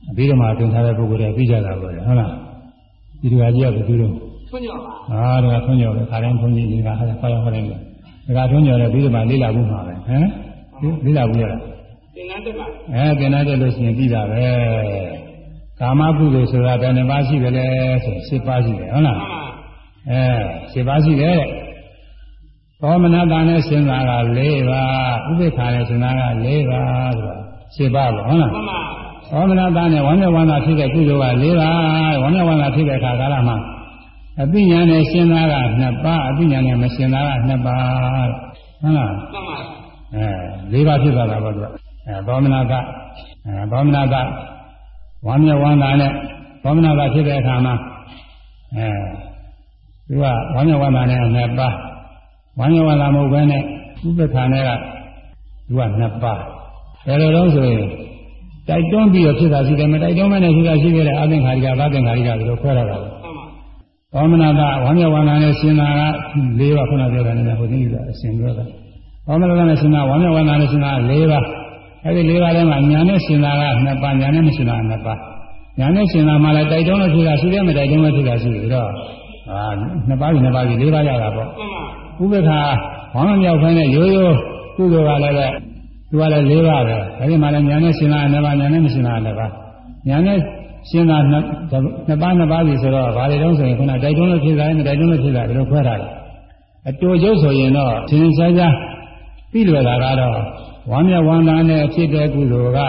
အပြီးတော့မှသင်ထားတဲ့ပုဂ္ဂိုလ်တွေပြီးကြတာပေါ့လေဟုတ်လားဒီလိုအကြီးကဘယ်သူတော့
ထွန်းညောပါ
ဟာဒါကထွန်းကြော်တယ်ခါတိုင်းထွန်းကြီးတွေကဟာခေါ်ရခေါ်တယ်ဒါကထွန်းကြော်တယ်ပြီးတော့မှလေးလာဘူးမှာပဲဟမ်လေးလာဘူးရလား
သင်္ကန်းတက်ပါ
အဲသင်္နာတဲ့လို့ရှိရင်ပြီးတာပဲကာမကုသိုလ်ဆိုတာဘယ်နှပါးရှိကြလဲဆို၈ပါးရှိတယ်ဟုတ်လား
မှန်ပါ
အဲခြေပါရှိတယ်တဲ့ သောမနတာနဲ့စဉ်းစားက၄ပါးဥပိ္ပခာနဲ့စဉ်းစားက၄ပါးဆိုတော့ခြေပါပေါ့ဟုတ်လား
မှန်ပါ
သောမနတာနဲ့ဝမ်းမြောက်ဝမ်းသာဖြစ်တဲ့ကုသိုလ်က၄ပါးဝမ်းမြောက်ဝမ်းသာဖြစ်တဲ့အခါကာလမှာအပိညာနဲ့စဉ်းစားက2ပါးအပိညာနဲ့မစဉ်းစားက2ပါးဟုတ်လား
မှန်ပါ
အဲ၄ပါးဖြစ်သွားတာပေါ့သူကအဲသောမနတာအဲသောမနတာဝမ်းမြောက်ဝမ်းသာနဲ့သောမနတာဖြစ်တဲ့အခါမှာအဲသူကဝမ်းမြောက်ဝမ်းသာနဲ့နှစ်ပါး ဝမ်းမြောက်ဝမ်းသာမဟုတ်ဘဲနဲ့ဥပ္ပခါနဲ့ကသူကနှစ်ပါးဘယ်လိုတော့ဆိုရင်တိုက်တွန်းပြီးတော့ဖြစ်တာရှိတယ်မတိုက်တွန်းမနဲ့ဖြစ်တာရှိခဲ့တဲ့အသင်္ခါရိကသသင်္ခါရိကဒီလိုခွဲရတာပဲ
မှန်ပါ
သောမနာကဝမ်းမြောက်ဝမ်းသာနဲ့ရှင်သာက၄ပါးခုနပြောတာနဲ့ဟိုသိပြီအရှင်ပြောတာသောမနာကနဲ့ရှင်သာဝမ်းမြောက်ဝမ်းသာနဲ့ရှင်သာ၄ပါးအဲဒီ၄ပါးထဲမှာညာနဲ့ရှင်သာက2ပါးညာနဲ့မရှင်သာက2ပါးညာနဲ့ရှင်သာမှလည်းတိုက်တွန်းလို့ဖြစ်တာရှိတယ်မတိုက်တွန်းလို့ဖြစ်တာရှိတယ်တော့အာ2ပါးပြီး2ပါးပြီး၄ပါးရတာပေါ့
မှန်ပါ
ဥပ္ပခါဝမ်းမြောက်ခိုင်းတဲ့ရိုးရိုးကုသိုလ်ကလည်းပဲသူကလည်း၄ပါးပဲအဲဒီမှာလည်းညာနဲ့ရှင်သာက2ပါးညာနဲ့မရှင်သာက2ပါးညာနဲ့ရှင်သာနှစ်နှစ်ပါးနှစ်ပါးပြီဆိုတော့ဘာတွေတုံးဆိုရင်ခုနတိုက်တွန်းလို့ဖြစ်တာနဲ့တိုက်တွန်းလို့ဖြစ်တာဒီလိုခွဲထားတယ်အတူကျုပ်ဆိုရင်တော့သင်စားစားပြီးလွယ်တာကတော့ဝမ်းမြောက်ဝမ်းသာနဲ့ဖြစ်တဲ့ကုသိုလ်က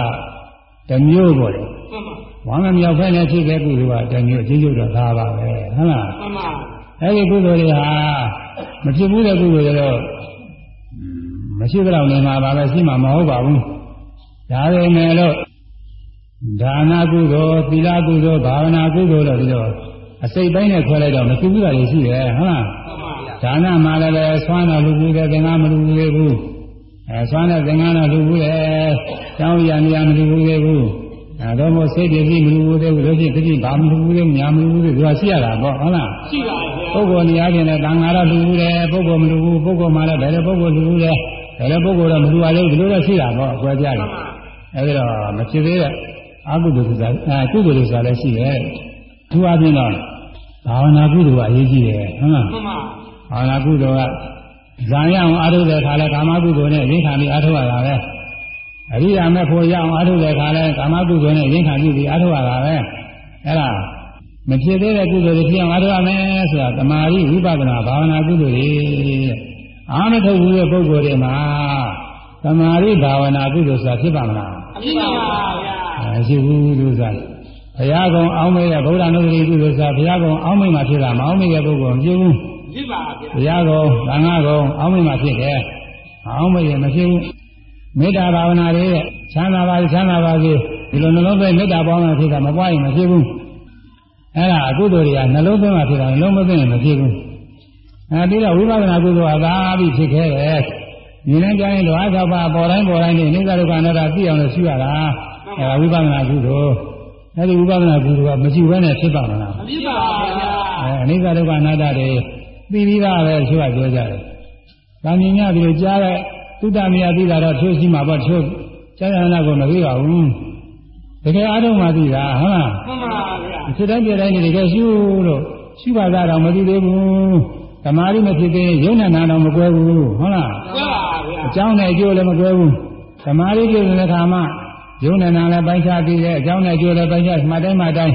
တစ်မျိုးပေါ့လေ
မှန်ပါ
ဝမ်းမမြောက်ဖက်နဲ့ဖြစ်တဲ့ကုသိုလ်ကတစ်မျိုးအချင်းချင်းတော့ဒါပါပဲဟုတ်လား
မှန်ပါ
အဲဒီကုသိုလ်တွေဟာ မဖြစ်ဘူးတဲ့ကုသိုလ်တွေတော့မရှိတော့နေမှာပါပဲရှိမှာမဟုတ်ပါဘူးဒါပေမဲ့လို့ဒါနကုသိုလ်သီလကုသိုလ်ဘာဝနာကုသိုလ်တော့ဒီတော့အစိတ်ပိုင်းနဲ့ခွဲလိုက်တော့မဖြစ်ဘူးတာတွေရှိတယ်ဟုတ်လား
မှန်ပါဗျာ
ဒါနမှာလည်းပဲဆွမ်းတော်လူဘူးတဲ့သင်္ကန်းမလူဘူးသေးဘူးအဲဆွမ်းတဲ့သင်္ကန်းတော်လူဘူးလေတောင်းရံရမလူဘူးသေးဘူး အဲတော့မို့စိတ်ပြည့်စုံမလူဘူးသေးဘူးလို့ရှိရင်တတိဘာမလူဘူးသေးညာမလူဘူးသေးသူကရှိရတာပေါ့ဟုတ်လား
ရှိပါဗျာ
ပုဂ္ဂိုလ်နေရာချင်းနဲ့တန်ဃာတော့လူဘူးတယ်ပုဂ္ဂိုလ်မလူဘူးပုဂ္ဂိုလ်မှလည်းဘယ်လိုပုဂ္ဂိုလ်လူဘူးလဲဘယ်လိုပုဂ္ဂိုလ်တော့မလူပါဘူးဒီလိုတော့ရှိတာပေါ့အကွဲပြားတယ်အဲဒီတော့မဖြစ်သေးတဲ့အကုသိုလ်ဆိုတာအဲကုသိုလ်ဆိုတာလည်းရှိတယ်သူအပြင်တော့ဘာဝနာကုသိုလ်ကအရေးကြီးတယ်ဟုတ်လား
မှန်ပါ
ဘာဝနာကုသိုလ်ကဇာရအောင်အားထုတ်တဲ့ခါလဲကာမကုသိုလ်နဲ့ရင်းခံပြီးအားထုတ်ရတာပဲ အရိယာမဲ့ဖို့ရအောင်အားထုတ်တဲ့ခါလဲကာမကုသိုလ်နဲ့ရင်းခံပြီးအားထုတ်ရတာပဲအဲ့ဒါမဖြစ်သေးတဲ့ကုသိုလ်တွေဖြစ်အောင်အားထုတ်ရမယ်ဆိုတာတမာရီဝိပဿနာဘာဝနာကုသိုလ်တွေတဲ့အားမထုတ်ဘူးတဲ့ပုဂ္ဂိုလ်တွေမှာတမာရီဘာဝနာကုသိုလ်ဆိုတာဖြစ်ပါမလား
အပြည့်ပါဗျာ
မရှိဘူးလို့ဆိုတာဘုရားကုံအောင်းမေးတဲ့ဗုဒ္ဓနုဒတိကုသိုလ်ဆိုတာဘုရားကုံအောင်းမေးမှဖြစ်တာမအောင်းမေးတဲ့ပုဂ္ဂိုလ်မဖြစ်ဘူး
ဖြစ်ပါဗျာ
ဘုရားကုံသံဃာကုံအောင်းမေးမှဖြစ်တယ်အောင်းမေးရင်မဖြစ်ဘူး မေတ္တာဘာဝနာတွေရဲ့ချမ်းသာပါစေချမ်းသာပါစေဒီလိုနှလုံးသွင်းမေတ္တာပေါင်းမှဖြစ်တာမပွားရင်မဖြစ်ဘူးအဲ့ဒါအကုသိုလ်တွေကနှလုံးသွင်းမှဖြစ်တာနှလုံးမသွင်းရင်မဖြစ်ဘူးအဲဒီတော့ဝိပဿနာကုသိုလ်ကသာပြီးဖြစ်ခဲ့တယ်ဒီနေ့ကျရင်ဓဝါ၆ပါးပေါ်တိုင်းပေါ်တိုင်းနေနိစ္စဒုက္ခအနတ္တသိအောင်လို့ရှိရတာအဲဒါဝိပဿနာကုသိုလ်အဲဒီဝိပဿနာကုသိုလ်ကမရှိဘဲနဲ့ဖြစ်ပါမလား
မဖြစ်ပါဗျာ
အဲအနိစ္စဒုက္ခအနတ္တတွေသိပြီးသားပဲသူကပြောကြတယ်။ဗာမြင်ရပြီးတော့ကြားတဲ့ သုတ္တမယသိတာတော့သူရှိမှာပေါ့သူကြားရနာကိုမသိပါဘူး။တကယ်အားထုတ်မှသိတာဟုတ်လား
မှန်ပါဗျာ။
ဖြစ်တိုင်းပြတိုင်းတကယ်ရှုလို့ရှုပါသားတော့မသိသေးဘူး။ဓမ္မရီမဖြစ်သေးရုံနဲ့နာတော့မကွဲဘူးဟုတ်လား
မှန်ပါဗျာ။
အကြောင်းနဲ့အကျိုးလည်းမကွဲဘူး။ဓမ္မရီပြည့်တဲ့ခါမှရုံနဲ့နာလည်းပိုင်းခြားပြီးတယ်အကြောင်းနဲ့အကျိုးလည်းပိုင်းခြားမှတ်တိုင်းမှတိုင်း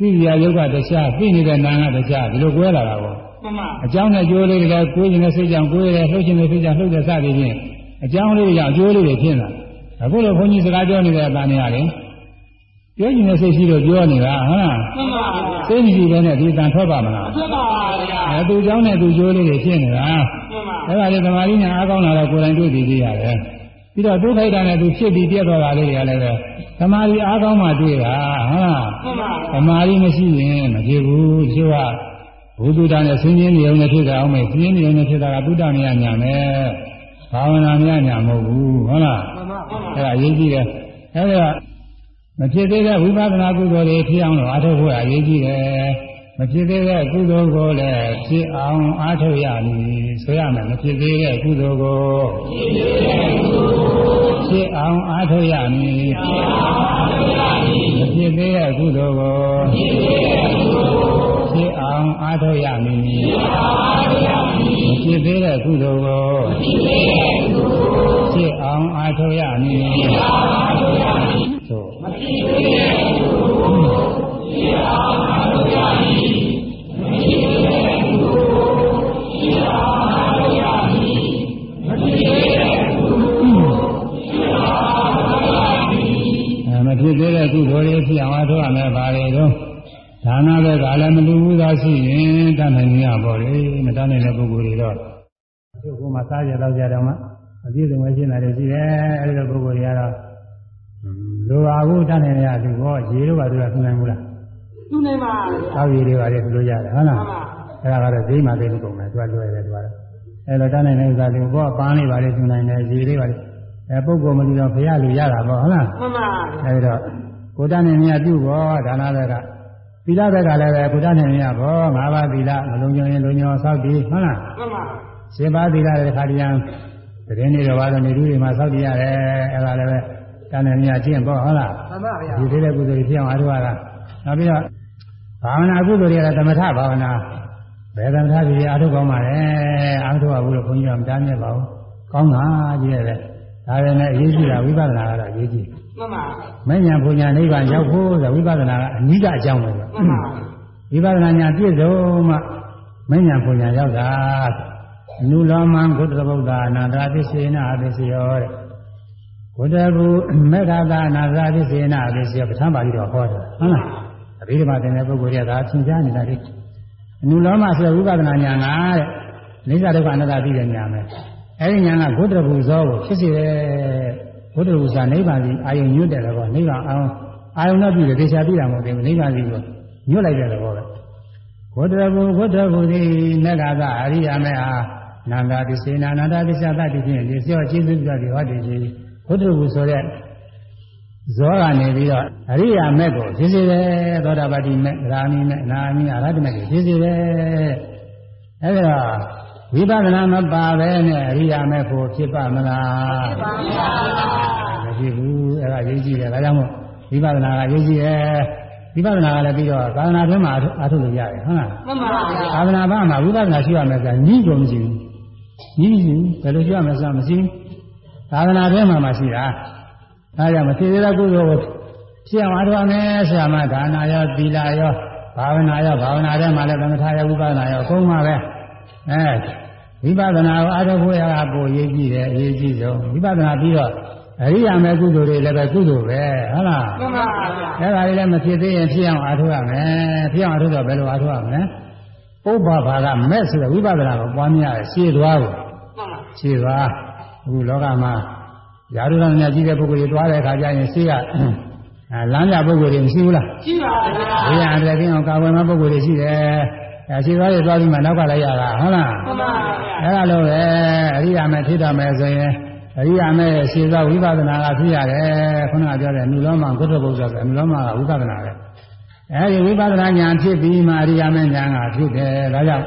သိရယုတ်ကတရားသိနေတဲ့နာကတရားဒီလိုကွဲလာတာပေါ့
မှန်ပါ
အကြောင်းနဲ့အကျိုးလေးတွေကကိုယ်ရင်နဲ့စိတ်ကြောင့်ကိုယ်ရယ်လှုပ်ရှင်တဲ့စိတ်ကြောင့်လှုပ်တဲ့စသည်ဖြင့် အကြောင်းလေးတွေကြောင့်အကျိုးလေးတွေဖြစ်လာအခုလိုဘုန်းကြီးစကားပြောနေတဲ့အတန်တွေရတယ်ပြောရင်နဲ့စိတ်ရှိလို့ပြောနေတာဟုတ်လား
မှန်ပါဗျာ
စိတ်မရှိဘဲနဲ့ဒီတန်ထွက်ပါမလား
ဖြစ်ပါဗျာ
အဲသူเจ้าနဲ့သူကျိုးလေးတွေဖြစ်နေတာ
မှန်ပါ
အဲဒါလေသမာဓိညာအားကောင်းလာတော့ကိုယ်တိုင်တွေ့ပြီးသေးရတယ်ပြီးတော့သူ့ခိုက်တာနဲ့သူဖြစ်ပြီးပြတ်သွားတာလေးတွေကလည်းပဲသမာဓိအားကောင်းမှတွေ့တာဟုတ်လား
မှန်ပါ
သမာဓိမရှိရင်မဖြစ်ဘူးသူကဘုဒ္ဓတာနဲ့ဆင်းရဲနေုံနဲ့ဖြစ်တာအောင်မယ်ဆင်းရဲနေုံနဲ့ဖြစ်တာကသုတ္တမယညာမယ် ဘာဝနာမယညာမဟုတ်ဘူးဟုတ်လား
မှန်ပါမှန်ပါ
အဲ့ဒါအရေးကြီးတယ်အဲ့ဒါမဖြစ်သေးတဲ့ဝိပဿနာကုသိုလ်တွေဖြစ်အောင်လို့အားထုတ်ဖို့အရေးကြီးတယ်မဖြစ်သေးတဲ့ကုသိုလ်ကိုလည်းဖြစ်အောင်အားထုတ်ရမည်ဆိုရမယ်မဖြစ်သေးတဲ့ကုသိုလ်ကိုဖြစ်အောင်အားထုတ်ရမည်မဖြစ်သေးတဲ့ကုသိုလ်ကိုဖြစ်အောင်အားထုတ်ရမည် မဖြစ်သေးတဲ့ကုသိုလ်ကိုဖြစ်အောင်အားထုတ်ရမည်သို့အဲမဖြစ်သေးတဲ့ကုသိုလ်တွေဖြစ်အောင်အားထုတ်ရမယ်ပါလေတော့ ဒါနဘက်ကလည်းမလူဘူးသာရှိရင်တတ်နိုင်ရပါလေမတတ်နိုင်တဲ့ပုဂ္ဂိုလ်တွေတော့သူ့ကမှစားရတော့ကြတော့မှအပြည့်စုံပဲရှင်းတာတွေရှိတယ်အဲဒီလိုပုဂ္ဂိုလ်တွေကတော့လိုပါဘူးတတ်နိုင်ရသူဟောရေတို့ပါသူကသူနိုင်ဘူးလား
သူနေပါဗျာ
သောက်ရေတွေပါလေသူလို့ရတယ်ဟုတ်လား
မှန်ပါ
အဲ့ဒါကတော့ဈေးမှသိလို့ကုန်တယ်သူကလွယ်တယ်သူကတော့အဲ့တော့တတ်နိုင်တဲ့ဥစ္စာတွေဘောပန်းလေးပါလေသူနိုင်တယ်ရေလေးပါလေအဲပုဂ္ဂိုလ်မလူတော့ဘုရားလူရတာပေါ့ဟုတ်လား
မှန်ပါဗျာ
အဲဒီတော့ကိုတတ်နိုင်မြတ်ပြုဖို့ဒါနဘက်က သီလဘက်ကလည်းပဲကိုတတ်နိုင်မြတ်ဖို့၅ပါးသီလမလုံးကျုံရင်လုံးညောဆောက်တည်ဟုတ်လား
မှန်ပါ
ရှင်ပါးသီလတဲ့ခါတည်းရန်တည်နေတော့ဘာလို့နေလူတွေမှာဆောက်တည်ရတယ်အဲ့ဒါလည်းပဲတတ်နိုင်မြတ်ကျင့်ပေါ့ဟုတ်လား
မှန်ပါဗျာ
ဒီသေးတဲ့ကုသိုလ်တွေဖြစ်အောင်အားထုတ်ရတာနောက်ပြီးတော့ဘာဝနာကုသိုလ်တွေကသမထဘာဝနာဘယ်သမထကြီးအားထုတ်ကောင်းပါလဲအားထုတ်ရဘူးလို့ဘုန်းကြီးကမတားမြစ်ပါဘူးကောင်းတာကြီးရတယ်ဒါပေမဲ့အရေးကြီးတာဝိပဿနာကတော့အရေးကြီး
မှန်ပါ
မဉ္ဇဉ်ပူညာနိဗ္ဗာန်ရောက်ဖို့ဆိုဝိပဿနာကအနိကအကြောင်းပဲဆို
မှန်ပါ
ဝိပဿနာညာပြည့်စုံမှမဉ္ဇဉ်ပူညာရောက်တာနုလောမံဂုတ္တဗုဒ္ဓနာတာပစ္စေနအပစ္စယောတဲ့ဂုတ္တဘူမေဃတာနာသာပစ္စေနအပစ္စယောပဋ္ဌာန်းပါဠိတော်ဟောတာဟုတ်လားအဘိဓမ္မာသင်တဲ့ပုဂ္ဂိုလ်တွေကဒါသင်ကြားနေတာလေနုလောမဆိုတဲ့ဝိပဿနာညာငါတဲ့နိစ္စဒုက္ခအနတ္တသိတဲ့ညာမယ်အဲဒီညာကဂုတ္တဘူဇောကိုဖြစ်စေတယ်ဘုဒ္ဓဘုရားနိဗ္ဗာန်စီအာယုံညွတ်တယ်တော့နိဗ္ဗာန်အောင်အာယုံတော့ပြီလေသေချာပြီတာမဟုတ်သေးဘူးနိဗ္ဗာန်စီကို ညွတ်လိုက်တယ်တော့ပဲဘုဒ္ဓဘုဘုဒ္ဓဘုသည်မေဃသာအရိယာမေဟာနန္ဒပစ္စေနာနန္ဒပစ္စယတတိဖြင့်ဒီစောကျေးဇူးပြုပြီးဟောတည်ကြီးဘုဒ္ဓဘုဆိုတဲ့ဇောကနေပြီးတော့အရိယာမေကိုဖြစ်စေတယ်သောတာပတိမေဂရာမိမေအနာမိအရဟတမေကိုဖြစ်စေတယ်အဲဒါဝိပဿနာမပါပဲနဲ့အရိယာမေဖို့ဖြစ်ပါမလား
ဖြစ်ပါဗျာ
မဖြစ်ဘူးအဲ့ဒါရေးကြည့်တယ်ဒါကြောင့်မို့ဝိပဿနာကရေးကြည့်တယ် ဝိပဿနာကလည်းပြီးတော့သာသနာ့ဘက်မှာအားထုတ်လို့ရတယ်ဟုတ်လား
မှန်ပါဗျာ
သာသနာ့ဘက်မှာဝိပဿနာရှိရမယ်ဆိုတာညီးကုန်မရှိဘူးညီးမရှိဘူးဘယ်လိုရှိရမလဲဆိုတာမရှိဘူးသာသနာ့ဘက်မှာမှရှိတာဒါကြောင့်မဖြစ်သေးတဲ့ကုသိုလ်ကိုဖြစ်အောင်အားထုတ်ရမယ်ဆရာမဒါနာရောသီလရောဘာဝနာရောဘာဝနာထဲမှာလည်းသမထရောဝိပဿနာရောအကုန်ပါပဲအဲဝိပဿနာကိုအားထုတ်ဖို့ရတာပိုရေးကြည့်တယ်အရေးကြီးဆုံးဝိပဿနာပြီးတော့ အရိယာမေကုသိုလ်တွေလည်းပဲကုသိုလ်ပဲဟုတ်လား
မှန်ပါဗျာ
အဲ့ဒါလေးလည်းမဖြစ်သေးရင်ဖြစ်အောင်အားထုတ်ရမယ်ဖြစ်အောင်အားထုတ်တော့ဘယ်လိုအားထုတ်ရမလဲပုပ္ပဘာကမဲ့ဆိုတဲ့ဝိပဿနာကိုပွားများရရှင်းသွားကို
မှန်ပါ
ရှင်းသွားအခုလောကမှာယာရုဏမြတ်ကြီးတဲ့ပုဂ္ဂိုလ်တွေတွားတဲ့အခါကျရင်ရှင်းကအဲလမ်းပြပုဂ္ဂိုလ်တွေမရှိဘူးလား
ရှိပါဗျာ
ဘေးရန်အတည်းကင်းအောင်ကာဝယ်မဲ့ပုဂ္ဂိုလ်တွေရှိတယ်အဲရှင်းသွားရသွားပြီးမှနောက်ကလိုက်ရတာဟုတ်လား
မှန်ပါဗျာ
အဲ့ဒါလို့ပဲအရိယာမဲ့ဖြစ်တော်မယ်ဆိုရင် အအရိယာမဲ့ရှင်းသောဝိပဿနာကဖြစ်ရတယ်ခုနကပြောတဲ့နုလောမကုသဘုရားဆိုနုလောမကဝိပဿနာပဲအဲဒီဝိပဿနာဉာဏ်ဖြစ်ပြီးမှအရိယာမဲ့ဉာဏ်ကဖြစ်တယ်ဒါကြောင့်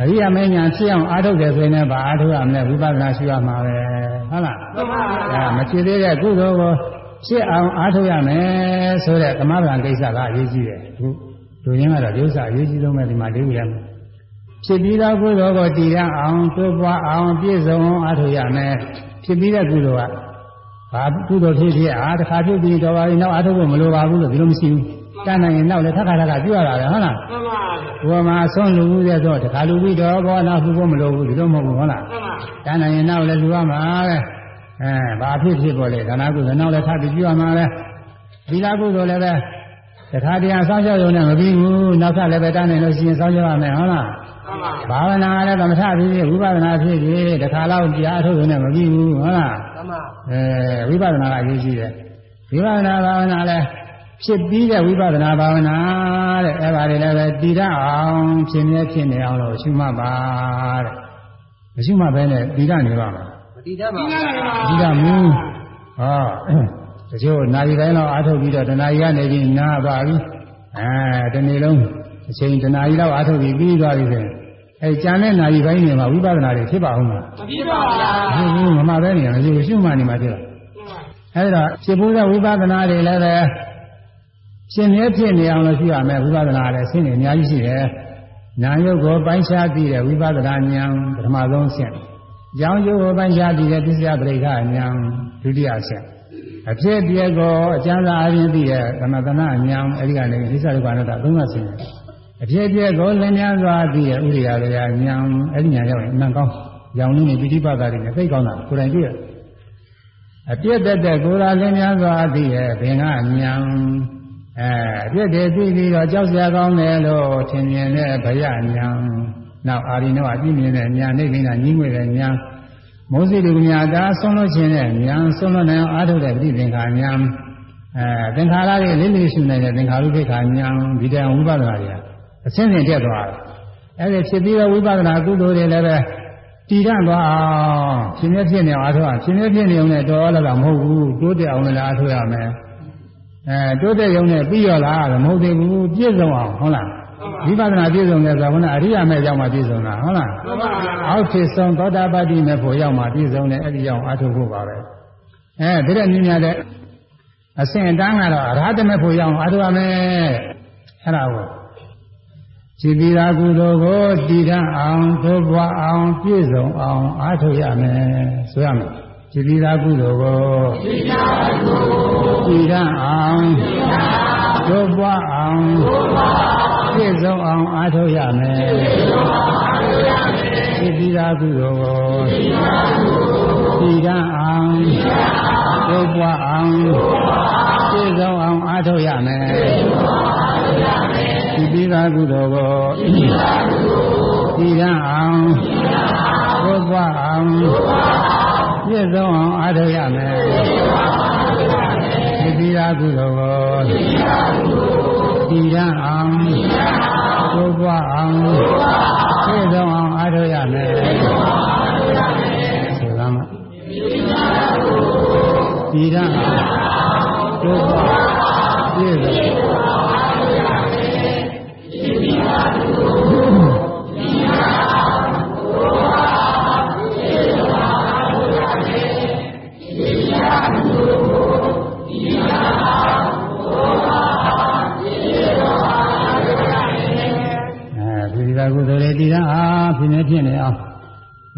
အရိယာမဲ့ဉာဏ်ဖြစ်အောင်အားထုတ်တယ်ဆိုရင်လည်းဗာအားထုတ်ရမယ်ဝိပဿနာရှိရမှာပဲဟုတ်လား
မှန်ပါဗျာ
အဲမဖြစ်သေးတဲ့ကုသိုလ်ကိုဖြစ်အောင်အားထုတ်ရမယ်ဆိုတဲ့သမဗံကိစ္စကအရေးကြီးတယ်အခုလူရင်းကတော့ဒီဥစ္စာအရေးကြီးဆုံးပဲဒီမှာလေးခုလည်းဖြစ်ပြီးသောကုသိုလ်ကိုတည်ရန်အောင်တိုးပွားအောင်ပြည့်စုံအောင်အားထုတ်ရမယ် ဖြစ်ပြီးတဲ့ကုသိုလ်ကဘာကုသိုလ်ဖြစ်ဖြစ်အားတစ်ခါဖြစ်ပြီးတော့ပါရင်နောက်အားထုတ်ဖို့မလိုပါဘူးလို့ဒီလိုမရှိဘူးတန်းနိုင်ရင်နောက်လည်းထပ်ခါထပ်ခါပြုရတာပဲဟုတ်လား
မှန်ပါဗျာ
ဘုရားမှာဆုံးလူမှုတဲ့တော့တခါလူပြီးတော့ဘောနောက်ပြုဖို့မလိုဘူးဒီလိုမဟုတ်ဘူးဟုတ်လား
မှန်ပါ
တန်းနိုင်ရင်နောက်လည်းလူရမှာပဲအဲဘာဖြစ်ဖြစ်ပေါ်လေဒါနာကုသိုလ်နောက်လည်းထပ်ပြီးပြုရမှာပဲဒီလားကုသိုလ်လည်းပဲတခါတည်းအဆောင်ရောက်ရုံနဲ့မပြီးဘူးနောက်ထပ်လည်းပဲတန်းနိုင်လို့ရှိရင်ဆောင်ရောက်ရမယ်ဟုတ်လား
မှန်ပါ
ဘာဝနာလည်းသမထဖြစ်ဖြစ်ဝိပဿနာဖြစ်ဖြစ်တခါလောက်တရားထုတ်ရုံနဲ့မပြီးဘူးဟုတ်လား
မှန်ပါ
အဲဝိပဿနာကအရေးကြီးတယ်ဝိပဿနာဘာဝနာလည်းဖြစ်ပြီးတဲ့ဝိပဿနာဘာဝနာတဲ့အဲပါလေလည်းပဲတည်ရအောင်ဖြစ်မြဲဖြစ်နေအောင်လို့ရှုမှတ်ပါတဲ့မရှိမှပဲနဲ့တည်ရနေပါမှာ
မတည်တတ်ပါဘူး
တည်ရမူဟောတချို့နာရီတိုင်းလောက်အားထုတ်ပြီးတော့တဏှာကြီးကနေပြီးနားပါပြီအဲတနေ့လုံးအချိန်တဏှာကြီးလောက်အားထုတ်ပြီးပြီးသွားပြီဆိုရင် အဲကြံတဲ့နာရီပိုင်းတွေမှာဝိပဿနာတွေဖြစ်ပါဦးမလား
မဖြစ်ပါဗျာ
ဖြစ်ဘူးမမှပဲနေရမရှိဘူးရှုမှတ်နေမှာဖြစ်တာအဲဒီတော့ဖြစ်ဘူးတဲ့ဝိပဿနာတွေလည်းပဲရှင်မြဲဖြစ်နေအောင်လို့ရှိရမယ်ဝိပဿနာလည်းဆင်းနေအများကြီးရှိတယ်။ဉာဏ်ရုပ်ကိုပိုင်းခြားသိတဲ့ဝိပဿနာဉာဏ်ပထမဆုံးဆင့်။ကြောင်းရုပ်ကိုပိုင်းခြားသိတဲ့ပစ္စယပရိက္ခဉာဏ်ဒုတိယဆင့်။အဖြစ်ပြည့်ကိုအကျဉ်းစာအရင်သိတဲ့သမထနာဉာဏ်အဲဒီကနေသစ္စာဒုက္ခအနတ္တသုံးပါးဆင့်။ အဖြစ်ပြည့်ကိုလင်းများစွာသိတဲ့ဥရိယရေဉာဏ်အဲဒီဉာဏ်ရောက်ရင်အမှန်ကောင်းရောင်လေးနဲ့ပိဋိပတ်တာတွေနဲ့သိကောင်းတာကိုယ်တိုင်တွေ့ရအပြည့်တက်တဲ့ကိုယ်တော်လင်းများစွာသိရဲ့ဘင်္ဂညာအဲအပြည့်တည်းသိပြီးတော့ကြောက်စရာကောင်းတယ်လို့ထင်မြင်တဲ့ဗယညာနောက်အာရိနောအပြည့်မြင်တဲ့ညာနေကိန်းကညီးငွေတဲ့ညာမိုးစီလူညာဒါဆုံးလို့ခြင်းတဲ့ညာဆုံးလို့နိုင်အောင်အားထုတ်တဲ့ပြိသင်္ခာညာအဲသင်္ခါရတွေလေးလေးရှုနေတဲ့သင်္ခါရုပ္ပခာညာဒီတန်ဝိပဿနာတွေ အဆင့်ဆင့်တက်သွားတယ်အဲဒီဖြစ်ပြီးတော့ဝိပဿနာကုသိုလ်တွေလည်းပဲတည်ရသွားအောင်ရှင်မြဖြစ်နေအောင်အားထုတ်အောင်ရှင်မြဖြစ်နေအောင်လည်းတော်ရလားမဟုတ်ဘူးတိုးတက်အောင်လည်းအားထုတ်ရမယ်အဲတိုးတက်ရုံနဲ့ပြီးရောလားမဟုတ်သေးဘူးပြည့်စုံအောင်ဟုတ်လားဝိပဿနာပြည့်စုံတယ်ဆိုတော့အရိယာမဲ့ရောက်မှပြည့်စုံတာဟုတ်လား
မှန်ပါဗျာ
အောက်ဖြစ်ဆုံးသောတာပတ္တိမဲ့ဖို့ရောက်မှပြည့်စုံတယ်အဲ့ဒီရောက်အားထုတ်ဖို့ပါပဲအဲဒီတဲ့မြင်ရတဲ့အဆင့်အတန်းကတော့အရဟတမဲ့ဖို့ရောက်အားထုတ်ရမယ်အဲ့ဒါကို ရှိပြီးတာကုသိုလ်ကိုတည်ထအောင်သို့ပွားအောင်ပြည့်စုံအောင်အားထုတ်ရမယ်ဆိုရမယ်ရှိပြီးတာကုသိုလ်ကိုတည်ထအောင်သို့ပွားအောင်ပြည့်စုံအောင်အားထုတ်ရမယ်ရှိပြီးတာကုသိုလ်ကိုတည်ထအောင်သို့ပွားအောင်ပြည့်စုံအောင်အားထုတ်ရမယ် ဒီပိသာကုသိုလ်ကိုဒီရန်အောင်ဘုရားအောင်ပြည့်စုံအောင်အားထုတ်ရမယ်ဒီပိသာကုသိုလ်ကိုဒီရန်အောင်ဘုရားအောင်ပြည့်စုံအောင်အားထုတ်ရမယ်ဆိုရမယ်ဒီရန်အောင်ဘုရားပြည့်စုံ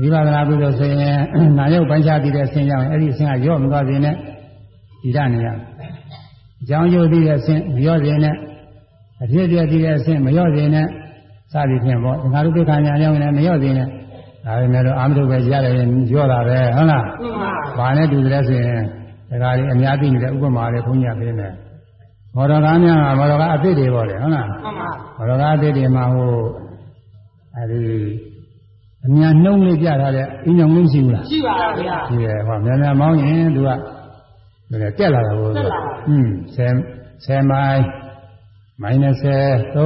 ဝိပဿနာကုသိုလ်ဆိုရင်နာယုတ်ပိုင်းခြားပြီးတဲ့အဆင့်ရောက်ရင်အဲ့ဒီအဆင့်ကရော့မသွားစေနဲ့တည်ရနေရအကြောင်းယုတ်ပြီးတဲ့အဆင့်မရော့စေနဲ့အဖြစ်အပျက်ပြီးတဲ့အဆင့်မရော့စေနဲ့ စသည်ဖြင့်ပေါ့ငါတို့ဒုက္ခညာရောက်ရင်မရော့စေနဲ့ဒါပေမဲ့လို့အာမတုပဲကြားတယ်ရော့တာပဲဟုတ်လား
မှန်ပါ
ဘာနဲ့တူတယ်ဆိုရင်ဒါကလေးအများသိနေတဲ့ဥပမာလေးဘုန်းကြီးကပြနေမော်တော်ကားများကမော်တော်ကားအသစ်တွေပေါ့လေဟုတ်လား
မှန်ပါ
မော်တော်ကားအသစ်တွေမှာဟိုအဲဒီအများနှုံးလေးပြထားတဲ့အင်းညောင်လုံးရှိဘူးလား
ရှိပါဗျာ
ရှိတယ်ဟောများများမောင်းရင်သူကဒါလည်းတက်လာတာကို
တက်လာတာ
อืม10 10မိုင်မိုင်20 30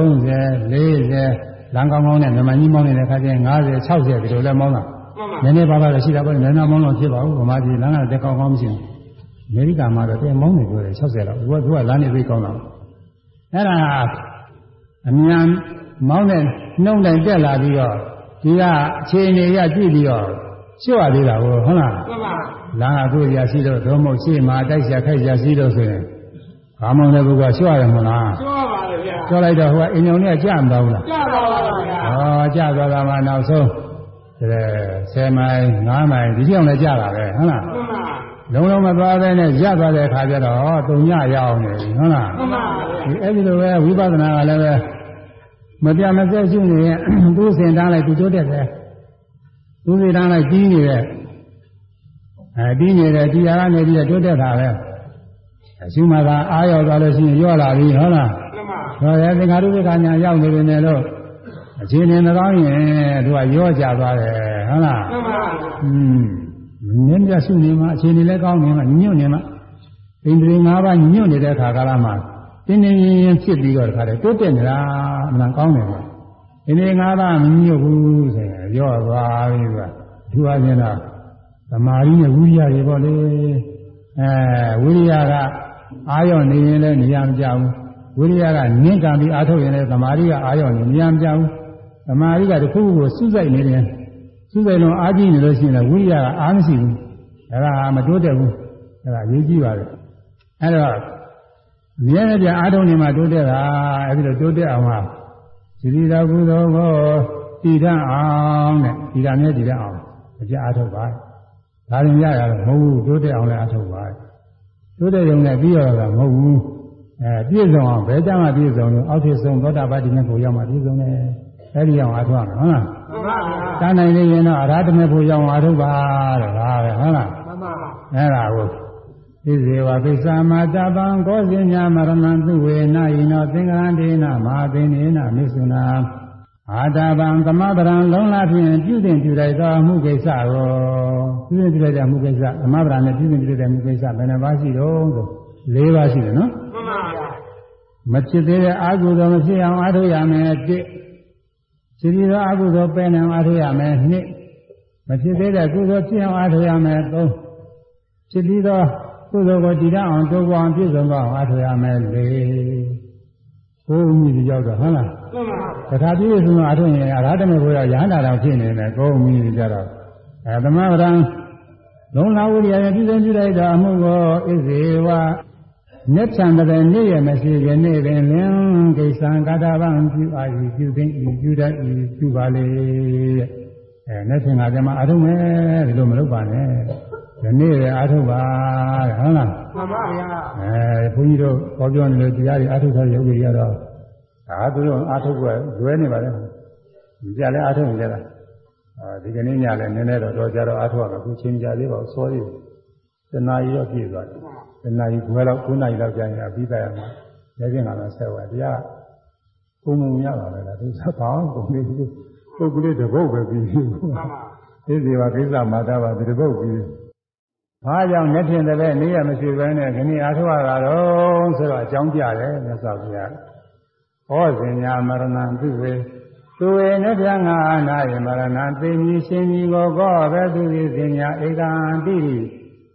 40 လမ်းကောင်းကောင်းနဲ့မြန်မာကြီးမောင်းနေတဲ့ခါကျရင်50 60ဒီလိုလဲမောင်းတာ
မှန်ပါ
နည်းနည်းပါးပါးတော့ရှိတာပေါ့နည်းနည်းမောင်းတော့ဖြစ်ပါဘူးဗမာပြည်လမ်းကတက်ကောင်းကောင်းမရှိဘူးအမေရိကန်မှာတော့တဲမောင်းနေပြောတယ်60လောက်သူကသူကလမ်းနေသိကောင်းတော့အဲ့ဒါအမြန်မောင်းတဲ့နှုံတိုင်တက်လာပြီးတော့ဒီကအခြေအနေရကြည့်ပြီးတော့ရှုပ်ရသေးတာကိုဟုတ်လား
မှန်ပါ
လမ်းကကိုယ်ရာရှိတော့ဒုံမို့ရှေ့မှာတိုက်ရှာခိုက်ရှာရှိတော့ဆိုရင်ဘာမောင်းတဲ့ပုဂ္ဂိုလ်ကရှုပ်ရတယ်မဟုတ်လား
ကျွားပါလေဗျာ
ရှု ပ်လိုက်တော့ဟိုကအင်ညုံလေးကကြာမသွားဘူးလား
ကြပါပါဗျာ။
ဩကြာသွားတာမှနောက်ဆုံးအဲ10မိုင်9မိုင်ဒီကြောင်လည်းကြာတာပဲဟုတ်လား
မှန်ပါ။
လုံးလုံးမသွားဘဲနဲ့ရသွားတဲ့အခါကျတော့တုံညရအောင်နေပြီဟုတ်လား
မှန်ပါ။
ဒီအဲ့ဒီလိုပဲဝိပဿနာကလည်းပဲမပြမစက်ရှိနေရင်သူ့စင်တန်းလိုက်သူတိုးတက်တယ်။သူ့စင်တန်းလိုက်ကြီးနေတယ်။အဲကြီးနေတယ်တရားကနေပြီးတော့တိုးတက်တာပဲ။အရှိမသာအားရောက်သွားလို့ရှိရင်ရော့လာပြီဟုတ်လား။
မှန်ပါ
ဟောရဲသင်္ခါရုပ္ပကညာရောက်နေပြီနဲ့လို့အခြေအနေမကောင်းရင်သူကရော့ကြသွားတယ်ဟုတ်လား
မှန်ပါ
อืมနင်းပြရှုနေမှာအခြေအနေလည်းကောင်းနေမှာညွတ်နေမှာဣန္ဒြေ၅ပါးညွတ်နေတဲ့အခါကာလမှာတင်းတင်းရင်းရင်းဖြစ်ပြီးတော့တခါတည်းတိုးတက်နေတာအမှန်ကောင်းတယ်ကွာဣန္ဒြေ၅ပါးမညွတ်ဘူးဆိုရင်ရော့သွားပြီကွာသူအချင်းတော့သမာဓိနဲ့ဝိရိယတွေပေါ့လေအဲဝိရိယကအာရုံနေရင်လည်းနေရာမကြဘူး ဝိရိယကနင့်ကံပြီးအားထုတ်ရင်လည်းသမာဓိကအာရုံနေနေရာမကြဘူးသမာဓိကတစ်ခုခုကိုစုစိုက်နေတယ်စုစိုက်လုံးအားကြီးနေလို့ရှိရင်လည်းဝိရိယကအားမရှိဘူးဒါကမတိုးတက်ဘူးဒါကအရေးကြီးပါတယ်အဲတော့အမြဲတည်းအားထုတ်နေမှတိုးတက်တာအဲဒီလိုတိုးတက်အောင်ဟာစီရီတော်ကုသိုလ်ကိုတည်တတ်အောင်တဲ့ဒီကနေ့တည်တတ်အောင်အကြအားထုတ်ပါဒါရင်ရရတော့မဟုတ်ဘူးတိုးတက်အောင်လည်းအားထုတ်ပါတိုးတက်ရုံနဲ့ပြီးရတာမဟုတ်ဘူး အဲပြည့်စုံအောင်ဘယ်ကြမှာပြည့်စုံလို့အောက်ထစ်ဆုံးသောတာပတိနဲ့ကိုရောက်မှပြည့်စုံတယ်အဲဒီအောင်အားထုတ်ရမယ်ဟုတ်လား
မှန်ပါဗျာ
တန်းနိုင်နေရင်တော့အရာဓမေဖို့ရောက်အောင်အားထုတ်ပါတဲ့ဒါပဲဟုတ်လား
မှန်ပါ
အဲ့ဒါကိုဣဇေဝပိစ္ဆာမာတပံကောဇင်ညာမရဏံသူဝေနယိနောသင်္ကရတေနမဟာပင်နေနမိစုနာအာတပံသမဗရံလုံးလာဖြင့်ပြုတင်ပြုလိုက်သောအမှုကိစ္စကိုပြုတင်ပြုလိုက်တဲ့အမှုကိစ္စသမဗရံနဲ့ပြုတင်ပြုလိုက်တဲ့အမှုကိစ္စဘယ်နှပါးရှိတော့ဆို၄ပါးရှိတယ်နော်
မှန်ပါဗျာ
မဖြစ်သေးတဲ့အာဟုသောမဖြစ်အောင်အားထုတ်ရမယ်တစ်ဖြစ်ပြီးသောအာဟုသောပယ်နိုင်အောင်အားထုတ်ရမယ်နှစ်မဖြစ်သေးတဲ့ကုသိုလ်ဖြစ်အောင်အားထုတ်ရမယ်သုံးဖြစ်ပြီးသောကုသိုလ်ကိုတည်ရအောင်တိုးပွားအောင်ပြည့်စုံသောအားထုတ်ရမယ်လေးကိုယ်မြည်ပြီးရောက်တော့ဟုတ်လား
မှန်ပါ
တခါပြည့်စုံသောအားထုတ်ရင်အရဟတမေဘုရားရဟန္တာတော်ဖြစ်နေတယ်ကိုယ်မြည်ပြီးကြတော့အဲသမဗရံလုံးလာဝိရိယနဲ့ပြည့်စုံပြုလိုက်တာအမှုကိုဣဇေဝ မြတ်ချံတဲ့နေ့ရမရှိရနေ့ပင်လင်းကိစ္စံကာတဗံပြုအာယူပြုသိဤပြုတတ်ဤပြုပါလေတဲ့အဲနေ့ချင်းကကျမအားထုတ်မယ်ဒီလိုမလုပ်ပါနဲ့ဒီနေ့လည်းအားထုတ်ပါတဲ့ဟုတ်လား
မှန်ပါဗျာ
အဲဘုန်းကြီးတို့ဟောပြောနေလို့တရားတွေအားထုတ်ထားတဲ့ယောဂီတွေကတော့ဒါသူတို့အားထုတ်ကလွဲနေပါလေ။ကြာလဲအားထုတ်နေကြတာ။အဲဒီကနေ့ညလည်းနည်းနည်းတော့တော့ကြတော့အားထုတ်ရမယ်။ခုချင်းကြသေးပါဘူးစောသေးတယ်။တနာရီတော့ပြည့်သွားတယ်။ တနာရီခွဲလောက်9နာရီလောက်ကြာရင်အပြီးသားရမှာ။လက်ချင်းကတော့ဆက်သွားတရားကိုမုံရပါပဲလား။ဒီစပါအောင်ကိုလေးပုဂ္ဂလိတပုတ်ပဲပြီးပြီ။
မှန်ပါ
ဒီစီပါကိစ္စမာတာပါဒီတပုတ်ပြီးပြီ။ဘာကြောင့်လက်ဖြင့်တည်းပဲနေရမရှိဘဲနဲ့ခဏအားထုတ်ရတာတော့ဆိုတော့အကြောင်းပြတယ်မြတ်စွာဘုရား။ဟောဇင်ညာမရဏံသူဝေသူဝေနဗျာငါနာယမရဏံသိမည်ရှင်ကြီးကိုကောပဲသူဝေဇင်ညာဧကံတိ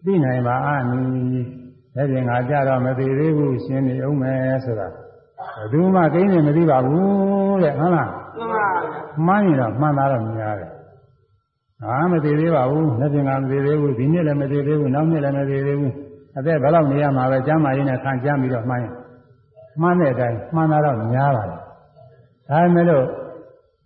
သိနိုင်ပါအာမည်။ လက်ဖြင့်ငါကြတော့မသိသေးဘူးရှင်နေအောင်မယ်ဆိုတာဘယ်သူမှကိန်းနေမသိပါဘူးတဲ့ဟုတ်လား
မှန်ပါဗျာ။
မှန်းရင်တော့မှန်တာတော့မြင်ရတယ်။ဟာမသိသေးပါဘူး။လက်ဖြင့်ငါမသိသေးဘူးဒီနေ့လည်းမသိသေးဘူးနောက်နေ့လည်းမသိသေးဘူး။အသက်ဘယ်လောက်နေရမှာပဲကျမ်းမာရေးနဲ့ခံကြမ်းပြီးတော့မှန်းရင်မှန်းတဲ့အတိုင်းမှန်တာတော့များပါတယ်။ဒါပေမဲ့လို့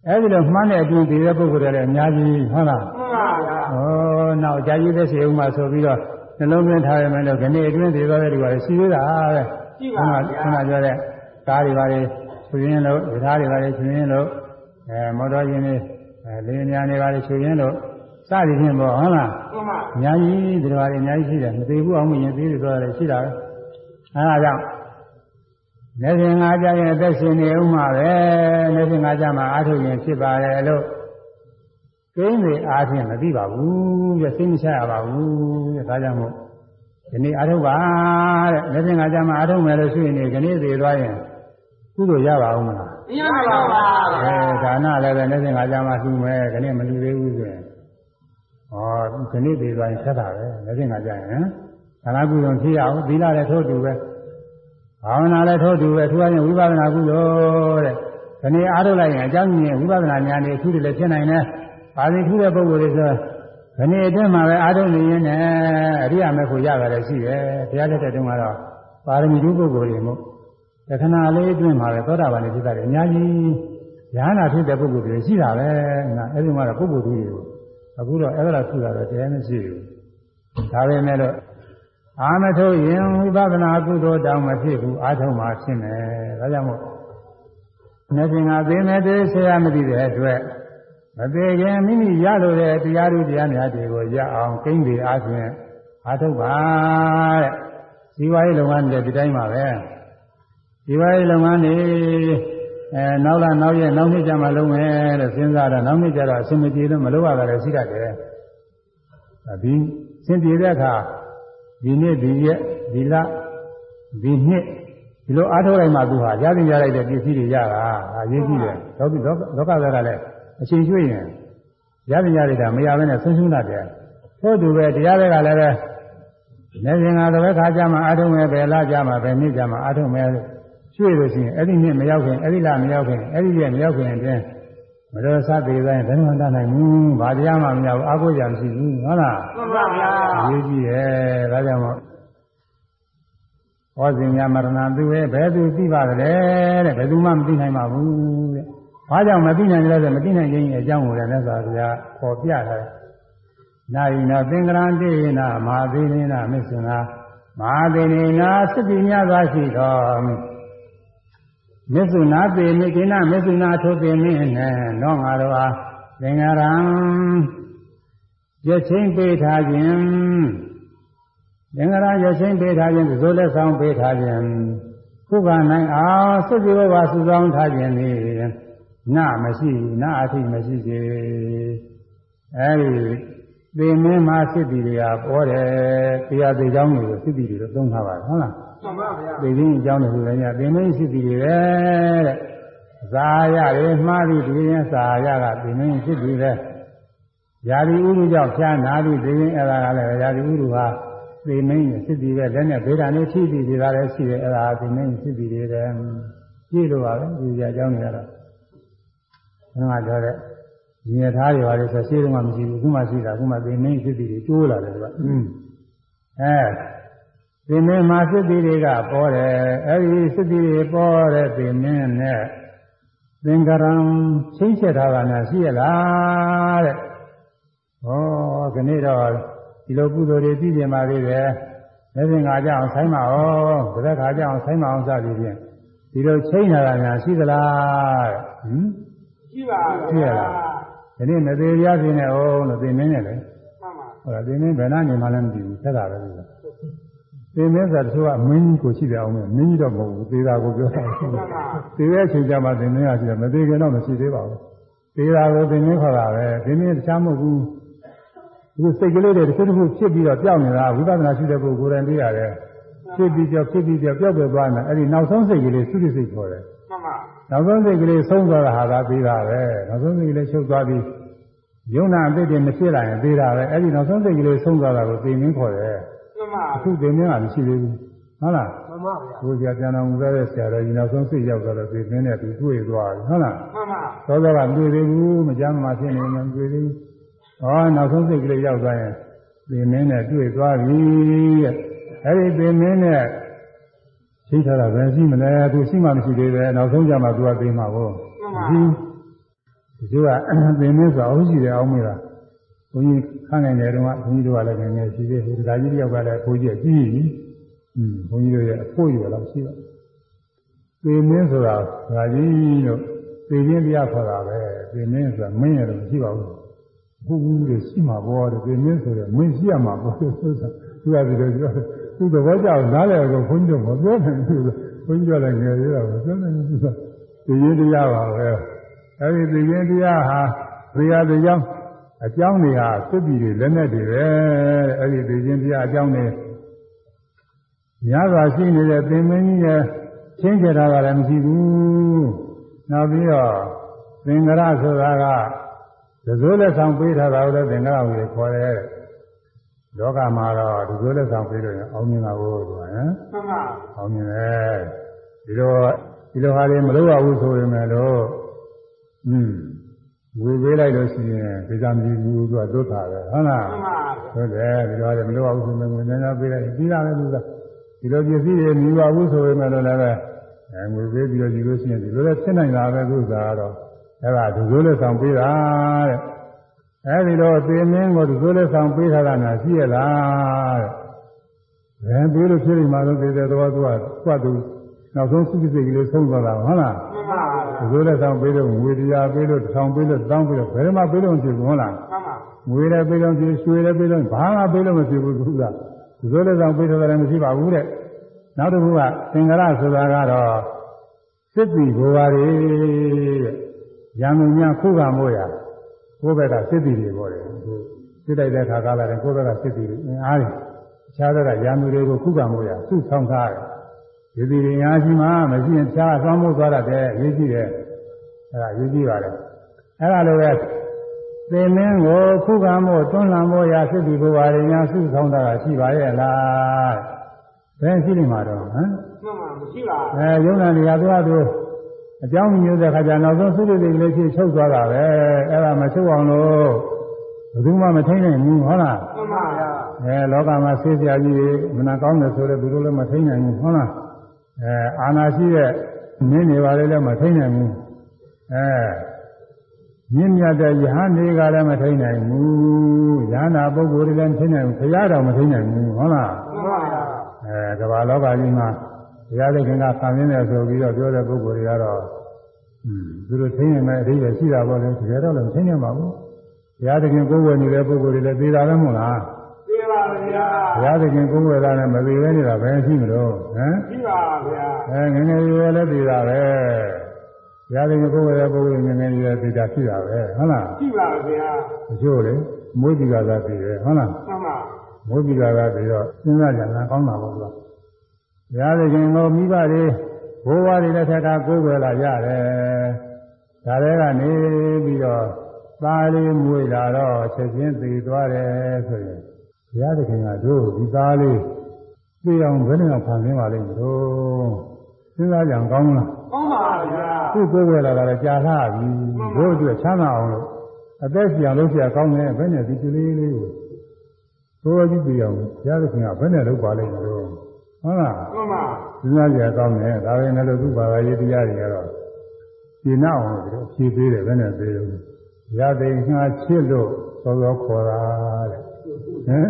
အဲဒီလိုမှန်းတဲ့အပြင်ဒီတဲ့ပုဂ္ဂိုလ်တွေလည်းအများကြီးဟုတ်လား
မှန်ပါဗျာ။
ဩနောက်ကြာကြီးသက်စီဥမှာဆိုပြီးတော့ နှလုံးသွင်းထားရမယ်လို့ခဏအတွင်းသေးသွားတဲ့လူကလည်းရှိသေးတာပဲ
ရှိ။ပါ
ခုန
ဗျာ
ခုနပြောတဲ့ကားတွေပါလေချွေရင်းလို့ဒရားတွေပါလေချွေရင်းလို့အဲမော်တော်ယာဉ်တွေအဲလေယာဉ်တွေပါလေချွေရင်းလို့စသည်ဖြင့်ပေါ့ဟုတ်လား
မှန်ပါ
အများကြီးဒီလိုပါလေအများကြီးရှိတယ်မသေးဘူးအောင်မရင်သေးတယ်ဆိုတာလည်းရှိတာပဲအဲဒါကြောင့်လက်ရှင်ငါကြရင်အသက်ရှင်နေဥမှာပဲလက်ရှင်ငါကြမှာအာထုရင်ဖြစ်ပါတယ်လို့ ကိန်းတွေအားဖြင့်မသိပါဘူးပြစိတ်မချရပါဘူးတဲ့ဒါကြောင့်မို့ဒီနေ့အာထုပါတဲ့လက်ရှင်ငါကြမှာအာထုမယ်လို့ရှိရင်ဒီကနေ့သေးသွားရင်ကုသိုလ်ရပါဦးမလား
မရပါပါ
အဲဒါနလည်းပဲလက်ရှင်ငါကြမှာလှူမယ်ခဏမလှူသေးဘူးဆိုရင်ဩခဏိသေးသွားရင်ဆက်တာပဲလက်ဖြင့်ကကြရင်ခန္ဓာကုသိုလ်ဖြစ်အောင်သီလလည်းထိုးတူပဲဘာဝနာလည်းထိုးတူပဲသူကရင်ဝိပဿနာကုသိုလ်တဲ့ခဏိအားထုတ်လိုက်ရင်အကြောင်းကြီးရင်ဝိပဿနာဉာဏ်နဲ့အခုတည်းလည်းဖြစ်နိုင်တယ် ပါဠိထူးတဲ့ပုဂ္ဂိုလ်တွေဆိုခဏိအတွင်းမှာပဲအားထုတ်နေရင်လည်းအရိယာမေဖို့ရတာလည်းရှိတယ်တရားလက်တဲ့တုန်းကတော့ပါရမီဓုပုဂ္ဂိုလ်တွေမို့တခဏလေးအတွင်းမှာပဲသောတာပန်ဖြစ်တာလည်းအများကြီးဉာဏ်နာဖြစ်တဲ့ပုဂ္ဂိုလ်တွေရှိတာပဲနော်အဲဒီမှာတော့ပုဂ္ဂိုလ်တွေအခုတော့အဲ့ဒါထူတာတော့တရားမရှိဘူးဒါပဲမဲ့လို့အာမထုတ်ရင်ဝိပဿနာကုသိုလ်တောင်မဖြစ်ဘူးအာထုံမှာဖြစ်မယ်ဒါကြောင့်မို့နေပြင်ကသိနေသေးဆရာမသိတဲ့အတွက် မသေးခင်မိမိရလို့တဲ့တရားဓုတရားများတွေကိုရအောင်ကိန်းပြီးအားဖြင့်အာထုပါတဲ့ဇီဝရေးလုပ်ငန်းတွေဒီတိုင်းပါပဲဇီဝရေးလုပ်ငန်းတွေအဲနောက်လာနောက်ရက်နောက်နှစ်ကျမှလုံးမယ်လို့စဉ်းစားတော့နောက်နှစ်ကျတော့အဆင်မပြေလို့မလုပ်ရတာလည်းရှိတတ်တယ်။ဒီစင်ပြေတဲ့အခါဒီနေ့ဒီရက်ဒီလဒီနှစ်ဒီလိုအားထုတ်လိုက်မှသူဟာရသည်ရလိုက်တဲ့ပစ္စည်းတွေရတာအရေးကြီးတယ်။သောတိလောကသားကလည်း အချိန်ကျွေးရင်ရသည်ရလိုက်တာမရဘဲနဲ့ဆုံးရှုံးတတ်တယ်။ထို့တူပဲတရားတွေကလည်းပဲနေစဉ်ကသဘက်ခါကြမှာအားထုတ်မယ်ပဲလားကြမှာပဲနေ့ကြမှာအားထုတ်မယ်ရွှေ့လို့ရှိရင်အဲ့ဒီနှစ်မရောက်ခင်အဲ့ဒီလမရောက်ခင်အဲ့ဒီရက်မရောက်ခင်အတွင်းမတော်စသေးတိုင်းဘယ်မှတတ်နိုင်ဘူးဘာတရားမှမရဘူးအာကိုကြမရှိဘူးဟုတ်လား
မှန်ပါဗျာ
ရေးကြည့်ရဲ့ဒါကြောင့်မို့ဟောစဉ်များမရဏသူရဲ့ဘယ်သူသိပါကြလဲတဲ့ဘယ်သူမှမသိနိုင်ပါဘူးတဲ့ ဘာကြောင့်မသိနိုင်လဲဆိုမသိနိုင်ခြင်းအကြောင်းကိုလည်းမြတ်စွာဘုရားပေါ်ပြထားတယ်နာယိနာသင်္ကရံတေနာမဟာသေနေနာမစ္ဆနာမဟာသေနေနာစတိမြတ်စွာရှိတော်မစ္ဆုနာပေမိကိနာမစ္ဆုနာထိုပေမိနဲ့နောငါတော်ဟာသင်္ကရံရချင်းပေးထားခြင်းသင်္ကရာရချင်းပေးထားခြင်းသို့လက်ဆောင်ပေးထားခြင်းခုကနိုင်အောင်စွတ်စီဘဝစုဆောင်ထားခြင်းသည် နမရှိနအထိမရှိစေအဲဒီသေမင်းမှာစစ်တီတွေကပေါ်တယ်တရားသေးကြောင်းတွေကိုစစ်တီတွေတော့သုံးထားပါတယ်ဟုတ်လား
မှန်ပါဗျာ
သေခြင်းအကြောင်းတွေကိုလည်းညသေမင်းစစ်တီတွေပဲတဲ့ဇာရတယ်မှားပြီးဒီရင်ဇာရကသေမင်းစစ်တီပဲယာဒီဥရုကြောင့်ဖြားနာပြီးသေရင်အဲ့ဒါကလည်းယာဒီဥရုဟာသေမင်းစစ်တီပဲလက်နဲ့ဗေဒာနဲ့ထိပြီးဒီကလည်းရှိတယ်အဲ့ဒါသေမင်းစစ်တီတွေတယ်ကြည့်လို့ပါပဲဒီကြအကြောင်းတွေကတော့ ဘုရားပြောတဲ့ညီရထားတွေပါလေဆိုရှင်းတော့မှမရှိဘူးခုမှရှိတာခုမှသေမင်းစစ်တီတွေတိုးလာတယ်ကွာอืมအဲသေမင်းမှာစစ်တီတွေကပေါ်တယ်အဲဒီစစ်တီတွေပေါ်တဲ့သေမင်းနဲ့သင်္ကရံချင်းချက်ထားတာများရှိရလားတဲ့ဩခဏတော့ဒီလိုကုသိုလ်တွေပြည့်ပြင်ပါသေးတယ်လက်စဉ်ကကြအောင်ဆိုင်းပါအောင်ဗရက်ခါကြအောင်ဆိုင်းပါအောင်စသည်ဖြင့်ဒီလိုချင်းထားတာများရှိသလားတဲ့ဟင်
ရှိပါ
ရှိရလားဒီနေ့မသေးပြားပြင်းနေအောင်လို့သင်မင်းနဲ့လေ
မှန်ပါ
ဟောသင်မင်းဘယ်နှနေမှလည်းမကြည့်ဘူးဆက်တာပဲလို့သင်မင်းဆိုတော့မင်းကြီးကိုရှိတယ်အောင်မယ်မင်းကြီးတော့မဟုတ်ဘူးသေတာကိုပြောတာ
မှန်ပါ
သေတဲ့အချိန်ကျမှသင်မင်းကရှိတယ်မသေးခင်တော့မရှိသေးပါဘူးသေတာကိုသင်မင်းခေါ်တာပဲသင်မင်းတခြားမဟုတ်ဘူးဒီစိတ်ကလေးတွေတစ်ခုတစ်ခုဖြစ်ပြီးတော့ပြောင်းနေတာဝိပဿနာရှိတဲ့ပုဂ္ဂိုလ်တိုင်းသိရတယ်ဖြစ်ပြီးပြောဖြစ်ပြီးပြောပျောက်ပြသွားတယ်အဲ့ဒီနောက်ဆုံးစိတ်ကလေးသုတိစိတ်ခေါ်တယ်
မှန်ပါ
နောက်ဆုံးစိတ်ကလေးဆုံးသွားတာဟာသာသေးတာပဲနောက်ဆုံးစိတ်ကလေးချုပ်သွားပြီးယုံနာအသိတွေမဖြစ်လာရင်သေးတာပဲအဲ့ဒီနောက်ဆုံးစိတ်ကလေးဆုံးသွားတာကိုသိမင်းခေါ်တယ်
မှန်ပါ
အခုသိမင်းကမရှိသေးဘူးဟုတ်လား
မှန်ပါဗျာ
ဘုရားပြန်တော်မူတဲ့ဆရာတော်ကြီးနောက်ဆုံးစိတ်ရောက်တော့သိမင်းနဲ့သူတွေ့သွားပြီဟုတ်လား
မှန်ပါ
သောသောကမတွေ့သေးဘူးမကြမ်းမှဖြစ်နေမှမတွေ့သေးဘူးဟောနောက်ဆုံးစိတ်ကလေးရောက်သွားရင်သိမင်းနဲ့တွေ့သွားပြီတဲ့အဲ့ဒီသိမင်းနဲ့ ရှိထားတာပဲရှိမလဲသူရှိမှမရှိသေးပဲနောက်ဆုံးကြမှာသူကသိမှာကို
မှန်ပါ
ဒီဒီကသင်မင်းဆိုအောင်ရှိတယ်အောင်မေးတာဘုန်းကြီးခန်းနိုင်တယ်တော့ဘုန်းကြီးတို့ကလည်းငယ်ငယ်ရှိသေးတယ်ဒီကကြီးတယောက်ကလည်းဘုန်းကြီးကကြီးပြီอืมဘုန်းကြီးတို့ရဲ့အဖို့ရတော့ရှိတော့သင်မင်းဆိုတာဒါကြီးတို့သိချင်းတရားခေါ်တာပဲသင်မင်းဆိုတာမင်းရတော့မရှိပါဘူးဘုဘူးတွေရှိမှာပေါ့တဲ့သင်မင်းဆိုတော့မင်းရှိရမှာပေါ့ဆိုတာသူကဒီလိုပြော သူသဘောကျအောင်နားလည်တော့ဘုန်းကြီးတို့မပြောနိုင်ဘူးဘုန်းကြီးကလည်းငယ်သေးတာမပြောနိုင်ဘူးသူကသိချင်းတရားပါပဲအဲဒီသိချင်းတရားဟာဇေယျတရားအကြောင်းတွေဟာသုတ္တိတွေလက်နဲ့တွေပဲအဲဒီသိချင်းတရားအကြောင်းတွေများစွာရှိနေတဲ့သင်္မင်းကြီးရဲ့ချင်းကြတာကလည်းမရှိဘူးနောက်ပြီးတော့သင်္ကရဆိုတာကဒဇိုးလက်ဆောင်ပေးထားတာကိုလည်းသင်္ကရဝေခေါ်တယ် လောကမှာတော့ဒဇိုးလက်ဆောင်ပေးလို့ရင်အောင်မြင်တာကိုသူကဟမ်
မှန်ပါ
အောင်မြင်တယ်ဒီလိုဒီလိုဟာလေးမလုပ်ရဘူးဆိုရင်လည်းတော့อืมဝေပေးလိုက်လို့ရှိရင်ဒီကံကြီးဘူးသူကသုတ်တာပဲဟုတ်လား
မှန်ပါ
ဟုတ်တယ်ဒီလိုလည်းမလုပ်ရဘူးဆိုရင်ငွေများများပေးလိုက်ပြီးတာပဲသူကဒီလိုပစ္စည်းတွေမြည်ပါဘူးဆိုရင်လည်းလည်းအဲငွေပေးပြီးတော့ယူလို့ရှိရင်ဒီလိုလည်းဖြစ်နိုင်တာပဲသူကကတော့အဲ့ဒါဒဇိုးလက်ဆောင်ပေးတာတဲ့ အဲဒီတော့သေမင်းကိုဒဇိုးလက်ဆောင်ပေးထားတာများရှိရလားတဲ့ဘယ်ပေးလို့ဖြစ်နေမှာလို့သေတဲ့တော့သူကကွတ်သူနောက်ဆုံးစုစိတ်ကလေးဆုံးသွားတာဟုတ်လား
မှန်ပါ
ဒဇိုးလက်ဆောင်ပေးလို့ငွေတရားပေးလို့တစ်ထောင်ပေးလို့တောင်းပေးလို့ဘယ်မှာပေးလို့မဖြစ်ဘူးဟုတ်လား
မှန်ပါ
ငွေလည်းပေးလို့ဖြစ်ရွှေလည်းပေးလို့ဘာမှပေးလို့မဖြစ်ဘူးသူကဒီလိုလည်းဆောင်ပေးထားတယ်မရှိပါဘူးတဲ့နောက်တစ်ခုကသင်္ကရဆိုတာကတော့စစ်တီဘဝတွေတဲ့ရံမှုများခုခံမို့ရ ကိုယ့်ဘက်ကစစ်တီတွေပေါ်တယ်အခုစစ်တိုက်တဲ့ခါကားလာတယ်ကိုယ့်ဘက်ကစစ်တီတွေအင်အားတွေအခြားဘက်ကရံမှုတွေကိုခုခံမို့ရစုဆောင်ထားတယ်ဒီဒီအင်အားကြီးမှမရှိရင်တခြားဆောင်းမို့သွားတတ်တယ်ရေးကြည့်တယ်အဲဒါရေးကြည့်ပါတယ်အဲဒါလိုပဲသင်မင်းကိုခုခံမို့တွန်းလှန်မို့ရစစ်တီဘဝတွေများစုဆောင်တာရှိပါရဲ့လားဘယ်ရှိနေမှာတော့ဟမ်
မှန်ပါမရှိပါ
အဲယုံနာနေရာသူကသူ အကြောင်းမျိုးတဲ့ခါကျနောက်ဆုံးသုတိတိလေးဖြစ်ချုပ်သွားတာပဲအဲ့ဒါမချုပ်အောင်လို့ဘယ်သူမှမထိနိုင်ဘူးဟုတ်လား
မှန်ပါဗျာ
အဲလောကမှာဆေးပြာကြီးတွေမနာကောင်းတယ်ဆိုတော့ဘယ်လိုလဲမထိနိုင်ဘူးဟုတ်လားအဲအာနာရှိတဲ့မင်းတွေပါလေလည်းမထိနိုင်ဘူးအဲမြင့်မြတ်တဲ့ယဟန်တွေကလည်းမထိနိုင်ဘူးယဟနာပုဂ္ဂိုလ်တွေလည်းမထိနိုင်ဘူးခရတော်မထိနိုင်ဘူးဟုတ်လား
မှန်ပါဗျာ
အဲကမ္ဘာလောကကြီးမှာ ဘုရားသခင်ကဆံရင်းတယ်ဆိုပြီးတော့ပြောတဲ့ပုဂ္ဂိုလ်တွေကတော့อืมသူတို့သိနေမဲ့အဓိပ္ပာယ်ရှိတာပေါ့လေတကယ်တော့လည်းသိနေမှာဘူးဘုရားသခင်ကိုယ်ဝယ်နေတဲ့ပုဂ္ဂိုလ်တွေလည်းသိတာပဲမဟုတ်လား
သိပါဗျာ
ဘုရားသခင်ကိုယ်ဝယ်တာနဲ့မသိပဲနေတာပဲရှိမလို့ဟမ်
ရှိပါဗျာ
အဲငယ်ငယ်ရွယ်လည်းသိတာပဲဘုရားသခင်ကိုယ်ဝယ်တဲ့ပုဂ္ဂိုလ်ငယ်ငယ်ရွယ်သိတာရှိတာပဲဟုတ်လား
ရှိပါဗျာ
အကျိုးလေမွေးပြီးကသာသိတယ်ဟုတ်လား
မှန်ပါ
မွေးပြီးကသာသိတော့စဉ်းစားကြတာကောင်းတာပေါ့ကွာ ဘုရားသခင်ကိုမိဘတွေဘိုးဘွားတွေလက်ထက်ကကိုးကွယ်လာကြတယ်ဒါတွေကနေပြီးတော့သားလေးမွေလာတော့ချက်ချင်းသေသွားတယ်ဆိုရင်ဘုရားသခင်ကတို့ဒီသားလေးသိအောင်ဘယ်နဲ့အောင်ဖန်ဆင်းပါလိမ့်မလို့စဉ်းစားကြံကောင်းလား
ကောင်းပါဗျာ
သူ့ကိုယ်ဝယ်လာတာလည်းကြာလာပြီတို့အတွက်ချမ်းသာအောင်လို့အသက်ရှင်အောင်လုပ်ရကောင်းတယ်ဘယ်နဲ့ဒီကလေးလေးကိုသိုးကြည့်ပြအောင်ဘုရားသခင်ကဘယ်နဲ့လုပ်ပါလိမ့်မလို့ ဟုတ်လား
မှန်ပါ
စဉ်းစားကြရကောင်းတယ်ဒါပေမဲ့လို့သူ့ဘာသာရေးတရားတွေကတော့ရှင်းအောင်လို့ဒီလိုဖြည့်ပေးတယ်ဘယ်နဲ့ပေးလို့ရတဲ့ငါချစ်လို့သောသောခေါ်တာတဲ့ဟမ်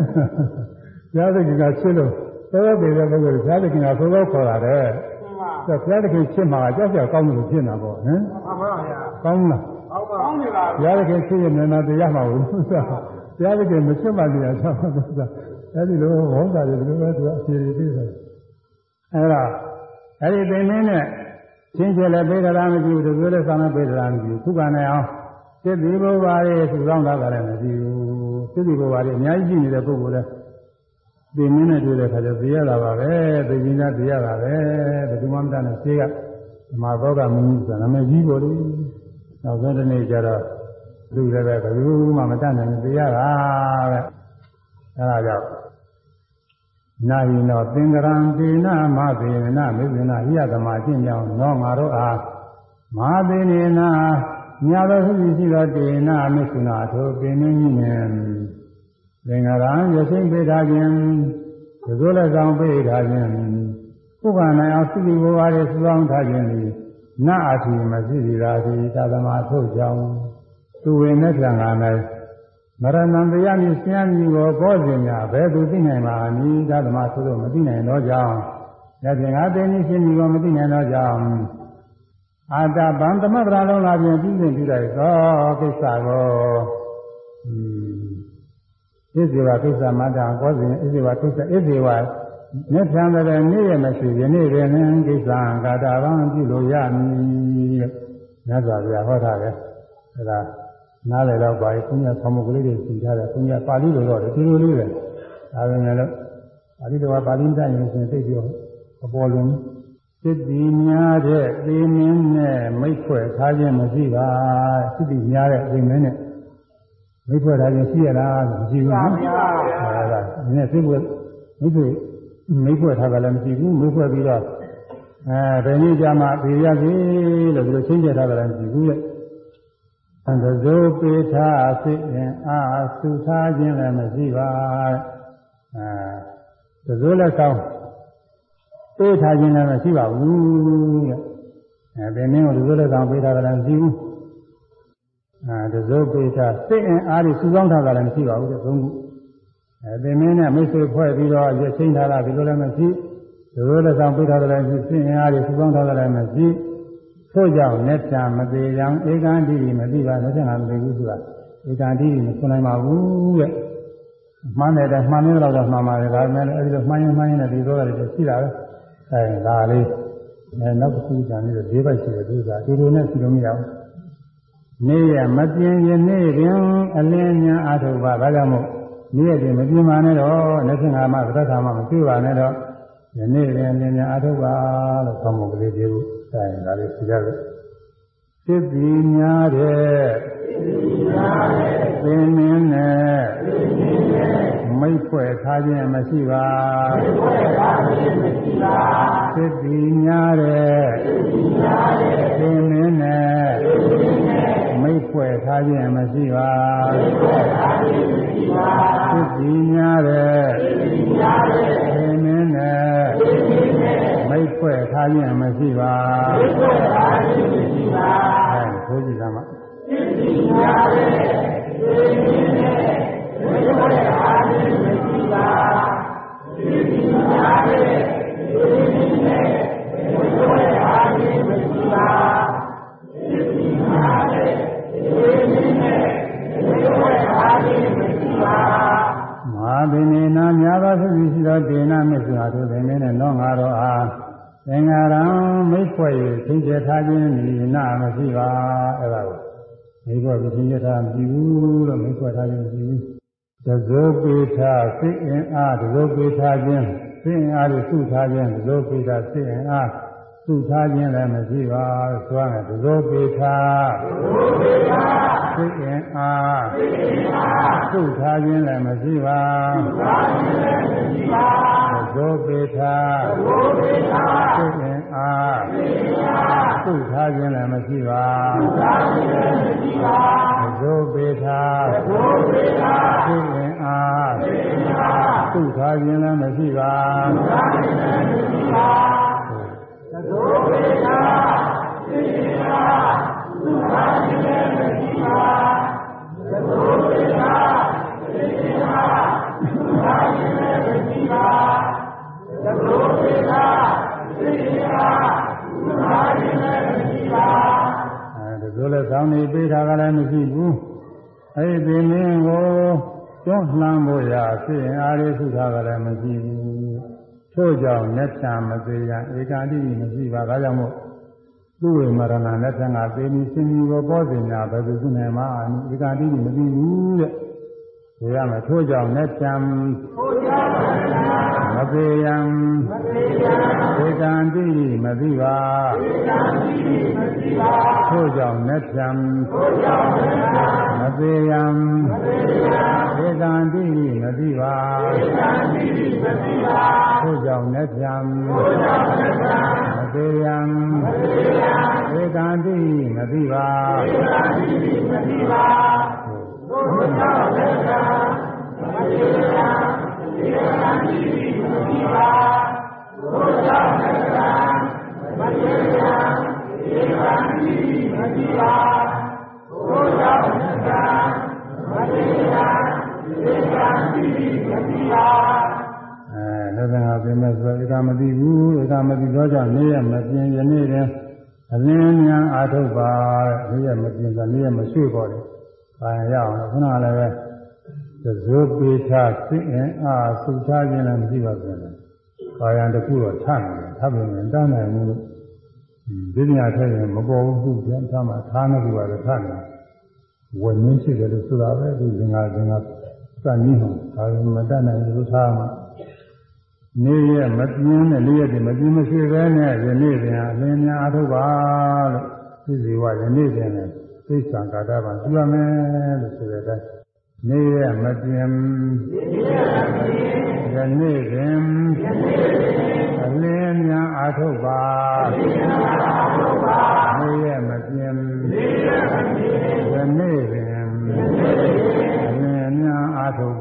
ရတဲ့ကချစ်လို့သောသောပေးတဲ့ပုဂ္ဂိုလ်ရတဲ့ကသောသောခေါ်တာတဲ့
မှန်ပါ
ဒါဘုရားသခင်ချစ်မှာကြောက်ကြောက်ကောင်းလို့ဖြစ်နေတာပေါ့ဟမ်
မှန်ပါဗျာ
ကောင်းလား
ကောင်းပါကောင်းနေပါ
ဘုရားသခင်ချစ်ရင်နာတရားမှာဘူးဘုရားသခင်မချစ်မှတရားချမှာဘူး အဲဒီလိုဟောတာတွေဒီလိုပဲသူအဖြေတွေသိတယ်အဲ့ဒါအဲ့ဒီပင်မင်းနဲ့ချင်းချေလည်းပေးကြတာမရှိဘူးသူလည်းဆောင်လည်းပေးကြတာမရှိဘူးခုကနိုင်အောင်စိတ္တိဘုရားရဲ့သူဆောင်တာကလည်းမရှိဘူးစိတ္တိဘုရားရဲ့အများကြီးရှိနေတဲ့ပုဂ္ဂိုလ်လည်းပင်မင်းနဲ့တွေ့တဲ့အခါကျသိရတာပါပဲသိရင်ကသိရတာပဲဘယ်သူမှမတတ်နဲ့သိကဓမ္မဘောကမင်းကြီးဆိုတာနာမည်ကြီးပေါ်လေနောက်ဆုံးတစ်နေ့ကျတော့လူလည်းပဲဘယ်သူမှမတတ်နိုင်ဘူးသိရတာပဲ အဲဒါကြောင့်နာယိနောသင်္ကရံဒေနမသေနမေဇနာဟိယသမာကျင့်ကြောင်းနောငါတို့အားမဟာသေနေနာညာတော်ရှိရှိသောဒေနမေသုနာထိုပင်မင်းကြီးနှင့်သင်္ကရံရစိမ့်ပေးထားခြင်းဒီလိုလည်းဆောင်ပေးထားခြင်းဥက္ကနိုင်အောင်စိတိဘဝတွေစုဆောင်ထားခြင်းသည်နာအထီမရှိသည်သာသည်သာသမာထုတ်ကြောင်းသူဝင်တဲ့သံဃာ၌ မရဏံတရားမြဆင်းရဲကိုပေါ်စဉ်များဘယ်သူသိနိုင်ပါမည်သာသမာဆိုလို့မသိနိုင်တော့ကြောင်းယခင်အသိဉာဏ်ရှင်းပြီးကိုမသိနိုင်တော့ကြောင်းအာတဗံသမဗရာလုံးလာပြင်ပြီးပြင်ပြလိုက်သောကိစ္စကိုဣဇေဝကိစ္စမတ္တကောစဉ်ဣဇေဝကိစ္စဣဇေဝမြတ်ထံတဲ့နေ့ရမရှိယနေ့တွင်ကိစ္စကာတာဗံပြုလို့ရမည်လို့မြတ်စွာဘုရားဟောထားတယ်အဲဒါ နားလည်တော့ပါပြီဘုရားဆောင်းမကလေးတွေသင်ထားတယ်ဘုရားပါဠိလိုတော့ဒီလိုလေးပဲဒါပေမဲ့လို့ပါဠိတော်ပါဠိတိုင်းရင်သိပြီးတော့အပေါ်လွန်စိတ္တိများတဲ့သေမင်းနဲ့မိတ်ဖွဲ့ထားခြင်းမရှိပါစိတ္တိများတဲ့သေမင်းနဲ့မိဖွဲ့ထားခြင်းရှိရလားမရှိဘူးနော်
ဗျာဗျာ
အဲဒါနည်းသိဖို့မိဖွဲ့မိဖွဲ့ထားတာလည်းမရှိဘူးမိဖွဲ့ပြီးတော့အဲဘယ်နည်းကြမှာပြေရပြီလို့ဒီလိုချင်းကျက်ထားတာလည်းမရှိဘူးလေ အန္တဇိုပေထာစိတ်ရင်အာသုထားခြင်းလည်းမရှိပါအဲတဇိုလက်ဆောင်ပေးထားခြင်းလည်းမရှိပါဘူးတဲ့အဲဘယ်နည်းကိုတဇိုလက်ဆောင်ပေးထားတာလည်းမရှိဘူးအဲတဇိုပေထာစိတ်ရင်အားဒီစုဆောင်းထားတာလည်းမရှိပါဘူးတဲ့သုံးခုအဲသင်မင်းနဲ့မိတ်ဆွေဖွဲ့ပြီးတော့ရချင်းထားတာဒီလိုလည်းမရှိတဇိုလက်ဆောင်ပေးထားတာလည်းမရှိစိတ်ရင်အားဒီစုဆောင်းထားတာလည်းမရှိ ထို့ကြောင့်လက်ချမသေးရန်ဧကန်တိမသိပါလက်ချမသေးဘူးဆိုတာဧကန်တိမဆွနိုင်ပါဘူးတဲ့မှန်းတယ်တဲ့မှန်းနေတော့မှန်ပါတယ်ဒါပေမဲ့အဲဒီလိုမှန်းရင်မှန်းရင်လည်းဒီသောတာတွေရှိတာပဲအဲဒါလေးအဲနောက်တစ်ခုကြံပြီးတော့၄ဘက်ရှိတယ်သူကဒီလိုနဲ့စီလို့မရဘူးနေ့ရမပြင်းရင်နေ့ပင်အလင်းများအာထုပါဒါကြောင့်မို့နေ့ရက်ပြင်မပြင်းပါနဲ့တော့လက်ဆင်ကမှသက္ကမမပြပါနဲ့တော့ယနေ့ပင်အလင်းများအာထုပါလို့ဆောင်းမကလေးပြေ ဘူးအဲဒါလေးသိကြတယ်စစ်ပီများတဲ့သင်မင်းနဲ့မိတ်ဖွဲ့ထားခြင်းမရှိပါစစ်ပီများတဲ့သင်မင်းနဲ့မိတ်ဖွဲ့ထားခြင်းမရှိပါစစ်ပီများတဲ့သင် မင်းနဲ့မိတ်ဖွဲ့ထားခြင်းမရှိပါအဲဆိုကြည့်သမှာမဟာဗိနေနာများသောဖြစ်ပြီး ရှိသောဒေနာမစ္ဆာတို့ပင်နဲ့နောငါတော်အားသင်္ဃာရံမိတ်ဖွဲ့၍သင်္ကြထားခြင်းဤနာမရှိပါအဲ့ဒါကိုမိတ်ဖွဲ့ပြီးသင်္ကြထားမရှိဘူးလို့မိတ်ဖွဲ့ထားခြင်းမရှိဘူးသဇောပေထာစိတ်အင်အားသဇောပေထာခြင်းစိတ်အင်အားကိုစုထားခြင်းသဇောပေထာစိတ်အင်အားစုထားခြင်းလည်းမရှိပါဆိုရမယ်သဇောပေထာစိ တ်အင်အားစုထားခြင်းလည်းမရှိပါသဇောပေထာစိတ်အင်အားစုထားခြင်းလည်းမရှိပါသဇောပေထာစိတ်အင်အားစုထားခြင်းလည်းမရှိပါအဲဒါဆိုလဲဆောင်းနေပေးတာကလည်းမရှိဘူးအဲ့ဒီမင်းကိုကျွန်းလှမ်းဖို့ရဖြစ်ရင်အားရစုထား ကလည်းမရှိဘူးထို့ကြောင့်လက်ချမသေးရန်ဧကာတိမရှိပါဒါကြောင့်မို့ သူ့ဝေမရဏလက်ထံကသေမီစင်ကြီးကိုပေါ်စင်ညာဘယ်သူနေမှာဧကာတိမသိဘူးတဲ့ ဆိုရမယ်ထို့ကြောင့်လက်ချမသေးရန်ဧကာတိမသိပါထို့ကြောင့်လက်ချမသေးရန်ဧကာတိမသိပါထို့ကြောင့်လက်ချမသေးရန်ဧကာတိမသိပါအဲလည်းငါပြင်မဲ့ဆိုဧကမသိဘူးဧကမသိတော့ကြောင့်နေ့ရက်မပြင်းယနေ့တည်း အလင်းမြန်အာထုတ်ပါတဲ့နေ့ရက်မပြင်းဆိုနေ့ရက်မရွှေ့ပေါ်တယ်။ ဘာရအောင်လဲခုနကလည်းပဲသဇုပိသစိတ်အင်အားစုထားခြင်းလည်းမရှိပါဘူး။ကာယံတစ်ခုတော့ထနိုင်တယ်ထပ်ပြင်ရင်တန်းနိုင်မှုလို့ဒီညထက်ရင်မပေါ်ဘူးပြန်ထားမှထားနေဘူးကတော့ထနိုင်တယ်။ဝဉ္ဉင်းဖြစ်တယ်လို့ဆိုတာပဲဒီသင်္ဃာသင်္ဃာစနည်းဟောဒါပေမဲ့မတတ်နိုင်ဘူးထားမှနေ့ရက်မပြင်းတဲ့နေ့ရက်တွေမပြင်းမရှိပဲနဲ့ယနေ့ပင်အလင်းများအထုပ်ပါလို့သိစီဝယနေ့ပင်လည်း သိစ္စာကာတပါပြုရမယ်လို့ဆိုတဲ့အတိုင်းနေရမပြင်းယနေ့ပင်အလင်းများအာထုတ်ပါနေရမပြင်းယနေ့ပင်အလင်းများအာထုတ်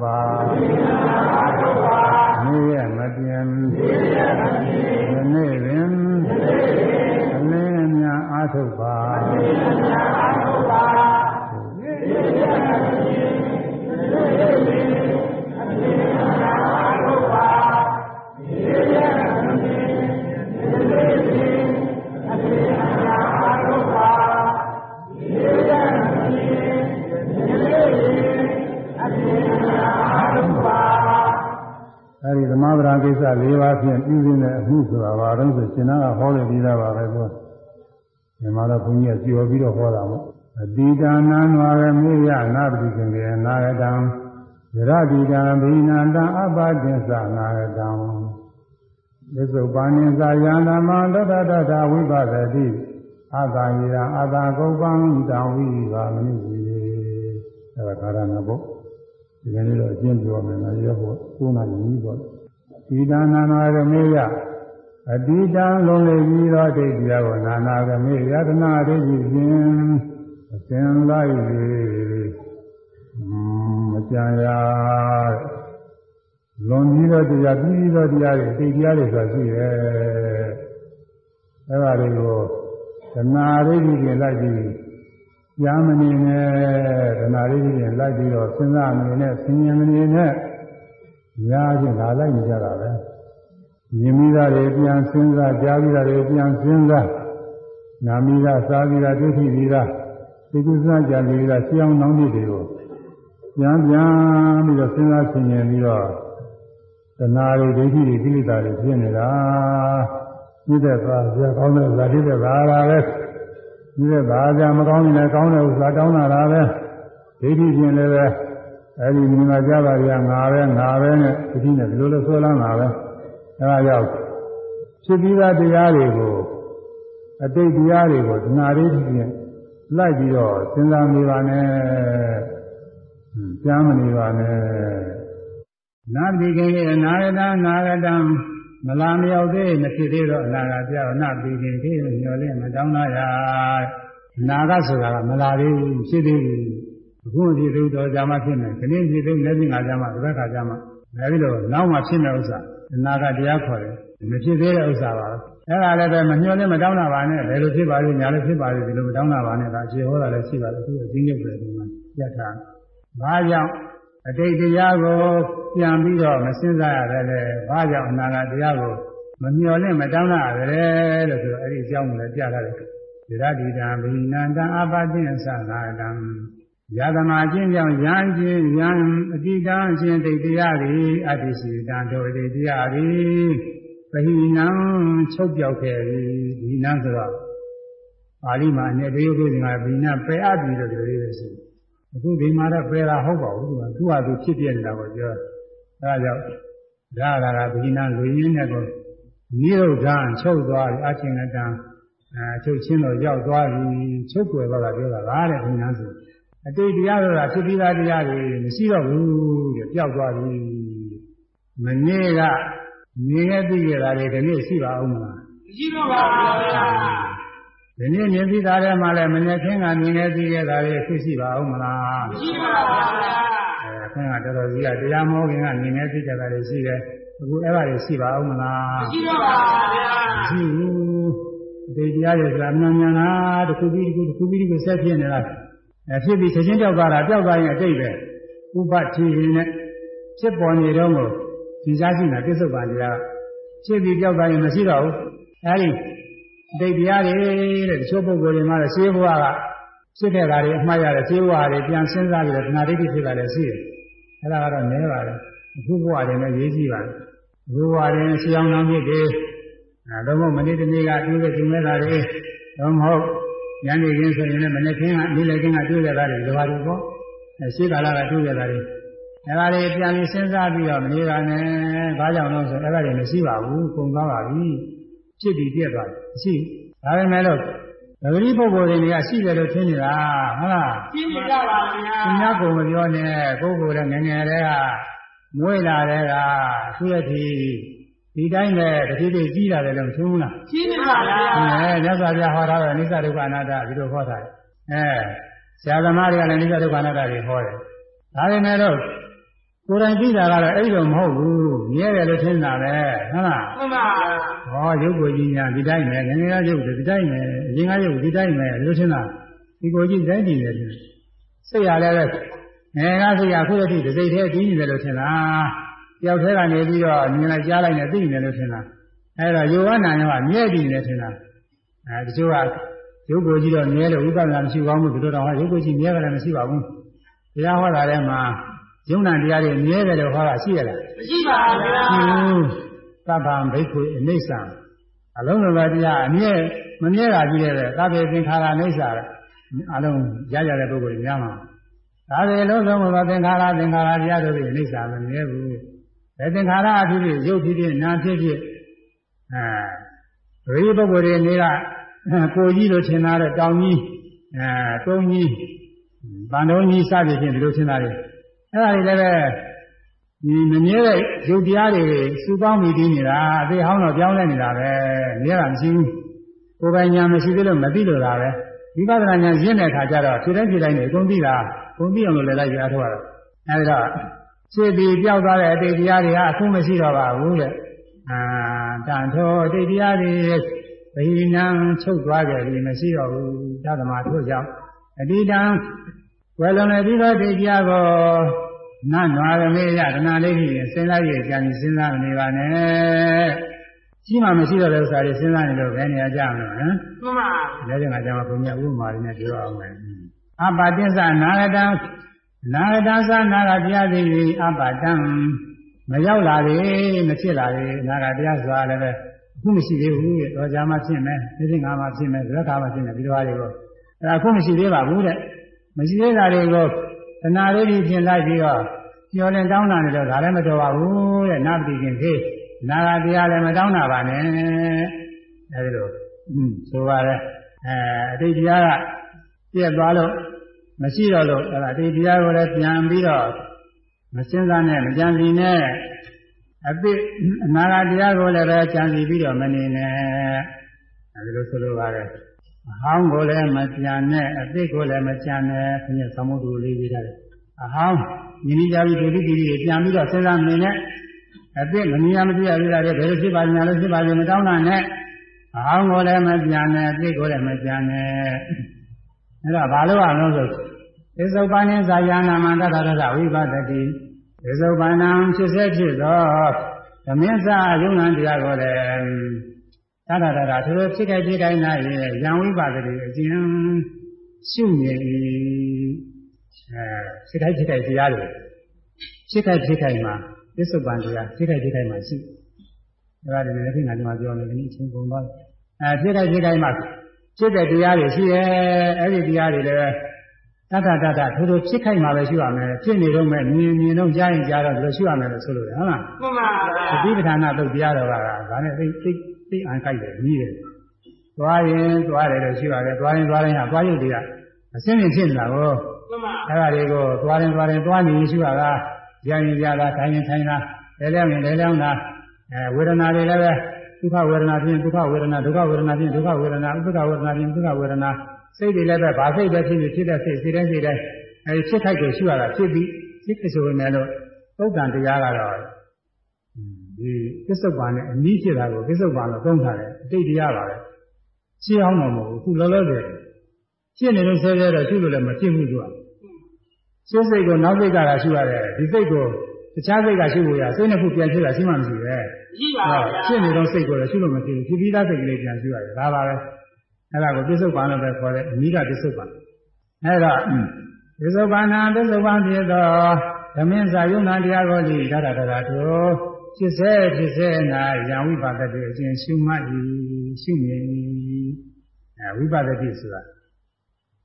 မှုဆိုတာဘာလို့ဆိုရှင်နာကဟောလို့ပြီးသားပါပဲကွာဒီမှာတော့ဘုန်းကြီးကကြော်ပြီးတော့ဟောတာမို့အတိဒါနံဝါရမေယနာပတိကံကေနာဂတံယရတိတံဘိနန္တအပ္ပတင်္စနာဂတံသစ္စုပ္ပန္နိသာယနာမတတတတဝိပဒတိအတာယံအတာကုပ္ပံတံဝိပါမနုဝေအဲဒါကာရဏဘုဒီကနေ့တော့အကျဉ်းပြောမယ်နော်ရောဟောကိုးနာကြီးပေါ့ဒီဒါနာနာရမေယ အတိတံလုံးလေပြီးသောဒိဋ္ဌိယကိုနာနာကမေယတနာဒိဋ္ဌိဖြင့်အစဉ်လိုက်၍မကြံရလွန်ပြီးသောတရားပြီးသောတရားတွေသိတရားတွေဆိုရှိရဲ့အဲဒါတွေကိုတနာဒိဋ္ဌိဖြင့်လိုက်ပြီးကြားမနေနဲ့တဏှာလေးကြီးရင်လိုက်ပြီးတော့စဉ်းစားမနေနဲ့ဆင်ញင်မနေနဲ့ညာချင်းလာလိုက်နေကြတာပဲ မြင်မိတာတွေပြန်စဉ်းစားကြားပြီးတာတွေပြန်စဉ်းစားနာမိတာစားပြီးတာတွေ့ထိပြီးတာသိကုသကြံပြီးတာရှင်းအောင်နောင်နေ့တွေကိုပြန်ပြန်ပြီးတော့စဉ်းစားဆင်ញင်ပြီးတော့တဏှာတွေဒိဋ္ဌိတွေကိလေသာတွေဖြစ်နေတာပြည့်တဲ့သာဇာကောင်းတဲ့ဇာတိတဲ့သာလာပဲဒီကဘာကြမကောင်းရင်လည်းကောင်းတဲ့ဥစ္စာတောင်းတာလားပဲဒိဋ္ဌိချင်းလည်းပဲအဲဒီမြင်လာကြပါရငါပဲငါပဲနဲ့ဒိဋ္ဌိနဲ့ဒီလိုလိုဆွဲလန်းတာပဲအဲ ဒါကြောင့်ဖြစ်ပြီးသားတရားတွေကိုအတိတ်တရားတွေကိုဒနာရိဖြင့်လိုက်ပြီးတော့စဉ်းစားနေပါနဲ့ကြားမနေပါနဲ့နာတိကေအနာရတနာရတံမလာမရောက်သေးမဖြစ်သေးတော့အနာဂတ်ပြောင်းနာပြီးခင်ခေညော်လင့်မတောင်းလာရအနာဂတ်ဆိုတာကမလာသေးဘူးဖြစ်သေးဘူးအခုမဖြစ်သေးတော့ကြာမှဖြစ်မယ်ခဏဖြစ်သေးလက်ပြင်ကကြာမှတစ်ခါကြာမှအဲဒီလိုနောက်မှဖြစ်မယ့်ဥစ္စာ အနာဂတ်တရားခေါ်တယ်မဖြစ်သေးတဲ့ဥစ္စာပါအဲ့ဒါလည်းပဲမညှော်လင့်မတောင်းတာပါနဲ့ဘယ်လိုဖြစ်ပါလိမ့်ညာလည်းဖြစ်ပါလိမ့်ဒီလိုမတောင်းတာပါနဲ့ဒါအခြေဟောတာလည်းရှိပါလိမ့်သူအချင်းချုပ်တယ်ဒီမှာပြတ်ထားဘာကြောင့်အတိတ်တရားကိုပြန်ပြီးတော့မစဉ်းစားရတယ်လေဘာကြောင့်အနာဂတ်တရားကိုမမျှော်လင့်မတောင်းရရတယ်လို့ဆိုတော့အဲ့ဒီအကြောင်းကိုလည်းပြရတယ်ဒီရတိတံဘိနန္တအပတိသနာတံ ယသမချင်းကြောင့်ယံချင်းယံအတိတံချင်းတိတ်တရားတွေအတ္တိစီတံတို့တိတ်တရားတွေပဟိနံချုပ်ပြောက်ခဲ့ပြီဒီနံဆိုတော့ပါဠိမှာအနေဘေးဥပ္ပဒေကဘိနပယ်အပ်ပြီလို့ပြောရသေးတယ်ရှိတယ်အခုဒီမှာတော့ပယ်တာဟုတ်ပါဘူးသူကသူ့ဟာသူဖြစ်ပြနေတာကိုပြောအဲဒါကြောင့်ဒါကကဘိနာလူရင်းနဲ့ကိုနိရုဒ္ဓချုပ်သွားပြီအချင်းကတံအဲချုပ်ချင်းတော့ရောက်သွားပြီချုပ်ွယ်သွားတာပြောတာလားတဲ့ဘိနာဆို အတိတ်တရားဆိုတာဖြစ်ပြီးသားတရားတွေမရှိတော့ဘူးတဲ့ပျောက်သွားပြီမနေ့ကမြင်ခဲ့သိခဲ့တာတွေဒီနေ့ရှိပါအောင်မလား
မရှိတော့ပါဘူးဗျာ
ဒီနေ့မြင်ပြီးသားထဲမှာလည်းမနေ့ကင်းကမြင်ခဲ့သိခဲ့တာတွေရှိရှိပါအောင်မလား
မရှိပါဘူးဗျာ
အဲခင်ဗျာတော်တော်ကြီးကတရားမောခင်ကမြင်ခဲ့သိခဲ့တာတွေရှိတယ်အခုအဲ့ဒါတွေရှိပါအောင်မလား
မရှိတော့ပါဘူးဗျာ
မရှိဘူးဒီတရားတွေဆိုတာမြန်မြန်လားတစ်ခုပြီးတစ်ခုတစ်ခုပြီးတစ်ခုဆက်ဖြစ်နေတာ အဲဖြစ်ပြီးချက်ချင်းကြောက်သွားတာကြောက်သွားရင်အတိတ်ပဲဥပတိရင်နဲ့ဖြစ်ပေါ်နေတော့ကိုဒီစားရှိတာပြစ္ဆုတ်ပါတရားဖြစ်ပြီးကြောက်သွားရင်မရှိတော့ဘူးအဲဒီဒိတ်တရားတွေတဲ့တချို့ပုဂ္ဂိုလ်တွေမှာရှင်းဘဝကဖြစ်ခဲ့တာတွေအမှားရတယ်ရှင်းဘဝတွေပြန်စဉ်းစားပြီးတော့သနာဒိဋ္ဌိဖြစ်တာလည်းရှိတယ်အဲဒါကတော့နည်းပါတယ်အခုဘဝတွေနဲ့ရေးကြည့်ပါတယ်အခုဘဝတွေရှင်းအောင်နောက်မြစ်တွေအဲတော့မနေ့တနေ့ကတွေ့တဲ့ဒီမဲ့တာတွေတော့မဟုတ် ညနေခင်းဆိုရင်လည်းမနေ့ခင်းကနေ့လည်ခင်းကတွေ့ရတာတွေဒီပါတွေပေါ့အဲရှင်းကာလကတွေ့ရတာတွေအဲဒါတွေပြန်ပြီးစဉ်းစားပြီးတော့မနေ့ကနဲ့ဘာကြောင့်လဲဆိုအဲဒါတွေမရှိပါဘူးပုံသွားပါပြီဖြစ်ပြီးပြက်သွားတယ်မရှိဒါပေမဲ့လို့ပဂတိပုဂ္ဂိုလ်တွေကရှိတယ်လို့ထင်နေတာဟုတ်လား
ရှင်းနေကြပါဗျာ
သူများကိုမပြောနဲ့ကိုယ်ကိုယ်လည်းငယ်ငယ်တည်းကမွေးလာတဲ့ကသူ့ရဲ့ဒီ ဒီတိုင်းပဲတတိတိကြီးလာတယ်လို့မထင်ဘူးလား
ရှင်းနေပါဗျာ
အဲမြတ်စွာဘုရားဟောထားတယ်အနိစ္စဒုက္ခအနတ္တဒီလိုဟောထားတယ်အဲဆရာသမားတွေကလည်းအနိစ္စဒုက္ခအနတ္တတွေဟောတယ်ဒါပေမဲ့တော့ကိုယ်တိုင်သိတာကတော့အဲ့လိုမဟုတ်ဘူးမြဲတယ်လို့ထင်တာပဲဟုတ်လား
မှန်ပါဗျာ
ဟောရုပ်ကိုကြီးညာဒီတိုင်းပဲငယ်ငယ်ကရုပ်ဒီတိုင်းပဲအရင်ကရုပ်ဒီတိုင်းပဲဒီလိုထင်တာဒီကိုကြီးတိုင်းနေတယ်စိတ်ရလည်းပဲငယ်ကစိတ်ရခုတည်းဒီစိတ်ထဲကြီးနေတယ်လို့ထင်တာ တယောက်တည်းကနေပြီးတော့မြင်လိုက်ကြားလိုက်နဲ့သိနေတယ်လို့ထင်တာအဲ့တော့ယောဂနာယောကမြဲတည်နေတယ်ထင်တာအဲတချို့ကရုပ်ကိုကြီးတော့မြဲလို့ဥပဒနာမရှိကောင်းဘူးဒီလိုတော့ဟာရုပ်ကိုကြီးမြဲတယ်မရှိပါဘူးတရားဟောတာထဲမှာယုံနာတရားတွေမြဲတယ်လို့ဟောတာရှိရလား
မရှိပါဗျာ
သဗ္ဗံဘိက္ခုအနိစ္စံအလုံးစုံသောတရားအမြဲမမြဲတာကြီးတဲ့သဗ္ဗေသင်္ခါရအနိစ္စအလုံးရရတဲ့ပုဂ္ဂိုလ်များမှာဒါပေအလုံးစုံသောသင်္ခါရသင်္ခါရတရားတို့ကအနိစ္စမမြဲဘူး ဘယ်သင်္ခါရအဖြစ်ဖြစ်ရုပ်ဖြစ်ဖြစ်နာမ်ဖြစ်ဖြစ်အဲဒိပုဂ္ဂိုလ်တွေနေကကိုကြီးလို့ထင်တာတဲ့တောင်ကြီးအဲကုန်းကြီးဗန္ဒုံကြီးစသည်ဖြင့်ဒီလိုထင်တာတွေအဲ့ဒါတွေလည်းပဲဒီမမြဲတဲ့ရုပ်တရားတွေစုပေါင်းပြီးတည်နေတာအသေးဟောင်းတော့ပြောင်းလဲနေတာပဲမြဲတာမရှိဘူးကိုယ်ပိုင်ညာမရှိသေးလို့မသိလို့တာပဲဝိပဿနာညာရင့်တဲ့အခါကျတော့ဖြည့်တိုင်းဖြည့်တိုင်းနေအကုန်သိတာအကုန်သိအောင်လို့လည်းလိုက်ပြအားထုတ်ရတော့အဲဒီ တော့စိတ်ပြီးပြောက်သွားတဲ့အတိတ်တရားတွေကအခုမရှိတော့ပါဘူးတဲ့အာတန်ထောအတိတ်တရားတွေဘိနံချုပ်သွားကြပြီမရှိတော့ဘူးသဒ္ဓမာထို့ကြောင့်အတိတံဝယ်လွန်တဲ့ဒီသောတိတ်တရားကိုနတ်နွားရမေးရတဏှာလေးကြီးစဉ်းစားရကြံစဉ်းစားနေပါနဲ့ကြီးမှမရှိတော့တဲ့ဥစ္စာတွေစဉ်းစားနေလို့ဘယ်နေရာကြမလို့ဟမ်
မှန်ပါ
လဲတဲ့ငါကြောင့်ဘုရားဥပမာလေးနဲ့ပြောအောင်မယ်အပါတိသနာရတံ နာရတံသနာရတရားသိပြီအပါတံမရောက်လာလေမဖြစ်လာလေနာရတရားစွာလည်းပဲအခုမရှိသေးဘူးတဲ့တော်ကြမှာဖြစ်မယ်သိသိငါမှာဖြစ်မယ်ဇက်ခါမှာဖြစ်မယ်ဒီလိုဟာတွေကိုအဲအခုမရှိသေးပါဘူးတဲ့မရှိသေးတာတွေကိုတဏှာလေးကြီးပြင်လိုက်ပြီးတော့ကျော်ရင်တောင်းတာနေတော့ဒါလည်းမတော်ပါဘူးတဲ့နာပတိခင်ဖေးနာရတရားလည်းမတောင်းတာပါနဲ့အဲဒီလိုอืมဆိုပါလေအဲအတိတ်တရားကပြည့်သွားလို့ မရှိတော့လို့အဲအတိတ်တရားကိုလည်းပြန်ပြီးတော့မစင်းစားနဲ့မကြံစီနဲ့အပိအနာဂတ်တရားကိုလည်းပဲကြံစီပြီးတော့မနေနဲ့အဲဒီလိုဆိုလိုပါတယ်အဟောင်းကိုလည်းမကြံနဲ့အသိကိုလည်းမကြံနဲ့ခင်းရသမုဒ္ဒလေးရေးထားတယ်အဟောင်းညီနီကြပြီးဒုတိယတွေပြန်ပြီးတော့စဉ်းစားမနေနဲ့အသိမမြင်ရမသိရသေးတာတွေဘယ်လိုဖြစ်ပါညာလို့ဖြစ်ပါလိမ့်မတောင်းတာနဲ့အဟောင်းကိုလည်းမကြံနဲ့အသိကိုလည်းမကြံနဲ့အဲ့တော့ဘာလို့အောင်လို့ဆို သေသုပန်ဉ္ဇာယာနာမန္တရရဝိပဒတိသေသုပန်နံဖြစ်စေဖြစ်သောသမင်းစာယုံနံတရားကိုလည်းသာရတာသူတို့ဖြစ်ခဲ့ဖြစ်တိုင်း၌ရံဝိပါဒတိအကျဉ်ရှုမြင်၏အဲဖြစ်ခဲ့ဖြစ်တိုင်းတရားတွေဖြစ်ခဲ့ဖြစ်တိုင်းမှာသစ္စုပန်တရားဖြစ်ခဲ့ဖြစ်တိုင်းမှာရှိအဲဒါတွေလည်းဒီနေ့ဒီမှာပြောမယ်ဒီနေ့အချိန်ကုန်သွားအဲဖြစ်ခဲ့ဖြစ်တိုင်းမှာဖြစ်တဲ့တရားတွေရှိတယ်အဲ့ဒီတရားတွေလည်း တတတတထိုးထိုးဖြစ်ခိုက်မှာပဲရှိရမယ်ဖြစ်နေတော့မဲ့မြင်မြင်တော့ကြားရင်ကြားတော့ဒီလိုရှိရမယ်လို့ဆိုလို့ရဟုတ်လား
မှန်ပါဗျာ
သတိပဋ္ဌာန်သုတ်တရားတော်ကဒါနဲ့သိသိသိအန်ကြိုက်တယ်ကြီးတယ်သွားရင်သွားတယ်လို့ရှိပါတယ်သွားရင်သွားရင်ဟာသွားရုပ်တွေကအစင်းစင်ဖြစ်နေတာကို
မှန်ပါ
အဲ့ဒါတွေကိုသွားရင်သွားရင်သွားနေရှိတာကကြရင်ကြတာထိုင်ရင်ထိုင်တာလဲလဲရင်လဲလဲတာအဲဝေဒနာတွေလည်းပဲဒုက္ခဝေဒနာဖြင့်ဒုက္ခဝေဒနာဒုက္ခဝေဒနာဖြင့်ဒုက္ခဝေဒနာဥပ္ပခဝေဒနာဖြင့်ဥပ္ပခဝေဒနာ စိတ်တွေလည်းပဲဘာစိတ်ပဲဖြစ်ဖြစ်ဖြစ်တဲ့စိတ်စိတ်တိုင်းစိတ်တိုင်းအဲဒီဖြစ်ထိုက်တယ်ရှိရတာဖြစ်ပြီးဖြစ်ဖြစ်ဆိုနေလို့သုတ်တန်တရားကတော့ဒီသစ္စုပ္ပန်နဲ့အနည်းဖြစ်တာကိုသစ္စုပ္ပန်လို့သုံးထားတယ်အတိတ်တရားပါပဲရှင်းအောင်တော့မဟုတ်ဘူးခုလောလောဆယ်ဖြစ်နေလို့ဆဲဆဲတော့ရှိလို့လည်းမဖြစ်ဘူးသူကရှင်းစိတ်ကိုနောက်စိတ်ကလာရှိရတယ်ဒီစိတ်ကိုတခြားစိတ်ကရှိဖို့ရစိတ်နှစ်ခုပြန်ဖြစ်တာရှိမှမရှိပဲ
ရှိပါဗျာ
ဖြစ်နေတော့စိတ်ကိုလည်းရှိလို့မရှိဘူးဖြစ်ပြီးသားစိတ်ကလေးပြန်ရှိရတယ်ဒါပါပဲ အဲ့ဒါကိုပြစ္ဆုတ်ပန်လို့ပဲခေါ်တယ်အမိကပြစ္ဆုတ်ပန်အဲ့တော့ပြစ္ဆုတ်ပန်နာပြစ္ဆုတ်ပန်ဖြစ်သောဓမင်းစာယုံနာတရားကိုဒီဒါရတရာတို့ဖြစ်စေဖြစ်စေနာယံဝိပါဒတိအချင်းရှုမှတ်၏ရှုမြင်၏အဲဝိပါဒတိဆိုတာ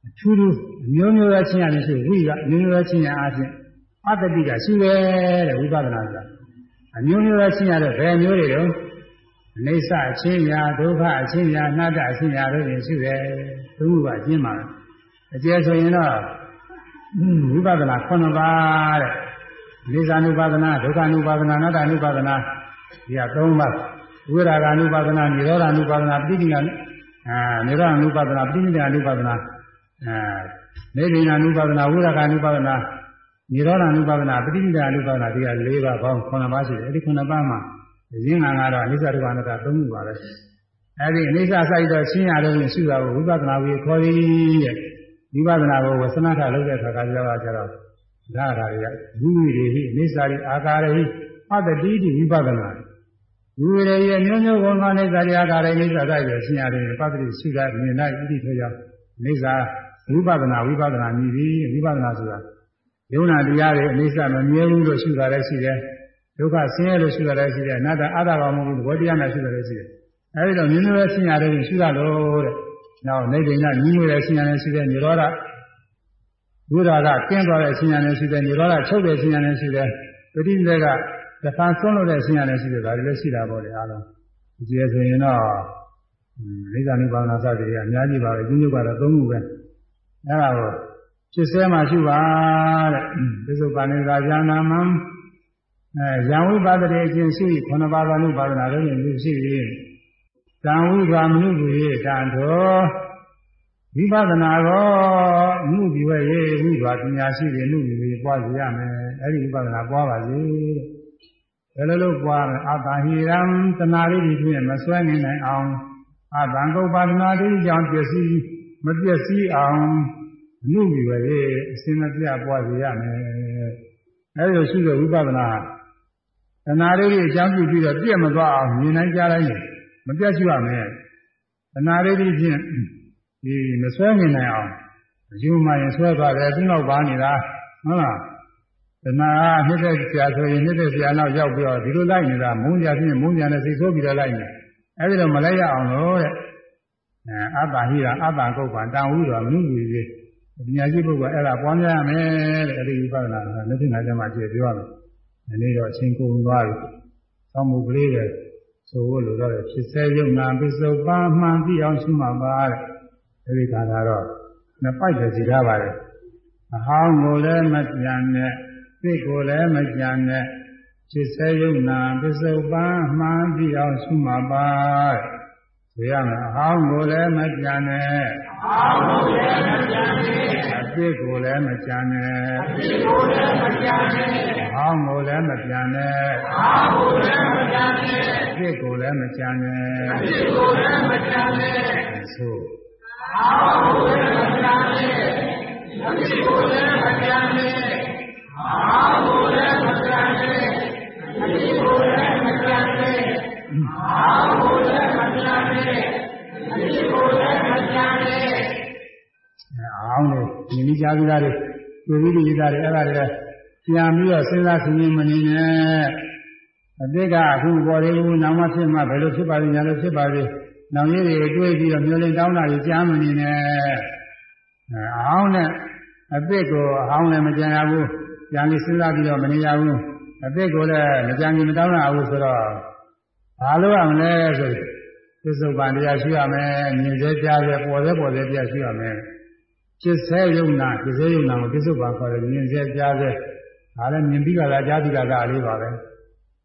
အထူးထူးအမျိုးမျိုးသောချင်းရတယ်ဆိုဝိကအမျိုးမျိုးသောချင်းရအားဖြင့်အတ္တတိကရှိတယ်တဲ့ဝိပဿနာဆိုတာအမျိုးမျိုးသောချင်းရတဲ့ဘယ်မျိုးတွေတော့ အိဋ္ဌအချင်းများဒုက္ခအချင်းများအနတ္တအချင်းများလို့ရင်ရှိတယ်သုံးခုကကျင်းပါလားအကျယ်ဆိုရင်တော့ဝိပဿနာ9ပါးတဲ့နေသာနုပါဒနာဒုက္ခနုပါဒနာအနတ္တနုပါဒနာဒီက3ပါးဝိရာဂ ानु ပါဒနာနိရောဓ ानु ပါဒနာပဋိနိဗ္ဗာန်အာနိရောဓ ानु ပါဒနာပဋိနိဗ္ဗာန် ानु ပါဒနာအာနေဗိနာ ानु ပါဒနာဝိရာဂ ानु ပါဒနာနိရောဓ ानु ပါဒနာပဋိနိဗ္ဗာန် ानु ပါဒနာဒီက၄ပါးပေါင်း9ပါးရှိတယ်အဲ့ဒီ9ပါးမှာ ရင်းငံကတော့အနိစ္စဒုက္ခအနတ္တသုံးခုပါပဲအဲဒီအနိစ္စစိုက်တော့ရှင်းရလို့ရှိတာကိုဝိပဿနာဝိခေါ်ရည်တဲ့ဝိပဿနာကိုဝဆနာထလုပ်တဲ့အခါကကြောက်ကြတော့ဒါဓာတွေကဝိဝိရိဟိအနိစ္စရိအာကာရိဟအတတိတိဝိပဿနာဝိဝိရိရဲ့မျိုးမျိုးကုန်ကအနိစ္စရိအာကာရိအနိစ္စစိုက်ရရှင်းရတယ်ပတ္တိရှိတာမြင်လိုက်ဣတိထောကြောင့်အနိစ္စဝိပဿနာဝိပဿနာမြည်ပြီးဝိပဿနာဆိုတာယုံနာတရားတွေအနိစ္စမမြဲဘူးလို့ရှိတာလည်းရှိတယ် ဒုက္ခဆင်းရဲလို့ရှိတာလည်းရှိတယ်အနတ္တအတ္တကောင်မဟုတ်ဘူးဘောတရားနဲ့ရှိတာလည်းရှိတယ်အဲဒီတော့မြင်လို့ဆင်းရဲတယ်ရှိတာလို့တဲ့နောက်နေဒိဏညီးငွေတဲ့ဆင်းရဲလည်းရှိတယ်និရောဓဘုရားကကျင်းသွားတဲ့ဆင်းရဲလည်းရှိတယ်និရောဓချုပ်တဲ့ဆင်းရဲလည်းရှိတယ်ပဋိသေကတခါဆုံးလို့တဲ့ဆင်းရဲလည်းရှိတယ်ဒါတွေလည်းရှိတာပေါ့လေအားလုံးဒီကျေဆိုရင်တော့အိဇာနုပါဒနာစသည်ကအများကြီးပါပဲကျင်းချုပ်ကတော့သုံးခုပဲအဲဒါကိုဖြစ်ဆဲမှရှိပါတဲ့သစ္စုပ္ပန်နေတာဉာဏမံ အဲယံဝိပါဒရေအချင်းရှိခொနပါဒနုပါဒနာတို့ရင်ရှိပြီးတံဝိပါမနုဝေတံတော်ဝိပဿနာရောမှုဒီဝဲရေဝိပါပညာရှိတွေမှုဒီဝေပွားစီရမယ်အဲ့ဒီဝိပဿနာပွားပါစေဘယ်လိုလုပ်ပွားမလဲအတ္တဟိရံတဏှာလေးတွေဖြင့်မစွဲနေနိုင်အောင်အတ္တံကုပ္ပဒနာတိကြောင့်ပျက်စီးမပျက်စီးအောင်မှုဒီဝဲရေအစင်မပြပွားစီရမယ်အဲ့လိုရှိတဲ့ဝိပဿနာ တဏှာလေးတွေအကြောင်းပြုပြီးတော့ပြည့်မသွားအောင်မြင်နိုင်ကြတိုင်းမပြတ်ရှိရမယ်တဏှာလေးတွေဖြင့်ဒီမဆွဲနေနိုင်အောင်အယူမှရင်ဆွဲသွားတယ်သူ့နောက်ပါနေတာဟုတ်လားတဏှာကနှစ်သက်ကြာဆိုရင်နှစ်သက်ကြာနောက်ရောက်ပြီးတော့ဒီလိုလိုက်နေတာမုန်းကြခြင်းမုန်းကြနဲ့စိတ်ဆိုးပြီးတော့လိုက်နေအဲဒီတော့မလိုက်ရအောင်လို့တဲ့အဲအတ္တဟိရာအတ္တကုတ်ပါတန်ဝိတော်မနုဝီကြီးပညာရှိပုဂ္ဂိုလ်အဲ့ဒါပွားများရမယ်တဲ့အဲဒီဝိပဿနာကလက်ရှိနာကျမှကြည့်ပြောရမယ် ဒီနေ့တော့အချင်းကုန်သွားပြီသောမှုကလေးပဲဆိုလို့လို့တော့ဖြစ်စေယုံနာပစ္စုပန်မှန်ပြီးအောင်ရှိမှာပါတဲ့အဲဒီခါကတော့နှစ်ပိုက်ပဲစီထားပါတယ်အဟောင်းကိုလည်းမကြံနဲ့စိတ်ကိုလည်းမကြံနဲ့ဖြစ်စေယုံနာပစ္စုပန်မှန်ပြီးအောင်ရှိမှာပါတဲ့ဆို ရမယ်အဟောင်းကိုလည်းမကြံနဲ့အဟောင်းကိုလည်းမကြံနဲ့အပြစ်ကိုလည်းမကြံနဲ့အပြစ်ကိုလည်းမကြံနဲ့အဟောင်းကိုလည်းမကြံနဲ့အဟောင်းကိုလည်းမကြံနဲ့အပြစ်ကိုလည်းမကြံနဲ့အပြစ်ကိုလည်းမကြံနဲ့ဆိုအဟောင်းကိုလည်းမကြံနဲ့အပြစ်ကိုလည်းမကြံနဲ့အဟောင်းကိုလည်းမကြံနဲ့အပြစ်ကိုလည်းမကြံနဲ့ အာဟုလည်းမကြမ်းနဲ့ဒီကိုလည်းမကြမ်းနဲ့အောင်းလို့ညီမိကြပြီးသားတွေတွေ့ပြီးပြီးသားတွေအဲ့ဒါတွေပြန်ပြီးတော့စဉ်းစားဆင်ခြင်မနေနဲ့အတိတ်ကအခုပေါ်သေးဘူးနောက်မှဖြစ်မှဘယ်လိုဖြစ်ပါလိမ့်ညာလို့ဖြစ်ပါလိမ့်နောင်ရည်တွေတွေးပြီးတော့မျိုးလင်းတောင်းတာကြီးကြားမနေနဲ့အောင်းနဲ့အတိတ်ကိုအောင်းလည်းမကြံရဘူးပြန်ပြီးစဉ်းစားပြီးတော့မနေရဘူးအတိတ်ကိုလည်းမကြံကြီးမတောင်းရဘူးဆိုတော့ ဘာလို့ရမလဲဆိုသစ္စုပ္ပန်တရားရှိရမယ်မြင်စေကြားစေပေါ်စေပေါ်စေတရားရှိရမယ်ဖြစ်စေယုံနာဖြစ်စေယုံနာကိုသစ္စုပ္ပန်ခေါ်တယ်မြင်စေကြားစေဒါလည်းမြင်ပြီးကြတာကြားပြီးကြတာအလေးပါပဲ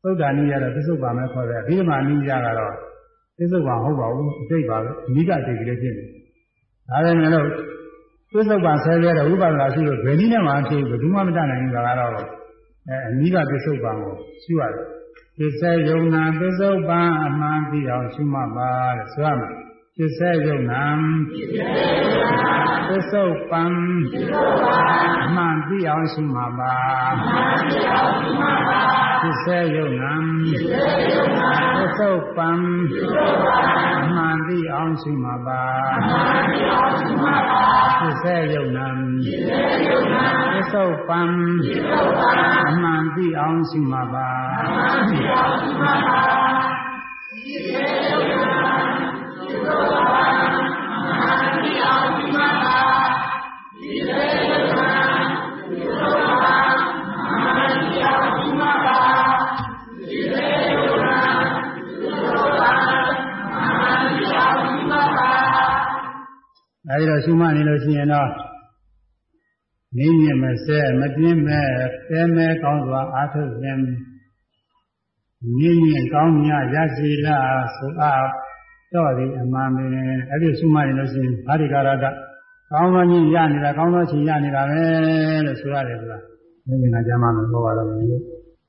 သုဒ္ဓနိယတော့သစ္စုပ္ပန်ပဲခေါ်တယ်အဘိဓမ္မာနိယကတော့သစ္စုပ္ပန်ဟုတ်ပါဘူးအသိပါပဲအနိကအသိကလေးဖြစ်နေဒါလည်းမလို့သစ္စုပ္ပန်ဆဲရဲတဲ့ဝိပဿနာရှိလို့ဘယ်နည်းနဲ့မှအဖြစ်ဘယ်သူမှမတတ်နိုင်ဘူးဒါကတော့အဲအနိကသစ္စုပ္ပန်ကိုရှိရတယ် ပစ္စယုံနာပစ္စုပန်အမှန်ပြီးအောင်ရှုမှတ်ပါတဲ့ဆိုရမယ် ပစ္စယုံနာပစ္စုပန်အမှန်ပြီးအောင်ရှုမှတ်ပါပစ္စယုံနာပစ္စုပန်အမှန်ပြီးအောင်ရှုမှတ်ပါပစ္စယုံနာပစ္စုပန်အမှန်ပြီးအောင်ရှုမှတ်ပါ အဲဒီတော့ရှုမှတ်နေလို့ရှိရင်တော့နေမြင်မစဲမပြင်းမဲ့ပဲမဲ့ကောင်းစွာအာထုခြင်းနေမြင်ကောင်းများရရှိလားဆိုအပ် တော့ဒီအမှန်ပဲအဲ့ဒီရှုမှတ်နေလို့ရှိရင်ဘာဒီကာရကကောင်းသောညင်ရနေတာကောင်းသောချိန်ရနေတာပဲလို့ဆိုရတယ်ကွာဒီငါကြမ်းမှမပြောပါတော့ဘူး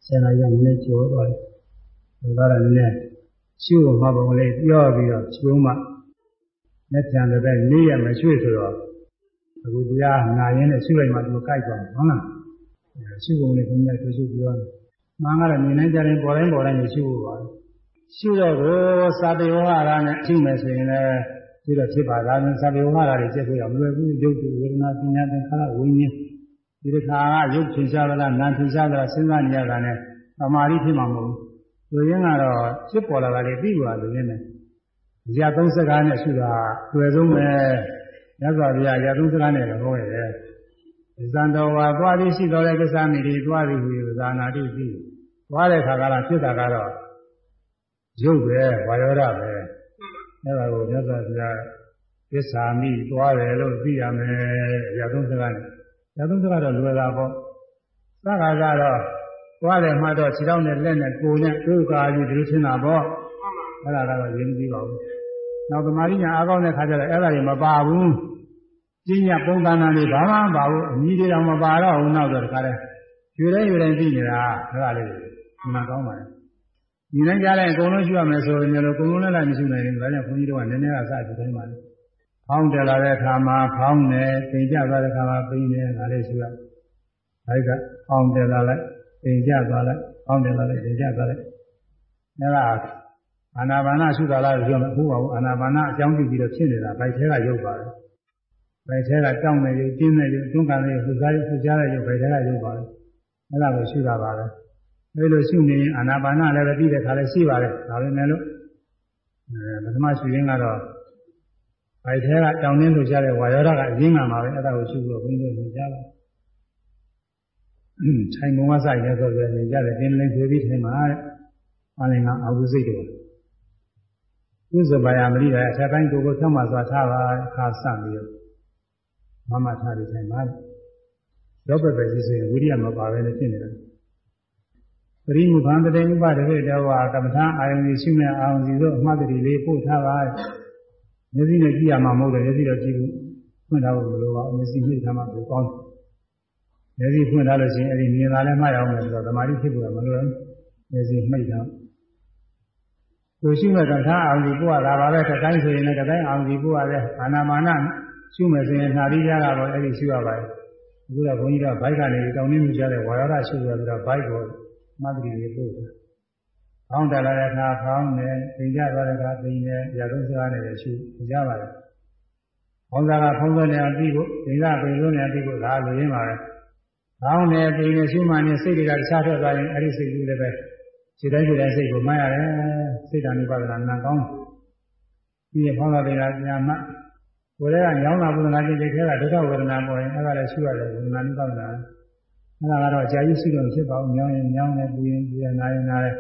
ဆယ်နာရီနည်းနည်းကျော်သွားတယ်ဒါတော့လည်းရှုမှပုံလေးပြောပြီးတော့ရှုမှလက်ချံလည်းပဲနေရမရွှေ့ဆိုတော့အခုတရားနာရင်းနဲ့ရှုလိုက်မှသူကြိုက်သွားတယ်ဟုတ်လားရှုပုံလေးဘုရားသူရှုပြောတယ်မှန်ကတော့မြင်နိုင်ကြရင်ပေါ်တိုင်းပေါ်တိုင်းရှုဖို့ပါ ရှုတော့ကိုစာပေဝါရနဲ့ရှုမယ်ဆိုရင်လည်းဒီတော့ဖြစ်ပါလားစာပေဝါရတွေကျက်ဆိုရမလွယ်ဘူးရုပ်တုဝေဒနာပညာသင်္ခါရဝိညာဉ်ဒီတစ်ခါကရုပ်ထင်ရှားသလားနာမ်ထင်ရှားသလားစဉ်းစားနေရတာနဲ့သမာဓိဖြစ်မှာမဟုတ်ဘူးလူရင်းကတော့ဖြစ်ပေါ်လာတာလေပြီးသွားလူရင်းနဲ့ဇာသုံးစကားနဲ့ရှုတာတွေ့ဆုံးပဲမြတ်စွာဘုရားဇာသုံးစကားနဲ့လည်းဟောရတယ်ဇန်တော်ဝါသွားပြီးရှိတော်တဲ့ကိစ္စမိတွေသွားပြီးဟူဇာနာတိပြီးသွားတဲ့ခါကလာဖြစ်တာကတော့ ရုပ်ပဲဝါယောဓပဲအဲ့ဒါကိုမြတ်စွာဘုရားသစ္စာမိသွားတယ်လို့သိရမယ်ဇာသုံးစကားနဲ့ဇာသုံးစကားတော့လွယ်တာပေါ့သက္ကာကတော့သွားတယ်မှတော့ခြေထောက်နဲ့လက်နဲ့ကိုယ်နဲ့ဒုက္ခအကြီးဒီလိုရှင်းတာပေါ့အဲ့ဒါကတော့ရင်းပြီးပါဘူးနောက်သမာဓိညာအားကောင်းတဲ့ခါကျတော့အဲ့ဒါတွေမပါဘူးပညာပုံသဏ္ဍာန်တွေဘာမှမပါဘူးအမြည်တွေတော့မပါတော့ဘူးနောက်တော့တခါတည်းယူတိုင်းယူတိုင်းသိနေတာအဲ့ဒါလေးမှန်ကောင်းပါလေ ဒီနေ့ကြားလိုက်အကုန်လုံးရှိရမယ်ဆိုရင်လည်းအကုန်လုံးလည်းမရှိနိုင်ဘူးဒါကြောင့်ခွန်ကြီးတို့ကနည်းနည်းကစကြည့်တိုင်းပါလေဖောင်းတယ်လာတဲ့အခါမှာဖောင်းတယ်ပင်ကျသွားတဲ့အခါမှာပင်တယ်ဒါလေးရှိရအဲဒီကဖောင်းတယ်လာလိုက်ပင်ကျသွားလိုက်ဖောင်းတယ်လာလိုက်ပင်ကျသွားလိုက်အဲဒါအာနာပါနရှုတာလားပြောမယ်ဟုတ်ပါဘူးအာနာပါနအကြောင်းပြုပြီးတော့ဖြစ်နေတာဘိုက်ထဲကရုပ်ပါတယ်ဘိုက်ထဲကတောင်းတဲ့ရုပ်ကျင်းတဲ့ရုပ်တွန်းကန်တဲ့ရုပ်ဟူစားရုပ်ဟူစားတဲ့ရုပ်ဘိုက်ထဲကရုပ်ပါတယ်အဲဒါကိုရှုတာပါပဲ အဲလိုရှုနေရင်အာနာပါနလည်းပဲပြီးတဲ့ခါလည်းရှိပါတယ်ဒါပေမဲ့လို့အဲပထမရှုရင်းကတော့ဘိုက်ထဲကတောင်းတင်းလို့ရှားတဲ့ဝါယောဓာကအရင်းကမှာပဲအဲဒါကိုရှုလို့ဘုန်းကြီးတို့ကြားပါထိုင်ပုံကစိုက်ရဲဆိုပြီးနေကြတယ်တင်းလင်းဆွေးပြီးထိုင်ပါတဲ့။ဘာလဲငါအာဟုစိတ်တော်။ဥစ္စာပါယမရိတဲ့အထက်ပိုင်းကိုယ်ကိုဆောင်းမှစွာထားပါခါစပြီးတော့မမထားပြီးထိုင်ပါတဲ့။တော့ပဲပဲကြီးဆိုရင်ဝိရိယမပါပဲနဲ့ဖြစ်နေတာ။ ပရိမုခံတတေဥပဒေတွေတော့ကမ္မထာအာယုန်ရှိမဲ့အာယုန်စီတို့အမှတ်တရလေးပို့ထားပါတဲ့။မျက်စိနဲ့ကြည့်ရမှာမဟုတ်တယ်မျက်စိတော့ကြည့်ဘူး။ဖွင့်ထားဖို့မလိုပါဘူးမျက်စိနှိပ်ထားမှပိုကောင်းတယ်။မျက်စိဖွင့်ထားလို့ရှိရင်အဲ့ဒီမြင်လာလဲမှတ်ရအောင်လို့ဆိုတော့သမာဓိဖြစ်ဖို့မလိုဘူး။မျက်စိမှိတ်ထားကိုရှိမဲ့ကထာအောင်ဒီကိုရတာပါပဲတတိုင်းဆိုရင်လည်းတတိုင်းအောင်ဒီကိုရတယ်အာနာမာနရှုမယ်ဆိုရင်နှာပြီးရတာပေါ့အဲ့ဒီရှုရပါတယ်အခုကဘုန်းကြီးကဘိုက်ကနေတောင်းနေမှုကြတဲ့ဝါရဒရှုရပြီးတော့ဘိုက်ကို မသတိလေးပို့တယ်။ဖောင်းတယ်လာတဲ့အခါဖောင်းတယ်၊ပြင်ကြသွားတဲ့အခါပြင်တယ်၊ရသုံးစကားနဲ့ရှုကြပါတယ်။ဖောင်းစားကဖောင်းစားနေအောင်ပြီးဖို့ပြင်ကပြင်လို့နေပြီးဖို့ဒါလိုရင်းပါပဲ။ဖောင်းတယ်ပြင်နေရှုမှနေစိတ်တွေကတခြားထွက်သွားရင်အဲ့ဒီစိတ်ကူးလည်းပဲခြေတိုင်းခြေတိုင်းစိတ်ကိုမှတ်ရတယ်စိတ်ဓာတ်နိဗ္ဗာန်နာကောင်းပြီးရဖောင်းလာတဲ့ကညာမှကိုယ်ကညောင်းလာပုဒနာတိတ်ထဲကဒုက္ခဝေဒနာပေါ်ရင်အဲ့ဒါလည်းရှိရတယ်ဝေဒနာနိဗ္ဗာန် အဲ့ဒါကတော့ကြာကြီးရှိတော့ဖြစ်ပါဘူးညောင်းရင်ညောင်းတယ်ပူရင်ပူရင်နာရင်နာတယ်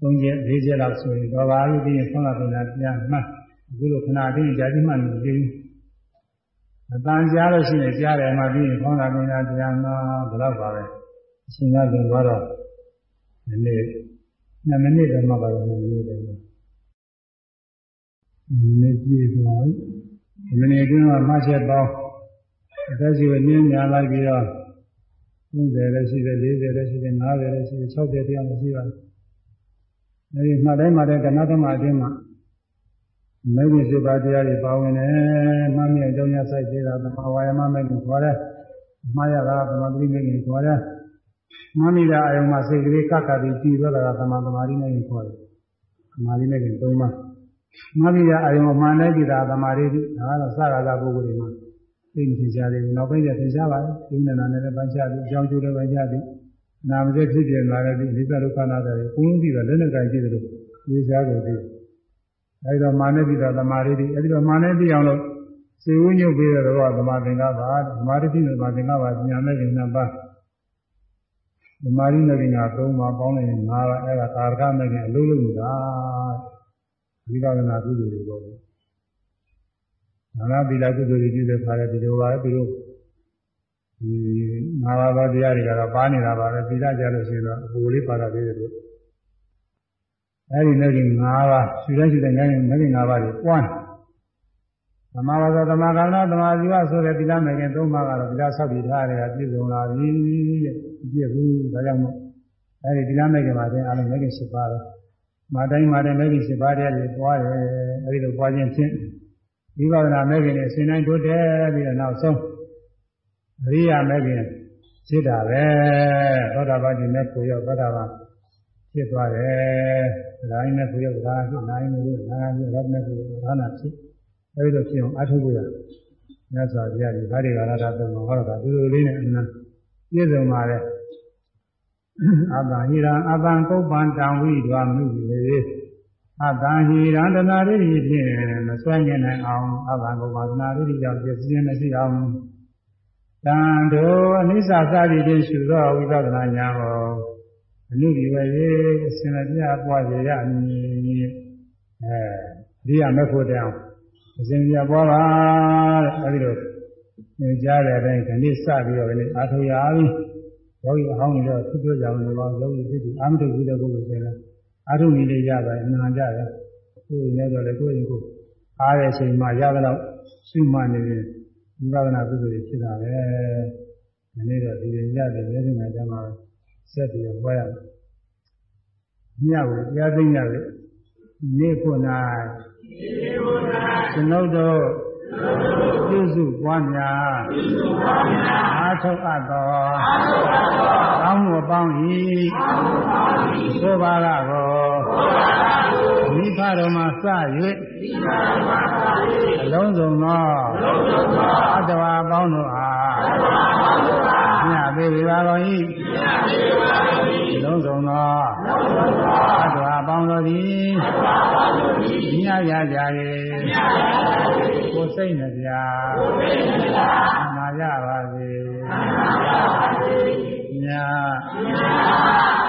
သုံးချက်လေးချက်လောက်ဆိုရင်တော့ပါလို့ပြီးရင်ဖောင်းလာပုဒနာပြန်မှတ်အခုလိုခဏတည်းကြာကြီးမှမကြည့်ဘူးအတန်ကြားလို့ရှိရင်ကြားတယ်မှပြီးရင်ဖောင်းလာပုဒနာပြန်မှဘယ်တော့ပါပဲအရှင်ကဆိုတော့ဒီနေ့2မိနစ်တော့မှပါတော့2မိနစ်တော့2မိနစ်ပြည့်သွားပြီဒီမိနစ်အတွင်းမှာမှတ်ချက်ပေါင်းအသက်ကြီးကိုညင်းများလိုက်ပြီးတော့ 30လည်းရှိတယ်40လည်းရှိတယ်50လည်းရှိတယ်60တရားလည်းရှိပါတယ်အဲဒီမှတ်တိုင်းမှတိုင်းကဏ္ဍသမအတွင်းမှာမေဂိစေပါတရားတွေပါဝင်တယ်မှတ်မြအကြောင်းရဆိုင်သေးတာသမာဝါယမမေဂိခေါ်တယ်မှားရတာသမာဓိမေဂိခေါ်တယ်မမိတာအယုံမှာစိတ်ကလေးကကပြီးကြည်သွားတာကသမာသမာဓိနဲ့ခေါ်တယ်။သမာဓိနဲ့သုံးပါးမမိတာအယုံမှန်တဲ့ကြည်တာသမာဓိဒါကတော့စကားသာပုဂ္ဂိုလ်တွေမှာ သိနေကြတယ်။နောက်ပိုင်းကျသင်ရှားပါတယ်။ဒီနေ့နာနဲ့လည်းပိုင်းခြားပြီးအကြောင်းကျိုးလည်းပိုင်းခြားပြီးနာမစက်ဖြစ်ပြလာတဲ့ဒီလိစ္ဆဒုက္ခနာတွေဘုန်းကြီးကလည်းလက်နဲ့ကြိုက်ကြည့်တယ်လို့ဒီရှားကိုသိ။အဲဒီတော့မာနတိတာသမာဓိအဲဒီတော့မာနတိအောင်လို့စေဝိညုတ်ပေးတဲ့တော့သမာသင်္ကပ္ပသမာဓိတိသမာသင်္ကပ္ပဉာဏ်နဲ့ဉာဏ်ပါဓမ္မရိနဂင်က၃ပါးပေါင်းလိုက်ရင်၅ပါးအဲ့ဒါကာရကမဂင်အလုံးလုံးနေတာဝိပဿနာကုသိုလ်တွေပေါ့ လေဒါနသီလကုသိုလ်တွေပြုတဲ့ခါလဲဒီလိုပါပဲသူတို့ဒီငါးပါးသောတရားတွေကတော့ပါနေတာပါပဲသီလကြလို့ရှိရင်တော့အပူလေးပါတာသေးတယ်လို့အဲဒီမဲ့ကြီး၅ပါးရှူတိုင်းရှူတိုင်းငါးမဲ့ကြီး၅ပါးတွေပွားတယ်သမာဝဇ္ဇသမာကမ္မသမာဇီဝဆိုတဲ့သီလမဲ့ခင်၃ပါးကတော့သီလဆောက်တည်ထားတယ်ကပြည့်စုံလာပြီတဲ့ပြည့်ဘူးဒါကြောင့်မို့အဲဒီသီလမဲ့ခင်မှာသင်အားလုံးမဲ့ခင်၈ပါးပဲမာတိုင်းမာတိုင်းမဲ့ခင်၈ပါးတည်းတွေပွားတယ်အဲဒီလိုပွားခြင်းဖြင့် ဝိပဿနာမဲ့ခင်နဲ့အစဉ်တိုင်းတိုးတက်ပြီးတော့နောက်ဆုံးအရိယာမဲ့ခင်ဖြစ်တာပဲသောတာပတိမဲ့ကိုရောက်သောတာပန်ဖြစ်သွားတယ်။ဒါင်းနဲ့ကိုရောက်ဒါဖြစ်နိုင်လို့နာဖြစ်ရတဲ့ကိုသာနာဖြစ်အဲဒီလိုဖြစ်အောင်အထုပ်ရမြတ်စွာဘုရားဒီဗာရိကာရတာသုံးဟောတာဒီလိုလေးနဲ့အမှန်ပြည့်စုံပါလေ။အတ္တဟိရံအတ္တကုပ္ပံတံဝိဒွာမှုလေ အတ္တဟိရံတနာရိဖြင့်မစွန့်ကျင်နိုင်အောင်အတ္တကုပ္ပံတနာရိကြောင့်ပြည့်စုံမရှိအောင်တန်တို့အနိစ္စစသည်ဖြင့်ရှုသောဝိပဿနာဉာဏ်ကိုအနုဒီဝရေအစဉ်အပြပွားရရမည်အဲဒီရမဲ့ဖို့တောင်အစဉ်ပြပွားပါတဲ့အဲဒီလိုသင်ကြားတဲ့အတိုင်းခဏစပြီးတော့လည်းအာထုရပြီယောဂီအဟောင်းတွေတော့သူပြောကြအောင်လို့ယောဂီဖြစ်ပြီးအာမတုဘူးတဲ့ပုဂ္ဂိုလ်တွေလည်း အာထုနေလေးရပါတယ်အနာကြတယ်ကိုယ်ရင်းတော့လည်းကိုယ်ရင်ကိုယ်အားတဲ့အချိန်မှာရတဲ့တော့ရှုမှတ်နေရင်ဝိပဿနာကုသိုလ်တွေဖြစ်တာပဲဒီနေ့တော့ဒီရင်ရတယ်လက်ရှိမှာကျမှဆက်ပြီးတော့ဟောရမယ်မြတ်ကိုတရားသိညာလို့နေ့ခု၌ကျွန်ုပ်တို့ ပြုစုပွားများအားထုတ်အပ်သောကောင်းမှုအပေါင်း၏သို့ပါကကိုမိဖတော်မှာစ၍အလုံးစုံသောအတ္တဝါပေါင်းတို့အားမြတ်ပေပါတော်၏ လုံးစုံသောအတ္တဝါပေါင်းတို့သည်မြတ်ရကြ၏ကိုယ်စိတ်နှပြနာရပါစေမြတ်မြတ်